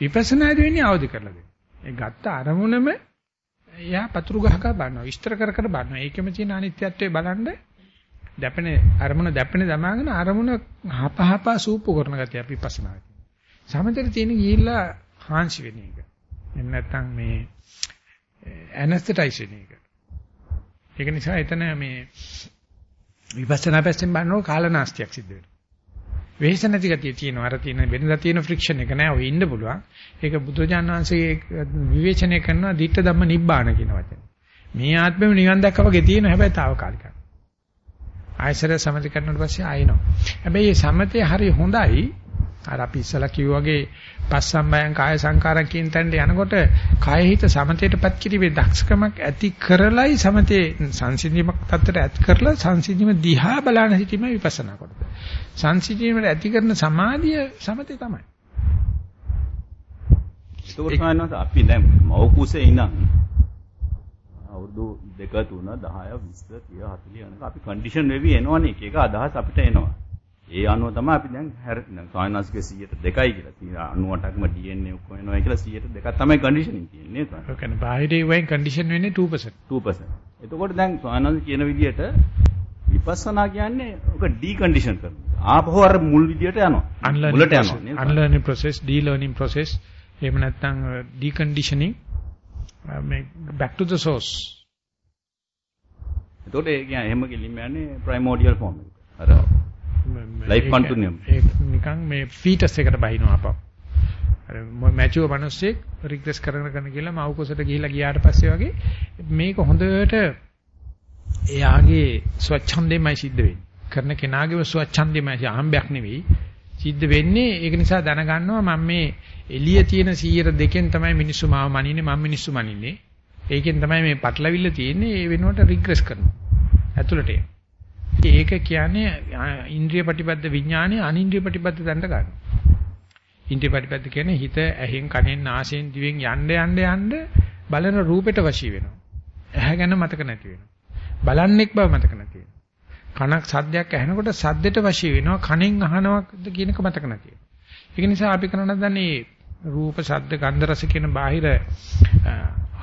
විපස්සනාදී වෙන්නේ අවදි කරලා දෙන්න. ඒ ගත්ත අරමුණම එයා පතුරු ගහක බලනවා. විස්තර කර කර බලනවා. ඒකෙම තියෙන අනිත්‍යත්වය බලන්න දැපෙන අරමුණ දැපෙන දමාගෙන අරමුණ හපහපා සූපු කරන ගතිය අපි විපස්සනාදී. සමතේ තියෙන ගිහිල්ලා හාන්සි වෙන එක. එහෙම නැත්නම් මේ ඇනස්තටයිස් වෙන එක. ඒක නිසා එතන මේ විපස්සනා පැත්තෙන් බලනකොට කාලනාස්තියක් සිද්ධ වෙනවා. වෙහෙස නැති ගතිය තියෙනවා. අර තියෙන වෙනදා තියෙන ෆ්‍රික්ෂන් එක නෑ. ඔය ඉන්න පුළුවන්. ඒක බුදුජානක වහන්සේ විවේචනය කරනවා ditta ධම්ම නිබ්බාන කියන වචනේ. මේ ආත්මෙම නිවන් දැක්කා වගේ තියෙන හැබැයි తాවකාලිකයි. ආයසර සමති කරනකොට පස්සේ ආයෙනවා. හැබැයි මේ සමතේ හරි හොඳයි. අර අපි ඉස්සලා කිව්වා වගේ පස්සම්බයං කාය සංකාරම් කියන තැනට යනකොට කාය හිත සමතේටපත් කිරීමේ දක්ෂකමක් ඇති කරලයි සමතේ සංසිඳීමක් තත්ත්වයට ඇත් කරලා සංසිඳීම දිහා බලන සිටීම විපස්සනා කරද. සංසිඳීමට ඇති කරන සමාධිය සමතේ තමයි. ඒක තමයි අපි දැන් මව කුසේ ඉඳන් අවුරුදු 2 3 10 20 30 40 යනකම් අපි කන්ඩිෂන් වෙවි එනවනේ එක එක අදහස් අපිට එනවා. ඒ අනුව තමයි අපි දැන් දැන් සායනස්ගේ 102යි කියලා 98ක්ම DNA ඔක්කොම එනවා කියලා 102ක් තමයි කන්ඩිෂනින් තියෙන්නේ නේද? ඒ කියන්නේ බාහිර වෙන් කන්ඩිෂන් වෙන්නේ 2%. 2%. එතකොට දැන් සායනස් කියන විදිහට විපස්සනා කියන්නේ ඔක ඩිකන්ඩිෂන් කරනවා. ආපහු අර මුල් විදිහට යනවා. මුලට යනවා unlearning process, de-learning process. එහෙම නැත්නම් deconditioning මේ back to the source. එතකොට ඒ කියන්නේ එහෙම කෙලින්ම යන්නේ primordial form එක. අර ලයිෆ් කන්ටිනියම් ඒක නිකන් මේ ෆීටස් එකට බහිනවා අපව. අර මැචුවර් මිනිස්සෙක් රිග්‍රෙස් කරගෙන කරන කියලා මව් කුසට ගිහිල්ලා ගියාට පස්සේ වගේ මේක හොඳට එයාගේ ස්වච්ඡන්දෙමයි සිද්ධ වෙන්නේ. කරන කෙනාගේම ස්වච්ඡන්දෙමයි ආම්බයක් නෙවෙයි. සිද්ධ වෙන්නේ ඒක නිසා දැනගන්නවා මම මේ එළිය තියෙන 102කින් තමයි මිනිස්සු මාව මනින්නේ මම මිනිස්සු මනින්නේ. ඒකෙන් තමයි මේ පටලවිල්ල තියෙන්නේ ඒ වෙනුවට රිග්‍රෙස් කරනවා. ඇතුළට එන. ඒක කියන්නේ ඉන්ද්‍රිය ප්‍රතිපද විඥානේ අනින්ද්‍රිය ප්‍රතිපද දණ්ඩ ගන්න. ඉන්ද්‍රිය ප්‍රතිපද කියන්නේ හිත ඇහෙන් කනෙන් නාසයෙන් දිවෙන් යන්න යන්න යන්න බලන රූපෙට වශී වෙනවා. ඇහැ ගැන මතක නැති වෙනවා. බලන්නෙක් බව මතක නැති වෙනවා. කනක් සද්දයක් ඇහෙනකොට සද්දෙට වශී වෙනවා. කනෙන් අහනවද කියන එක මතක නැති වෙනවා. ඒක නිසා අපි කරන දන්නේ රූප, ශබ්ද, ගන්ධ, රස කියන බාහිර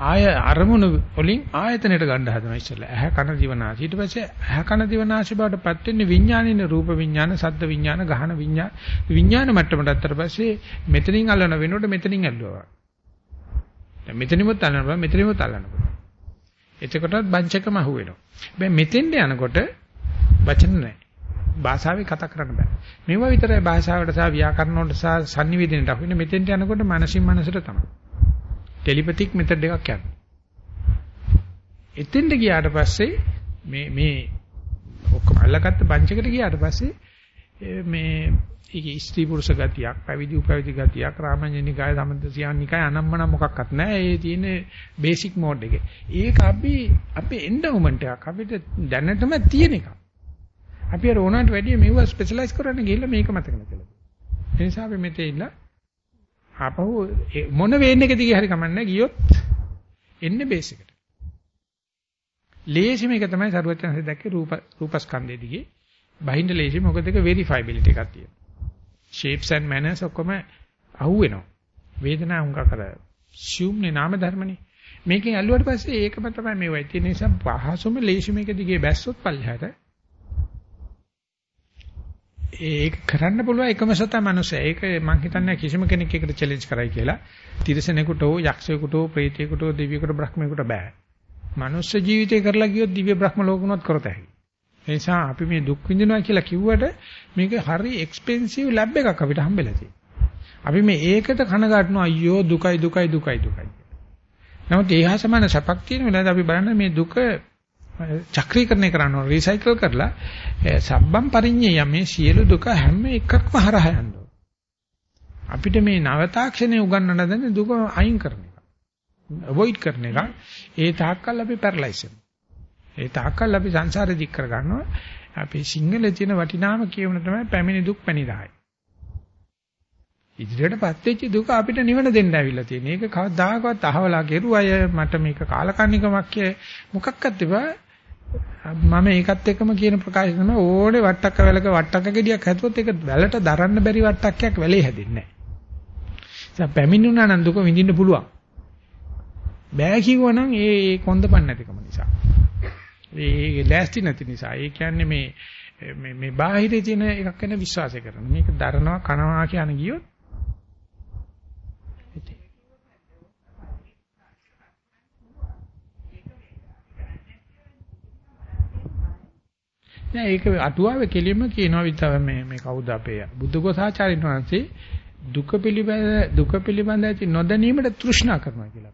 ආය අරමුණු වලින් ආයතනයට ගන්න හදනවා ඉස්සෙල්ලා. ඇහැ කන දිවනාසය. ඊට පස්සේ ඇහැ කන දිවනාසය බවටපත් වෙන්නේ විඥානින රූප විඥාන, සද්ද විඥාන, ගහන විඥාන. විඥාන මට්ටමට අත්තර පස්සේ මෙතනින් අල්ලන වෙනකොට මෙතනින් ඇල්ලුවා. දැන් මෙතනිමුත් අල්ලන්න පුළුවන් මෙතනිමුත් අල්ලන්න පුළුවන්. එතකොටත් බංචකම අහුවෙනවා. හැබැයි මෙතෙන්ට යනකොට වචන නැහැ. භාෂාවේ කතා කරන්න බෑ. මේවා විතරයි භාෂාවට සහ ව්‍යාකරණ වලට සහ sannivedanaට අහු වෙන්නේ මෙතෙන්ට යනකොට මානසික මනසට තමයි. ටෙලිපැතික් මෙතඩ් එකක් යනවා. එතෙන්ට ගියාට පස්සේ මේ මේ ඔක්කොම අල්ලගත්ත බංචකට ගියාට පස්සේ මේ ඒකේ ස්ත්‍රී පුරුෂ ගතියක්, පැවිදි උපැවිදි ගතියක්, රාමඤ්ඤනිකාය, සමන්තසියානිකාය අනම්මන මොකක්වත් නැහැ. ඒ තියෙන බේසික් මෝඩ් එකේ. ඒක අපි අපේ එන්ඩවුමන්ට් එකක්. අපිට දැනටම තියෙන එකක්. අපි අර ඕනකට වැඩිය මේව ස්පෙෂලායිස් කරන්න ගිහිල්ලා මේක මතක නැතිලා. ඒ නිසා අපි මෙතේ ඉන්න ආපහු මොන වේන්න එක දිගේ හරි කමන්නේ ගියොත් එන්නේ බේස් එකට. ලේසිම එක තමයි සරුවචනසේ දැක්කේ රූප රූපස්කන්ධය දිගේ. බහින්ද ලේසි මොකද ඒක වෙරිෆයිබිලිටි එකක් තියෙනවා. shapes and manners ඔක්කොම අහුවෙනවා. වේදනාව උංග කර assume නාම ධර්මනේ. මේකෙන් ඇල්ලුවට පස්සේ ඒකම තමයි මේ වෙයි. ඒ නිසා පහසුම ලේසි මේක දිගේ බැස්සොත් පල්ලහැට ඒක කරන්න පුළුවන් එකම සතා මනුස්සයා. ඒක මම හිතන්නේ කිසිම කෙනෙක් ඒකට චැලෙන්ජ් කරයි කියලා. තිරසනෙකුට හෝ යක්ෂයෙකුට හෝ ප්‍රේතයෙකුට හෝ දෙවියෙකුට බ්‍රහ්මයෙකුට බෑ. මනුස්ස ජීවිතේ කරලා ගියොත් දිව්‍ය බ්‍රහ්ම ලෝකුණොත් කරත හැකියි. ඒ නිසා අපි මේ දුක් විඳිනවා කියලා කිව්වට මේක හරි එක්ස්පෙන්සිව් ලැබ් එකක් අපිට හම්බෙලා තියෙනවා. අපි මේ ඒකට කනගාටනවා අයියෝ දුකයි දුකයි දුකයි දුකයි. නමුත් ඒ හා සමාන සැපක් තියෙන වෙලාවට අපි බලන්න මේ දුක චක්‍රීකරණය කරන්න ඕන රීසයිකල් කරලා සබ්බම් පරිඤ්ඤය මේ සියලු දුක හැම එකක්ම හරහා යන්න අපිට මේ නව තාක්ෂණය උගන්වන්න දෙන්නේ දුක අයින් කරන එක. අවොයිඩ් කරන එක. ඒ තාක්කල් අපි පැරලයිස් වෙනවා. ඒ තාක්කල් අපි සංසාරෙ දික් කර ගන්නවා. අපි සිංහලේ තියෙන වටිනාම කියවන තමයි පැමිණි දුක් පැනිරහයි. ඉදිරියටපත් වෙච්ච දුක අපිට නිවන දෙන්න ඇවිල්ලා තියෙන. ඒක කවදාකවත් අහවලා කෙරුවය මට මේක කාලකන්නිකමක් කිය මොකක්වත් එපා. මම ඒකත් එක්කම කියන ප්‍රකාශ තමයි ඕනේ වට්ටක්ක වැලක වට්ටක්ක ගෙඩියක් හැදුවොත් ඒක වැලට දරන්න බැරි වට්ටක්කයක් වැලේ හැදෙන්නේ නැහැ. ඒ පැමිණුණා නම් දුක විඳින්න පුළුවන්. බෑ කිව්වනම් ඒ ඒ කොන්දපන් නැතිකම නිසා. ඒ ලෑස්ති නැති නිසා. ඒ කියන්නේ මේ මේ මේ බාහිරේ තියෙන එකක් ගැන විශ්වාසය කරන. මේක දරනවා කනවා කියන ගියොත් නෑ ඒක අටුවාවේ කෙලින්ම කියනවා විතර මේ මේ කවුද අපේ බුද්ධඝෝසාචාර්යන් වහන්සේ දුක පිළිබඳ දුක පිළිබඳ ඇති නොදැනීමට තෘෂ්ණා කරනවා කියලා.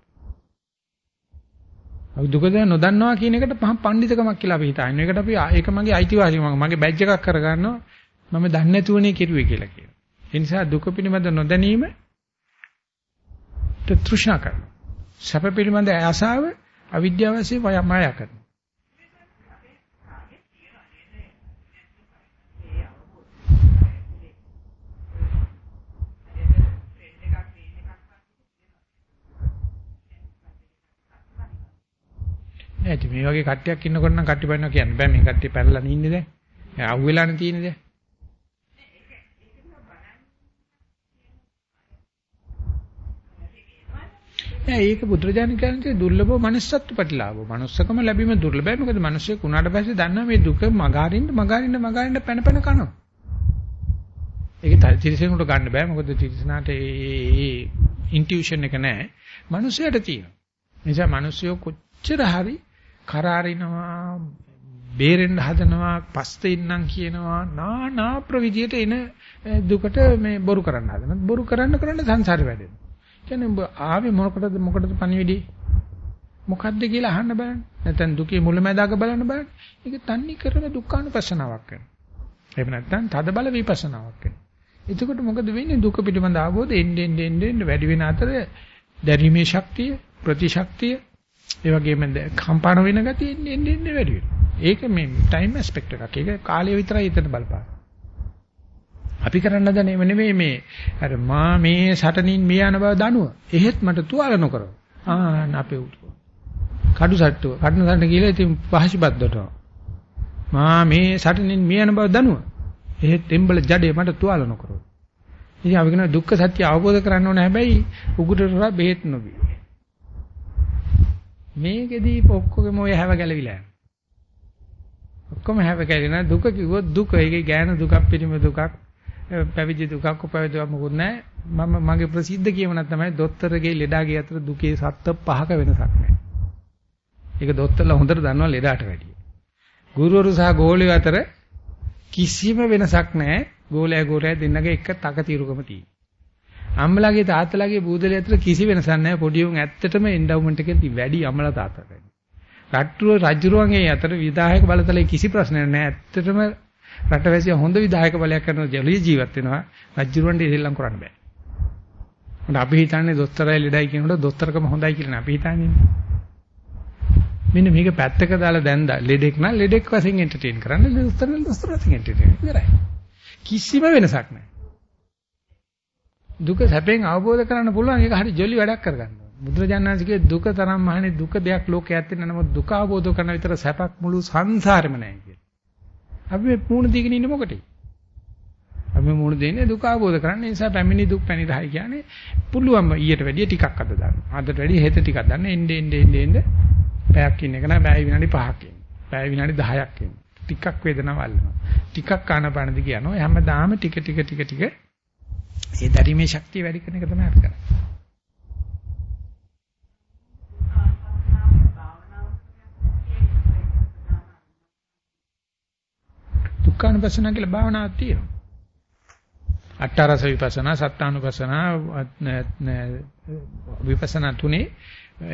අපි දුක දැන නොදන්නවා කියන එකට පහ පඬිතකමක් කියලා අපි හිතන්නේ. ඒකට අපි ඒක මගේ අයිතිවාසිකමක්. මගේ බැජ් එකක් කරගන්නවා. මම දන්නේ නැතුවනේ කෙරුවේ කියලා කියනවා. ඒ නිසා දුක පිළිබඳ නොදැනීම තෘෂ්ණා කරනවා. සැප පිළිබඳ ආසාව අවිද්‍යාව වශයෙන් මායා කරනවා. ඇයි මේ වගේ කට්ටියක් ඉන්නකොට නම් කට්ටි බන්නවා කියන්න බෑ මේ කට්ටිය පැනලා ඉන්නේ දැන්. අහුවෙලානේ තියෙන්නේ දැන්. නෑ ඒක බුදුරජාණන් කියන්නේ දුර්ලභ මනුස්සත්ව ප්‍රතිලාභ. මනුස්සකම ලැබීම දුර්ලභයි. මොකද මිනිස්සෙක් උනාට පස්සේ දන්නා මේ දුක මගහරින්න මගහරින්න මගහරින්න පැන පැන කනවා. ඒක තිරසනුට ගන්න බෑ. මොකද තිරසනාට ඒ ඉන්ටියුෂන් එක නෑ. මිනිස්සයාට තියෙනවා. නිසා මිනිස්සුયો කොච්චර හරි කරාරිනවා බේරෙන්න හදනවා පස්තේ ඉන්නම් කියනවා නානා ප්‍රවිධියට එන දුකට මේ බොරු කරන්න හදනවා. බොරු කරන්න කරන්න සංසාරේ වැඩෙනවා. කියන්නේ ඔබ ආවේ මොකටද මොකටද පණිවිඩි? මොකද්ද කියලා අහන්න බලන්න. නැත්නම් දුකේ මුලැමැදාක බලන්න බලන්න. ඒක තන්නේ කරන දුක්ඛානුපස්සනාවක් වෙනවා. එහෙම නැත්නම් තද බල විපස්සනාවක් වෙනවා. එතකොට මොකද වෙන්නේ? දුක පිළිබඳ ආවෝද එන්න එන්න එන්න වැඩි වෙන අතර දැරීමේ ශක්තිය ප්‍රතිශක්තිය ඒ වගේම කම්පාණ වෙන ගතිය එන්නේ එන්නේ වැඩි වෙනවා. ඒක මේ ටයිම් ඇස්පෙක්ට් එකක්. ඒක කාලය විතරයි එතන බලපාන. අපි කරන්න දන්නේ නෙමෙයි මේ අර මා මේ සටනින් මිය යන බව දනුව. එහෙත් මට තුවාල නොකරව. ආ අපේ උතු. කඩු සට්ටුව. කඩන සටන කියලා ඉතින් පහසිපත්දට. මා මේ සටනින් මිය යන බව දනුව. එහෙත් එම්බල ජඩේ මට තුවාල නොකරව. ඉතින් අපි කියන දුක්ඛ සත්‍ය අවබෝධ කරගන්න ඕනේ හැබැයි උගුරට බෙහෙත් නොබී. මේකෙදී ඔක්කොගෙම ඔය හැව ගැලවිලා යනවා. ඔක්කොම හැව ගැලෙන දුක කිව්වොත් දුක ඒකේ ගෑන දුකක් පිළිම දුකක් පැවිදි දුකක් උපයදුවා මොකුත් නැහැ. මම මගේ ප්‍රසිද්ධ කියමනක් තමයි දොස්තරගේ ලෙඩාගේ අතර දුකේ සත්ත්ව පහක වෙනසක් නැහැ. ඒක දොස්තරලා හොඳට දන්නවා ලෙඩාට වැඩිය. ගුරුවරු සහ ගෝලියෝ අතර කිසිම වෙනසක් නැහැ. ගෝලයා ගෝලයා දෙන්නගේ එක තකතිරුකම තියෙනවා. අම්මලාගේ තාත්තලාගේ බූදලේ අතර කිසි වෙනසක් නැහැ. පොඩි උන් ඇත්තටම එන්ඩවුමන්ට් එකේ වැඩි අම්මලා තාත්තලා. රට්ටුව රජුරුවන්ගේ අතර විධායක බලතලයේ කිසි ප්‍රශ්නයක් නැහැ. ඇත්තටම රටවැසියා හොඳ විධායක බලයක් කරන ජලී ජීවත් වෙනවා. රජුරුවන්ට ඉතිල්ලම් කරන්න බෑ. මොකද අපි හිතන්නේ දොස්තරයි ලෙඩයි කියනකොට දොස්තරකම හොඳයි කියලා අපි හිතන්නේ. මෙන්න මේක පැත්තක දාලා දැන් ලෙඩෙක් නම් ලෙඩෙක් වශයෙන් එන්ටර්ටේන් කරන්න දොස්තර දොස්තර වශයෙන් එන්ටර්ටේන් කරයි. කිසිම වෙනසක් නැහැ. දුක සැපෙන් අවබෝධ කරගන්න පුළුවන් ඒක හරි ජොලි වැඩක් කරගන්න. බුදුරජාණන්සේගේ දුක තරම් මහණේ දුක දෙයක් ලෝකේ ඇත්තේ නැහැ නමුත් දුක අවබෝධ කරන විතර සැපක් මුළු සංසාරෙම නැහැ කියලා. අපි මේ මූණ දීගෙන ඉන්නේ මොකටද? අපි මූණ දෙන්නේ දුක අවබෝධ කරගන්න නිසා පැමිණි දුක් පැනිරහයි කියන්නේ පුළුවන් ඊට වැඩිය ටිකක් අද දාන්න. අදට වැඩිය හෙට ටිකක් දාන්න එන්නේ එන්නේ එන්නේ එන්නේ පැයක් ඉන්න එක නෑ බෑ විනාඩි 5ක් ඉන්න. බෑ විනාඩි 10ක් ඉන්න. ටිකක් වේදනාව අල්ලනවා. ටිකක් ආනපානදි කියනවා හැමදාම ටික ටික ටික ටික ඒ දැරීමේ ශක්තිය වැඩි කරන එක තමයි අර කරන්නේ. දුක්ඛානුපස්සන කියලා භාවනාවක් තියෙනවා. අට්ඨාරස විපස්සනා, සත්තානුපස්සනා, විපස්සනා තුනේ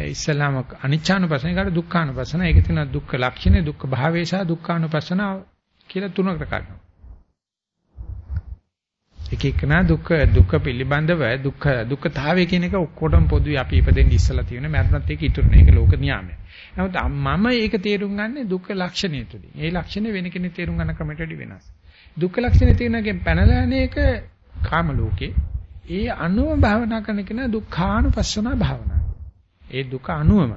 ඉස්සලාම අනිච්චානුපස්සන එකට දුක්ඛානුපස්සන ඒක තියෙනවා දුක්ඛ ලක්ෂණය දුක්ඛ භාවය සහ දුක්ඛානුපස්සන කියලා තුනකට කරනවා එක එකනා දුක්ඛ දුක්ඛ පිළිබඳව දුක්ඛ දුක්ඛතාවය කියන එක ඔක්කොටම පොදුයි අපි ඉපදෙන්න ඉස්සලා තියෙන මරණත් ඒක ඉතුරුනේ ඒක ලෝක නියාමය. නමුත් මම ඒක තේරුම් ගන්නේ දුක්ඛ ලක්ෂණය තුලින්. ඒ ලක්ෂණය වෙන කෙනෙක් තේරුම් ගන්න ක්‍රමයට වඩා වෙනස්. දුක්ඛ ලක්ෂණය තියෙනකෙන් පැනලා යන එක කාම ලෝකේ. ඒ අනුව භාවනා කරන කෙනා දුක්ඛානුපස්සන භාවනා. ඒ දුක අනුවම.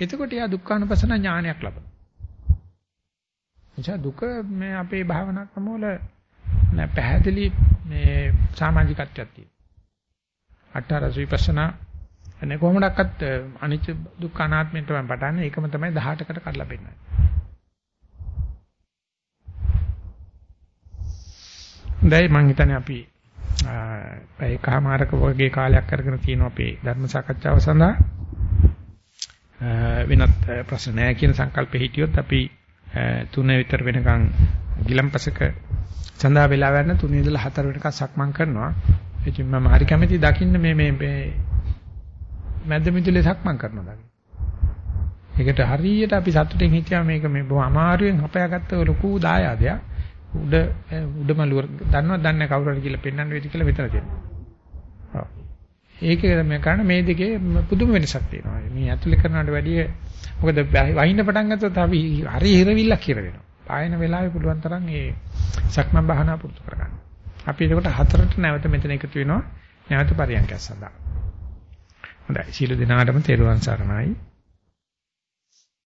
එතකොට යා දුක්ඛානුපස්සන ඥානයක් ලබනවා. එචා දුක මේ අපේ භාවනා ක්‍රම වල නෑ පැහැදිලි මේ සමාජිකත්වයක් තියෙනවා. අට්ඨාරස විපස්සනා එනේ කොහොමඩක්වත් අනිත්‍ය දුක්ඛ අනාත්මයෙන් තමයි පටන්නේ. ඒකම තමයි 18කට කඩලා පෙන්නන්නේ. දැන් මම හිතන්නේ අපි ඒකමාරක වගේ කාලයක් අරගෙන තියෙනවා අපේ ධර්ම සාකච්ඡාව සඳහා. වෙනත් ප්‍රශ්න නැහැ කියන සංකල්පෙ හිටියොත් අපි තුන විතර වෙනකන් ගිලම්පසක සඳහා වෙලා ගන්න තුනේ ඉඳලා හතර වෙනකන් සක්මන් කරනවා. ඉතින් මම හරි කැමති දකින්න මේ මේ මැද මිදුලේ සක්මන් කරනවා දකින්න. ඒකට හරියට අපි සතුටින් හිටියා මේක මේ බොහොම අමාරුවෙන් හපයාගත්ත ලොකු දායාදයක්. උඩ උඩමලුව දන්නවද දන්නේ කවුරු හරි කියලා පෙන්වන්න වෙයිද කියලා විතර තියෙනවා. ඔව්. ඒකේ මේ කරන මේ දෙකේ පුදුම වෙනසක් තියෙනවා. මේ ඇතුලේ කරනවට වැඩිය මොකද වහින්න පටන් ගත්තොත් අපි හරි හිරවිල්ලක් කියලා වෙනවා. පායන වෙලාවේ පුළුවන් තරම් ඒ සක්මන් භාවනා පුරුදු කරගන්න. අපි ඒකට හතරට නැවත මෙතන එකතු වෙනවා. නැවත පරියන්කයක් සඳහා. හොඳයි. සීල දිනාටම තෙරුවන් සරණයි.